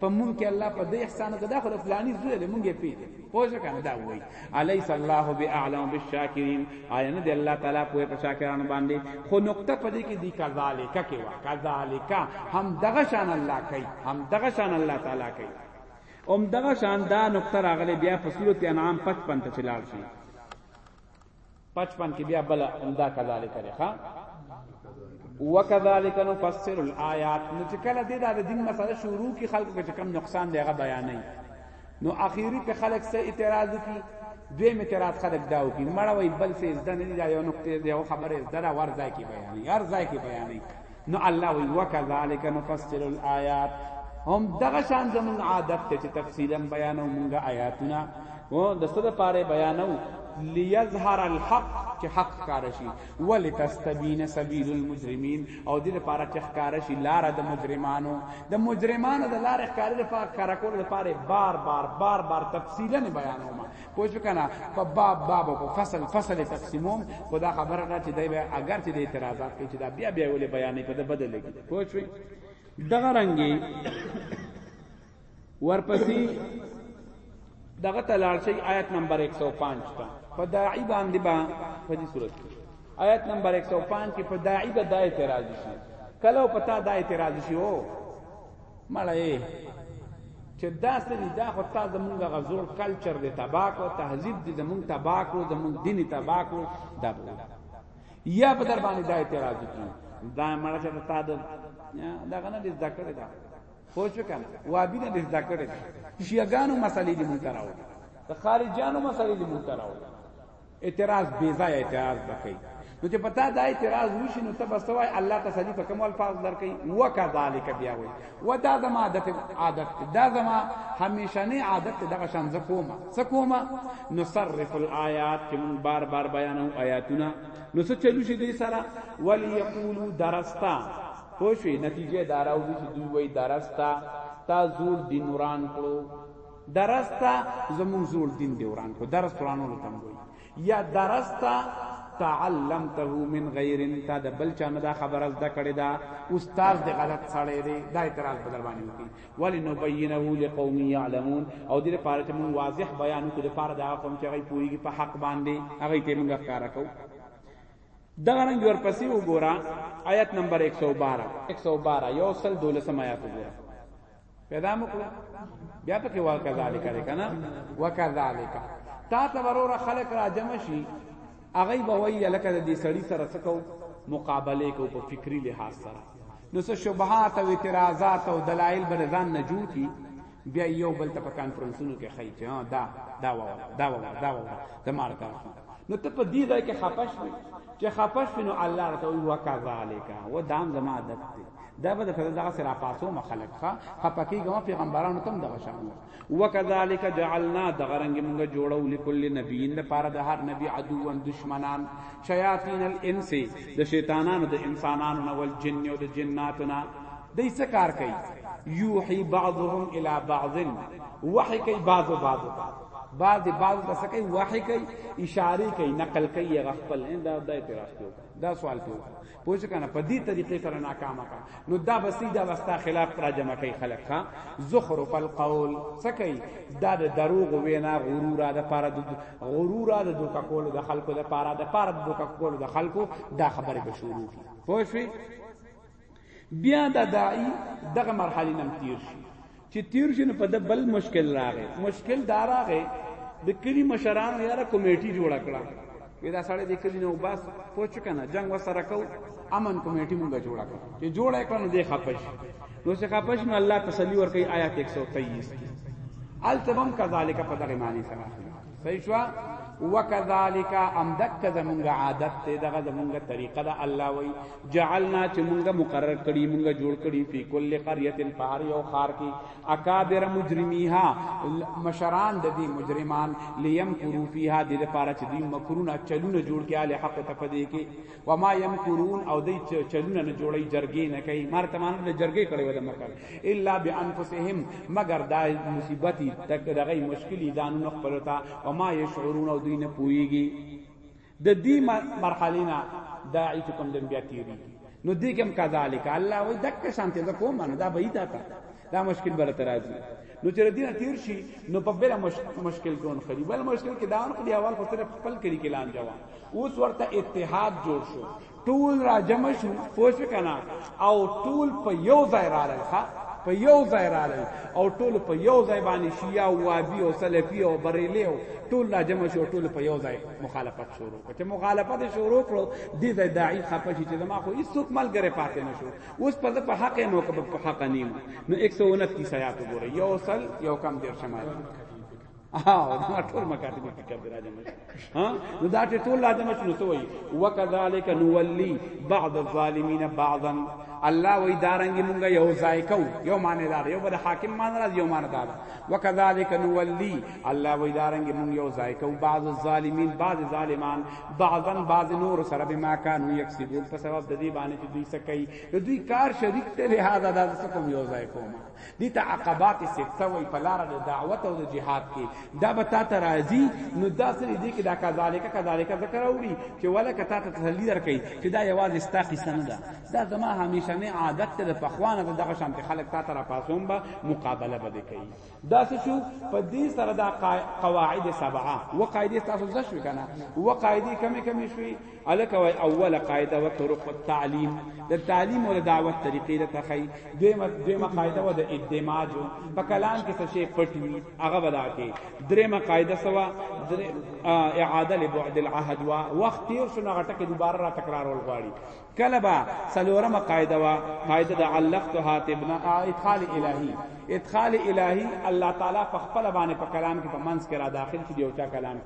په مونږ کې الله په دې احسان کې دا خو فلانی زوی له مونږه پیدا پوه شو کنه دا وای الیس الله باعلم بالشاکرین آیا نه دی الله تعالی په په شاکرانو باندې خو نقطه په دې کې دی کذالک کې وا کذالک هم دغه شان الله کوي هم دغه شان الله تعالی کوي ام دغه شان دا نقطه راغله بیا په سورته انعام 55 ته چلار شي 55 کې بیا بل همدا کذالک لري ها وکذالک نفسر الایات نو چې کله دې دا د دین مسله شروع کی خلکو کې کم نقصان دیغه بیانې نو اخیری په خلک سه اعتراض کی دوی اعتراض خلک داو کی مړوي بل څه زده نه دی یو نقطه دی یو خبره زده ور ځای کی بیانې هر ځای کی بیانې نو الله وی وکذالک نفسر الایات هم دغه شان زمون عادت ته چې تفصیلا بیانو مونږه آیاتونه و د صد پاره بیانو ليظهر الحق چې حق کار شي ولتستبین سبیل المجرمین او دې لپاره چې کار شي لار د مجرمانو د مجرمانو د لار کار لپاره کار کول لپاره بار بار بار بار تفصیلا بیانوم پوه شو کنه په باب باب په فصل فصل تقسیموم خدا خبره ده چې دای اگر چې د اعتراضات کې چې دا بیا بیا ولې بیانې په د بدل کې پوه شو دغه رنګي ورپسې دغه تلار شي آیت نمبر 105 ته په داعی باندې با په دې صورت کې آیت نمبر 105 کې په داعی به د اعتراض شي کله پتا د اعتراض شي وو مړه یې چې دا سری دا خو تا زمونږ غزور کلچر دی تباک او تهذیب دی زمونږ تباک او زمونږ دیني تباک او دا یا په در باندې دا اعتراض کی دا مړه چې تا د دا غنه دې ذکر دا پوه شو کنه وابي نه دې ذکر دا شیعاګانو مسلې دې مونږ راو د خارجانو مسلې دې مونږ راو اعتراض بی ځای اعتراض بکئی نو چې پتا دا اعتراض وشي نو تب سوای الله تسلی په کوم الفاظ درکې وکذالک بیا وای و دا زما عادت عادت دا زما همیشنه عادت دغه شان زکوما سکوما نصرف الایات چې مون بار بار بیانو آیاتونه نو څه چلو شي دې سره وليقولوا درستا خوشي نتیجه داراو چې دوی وای درستا تا زور دینوران کړو درس ته زمون زول دین دی وران کو درس قران له تم وای یا درس ته تعلمته من غیر تا د بل چا نه دا خبر از د کړی دا استاد د غلط سړی دی دا اعتراض بدل باندې وکي ولی نو بینه لقوم یعلمون او دې لپاره چې مون واضح بیان کو د لپاره دا قوم چې غي پوریږي په حق باندې هغه ته مونږ ښکارا کو دا رنګ ورپسې وګورا آیت نمبر 112 112 یو سل دولسم آیات وګورا پیدا مکړو بیا په کې واقع ذالک لري کنه وکذالک تا ته ورور خلق را جمع شي هغه به وایي لکه د دې سړی سره سکو مقابله کو په فکری لحاظ سره نو څه شبهات او اعتراضات او دلایل بر ځان نه جوړ کی بیا یو بل ته په کانفرنسونو کې خی چې دا دا و دا و دا و ته مار کار نو ته په دې ځای کې خپش چې خپش نو الله رته وی وکذالک و دام زما عادت دا به د فضل دغه سره پاسو مخالف ښه خپکی ګم پیغمبرانو تم دغه شان وکذالک جعلنا دغرنګ موږ جوړو لكل نبی لپاره د هر نبی عدو و دشمنان شیاطین الانس د شیطانانو د انسانانو نه ول جن او د جناتنا دای څه کار کوي یوحي بعضهم الى بعض وحی کوي بعض بعض بعض بعض د سکه وحی کوي اشاره کوي نقل کوي غفل دا د اعتراض دا سوال کوي پوه شو کنه په دې طریقې سره ناکامه کا نو دا بسې دا واستا خلاف را جمع کوي خلک ها زخرف القول سکی دا د دروغ وینا غرور د پاره د غرور د دوکا کول د خلکو د پاره د پاره د دوکا کول د خلکو دا خبره به شروع کی پوه شو بیا دا داعی دغه مرحله نم تیر شي چې تیر شي نو په د بل مشکل راغی مشکل دا راغی د کلی مشران یاره کمیټي جوړ کړه دا سړی د کلی نو بس پوچ کنه جنگ وسره کو امن کمیټي مونږه جوړه کړ چې جوړه کړ نو دې خپش نو څه خپش نو الله تسلی ورکړي آیات 123 کې التبم کذالک په دغه معنی سره صحیح شو وکذالک ام دک زمونږه عادت ته دغه زمونږه طریقه ده الله وی جعلنا چې مونږه مقرر کړی مونږه جوړ کړی په کل قريه الفار یو خار کی اکابر مجرمیها مشران د دې مجرمان لیم کرو فیها د لپاره چې دې مکرونه چلونه جوړ کړي له حق ته پدې کې وما يمكرون او دی چلونه نه جوړی جرګې نه کوي مارته مانو د جرګې کړي ودا مکر الا بانفسهم مگر دا مصیبتي تک دغه مشکلی ځانونه خپل تا وما يشعرون او دوی نه پويږي د دې مرحله نه دا ایت کوم د بیا تیری نو دې کوم کذالک الله وای دک شانته زکو مانو دا به ایت تا دا مشکل بل ترازی نو چې دینه تیر شي نو په بل مشکل کې ونخري بل مشکل کې داون خو دی اول خو صرف خپل کړي کې لان جوا اوس ورته اتحاد جوړ شو ټول را جمع شو پوښ کنا او ټول په یو ځای راغل ښا په یو ځای راغل او ټول په یو ځای باندې شیعه او وابي او سلفي او بریلي او ټول را جمع شو ټول په یو ځای مخالفت شروع کړ چې مخالفت شروع کړو دې ځای داعی خپه شي چې ما خو هیڅوک ملګری پاتې نشو اوس په په حق یم او په حق نیم نو 129 آیات وګوره یو سل یو کم دیر شمال او دا ټول مکاتب فکر دی راځم ها نو دا ټول لازم شنو ته وای وکذالک نولی بعض الظالمین بعضا الله وی دارنګ مونږه یو ځای کو یو معنی دار یو بل حاکم معنی راز یو معنی دار وکذالک نولی الله وی دارنګ مونږ یو ځای کو بعض الظالمین بعض ظالمان بعضا بعض نور سره به ما کانو یکسبون په سبب د دې باندې چې دوی سکي د دوی کار شریک ته لہذا د سکم یو ځای کوما دي ته عقبات سته وي په لار د دعوت او د جهاد کې دا به تا ته راځي نو دا سره دي کې دا کذالک کذالک ذکر اوري چې ولک تا ته تسلی درکې چې دا یوازې ستا قصه نه ده دا زما همیشه نه عادت ته د پخوانه دغه شانت خلک تا ته را پاسوم به مقابله به کوي دا څه شو په دې سره دا قواعد سبعه و قاعده تاسو زده شوي کنه و قاعده کمی کمی شوي الکه وای اوله قاعده و طرق التعلیم د تعلیم او دعوت طریقې د تخی دویمه دویمه قاعده و د ادماج په کلام کې څه شی پټ وي هغه ودا کې دریمه قاعده سوا اعاده لبعد العهد و وخت تیر شنو غټه کې دوباره را تکرار ول غواړي کله به سلورمه قاعده وا قاعده د علقتها تبنا ادخال الهی ادخال الهی الله تعالی په خپل باندې په کلام کې په منځ کې را داخل شي یو چا کلام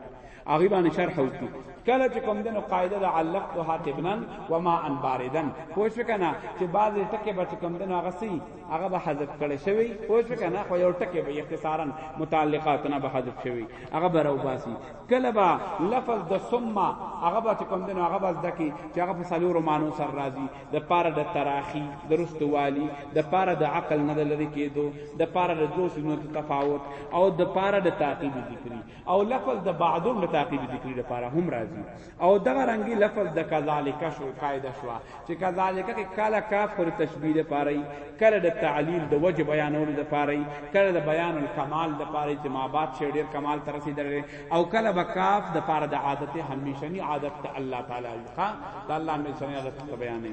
هغه باندې شرح وکړي کله چې کوم دنو قاعده د علقتها تبنا وما ان باردن پوښ کنه چې بعض ټکي به کوم دنو هغه سي هغه به حذف کړي شوی پوښ کنه خو یو ټکي به اختصارا متعلقات نه به حذف شوی هغه به روباسي کله به لفظ د ثم هغه به کوم دنو هغه به زده کی چې هغه په سلورو مانو سر راځي د پاره د تراخی درست والی د پاره د عقل نه لری کېدو د پاره د دوه سونو تفاوت او د پاره د تعقیب ذکری او لفظ د بعدون د تعقیب ذکری د پاره هم راځي او دغه رنګي لفظ د کذالک شو قاعده شو چې کذالک کې کله کاف خو تشبیه ده پاره کله د تعلیل د وجه بیانولو ده پاره کله د بیان الکمال ده پاره چې ما بعد شی ډیر کمال تر رسیدل او کله بکاف د پاره د عادت همیشنی عادت ته الله تعالی ښا د الله همیشنی عادت بیانې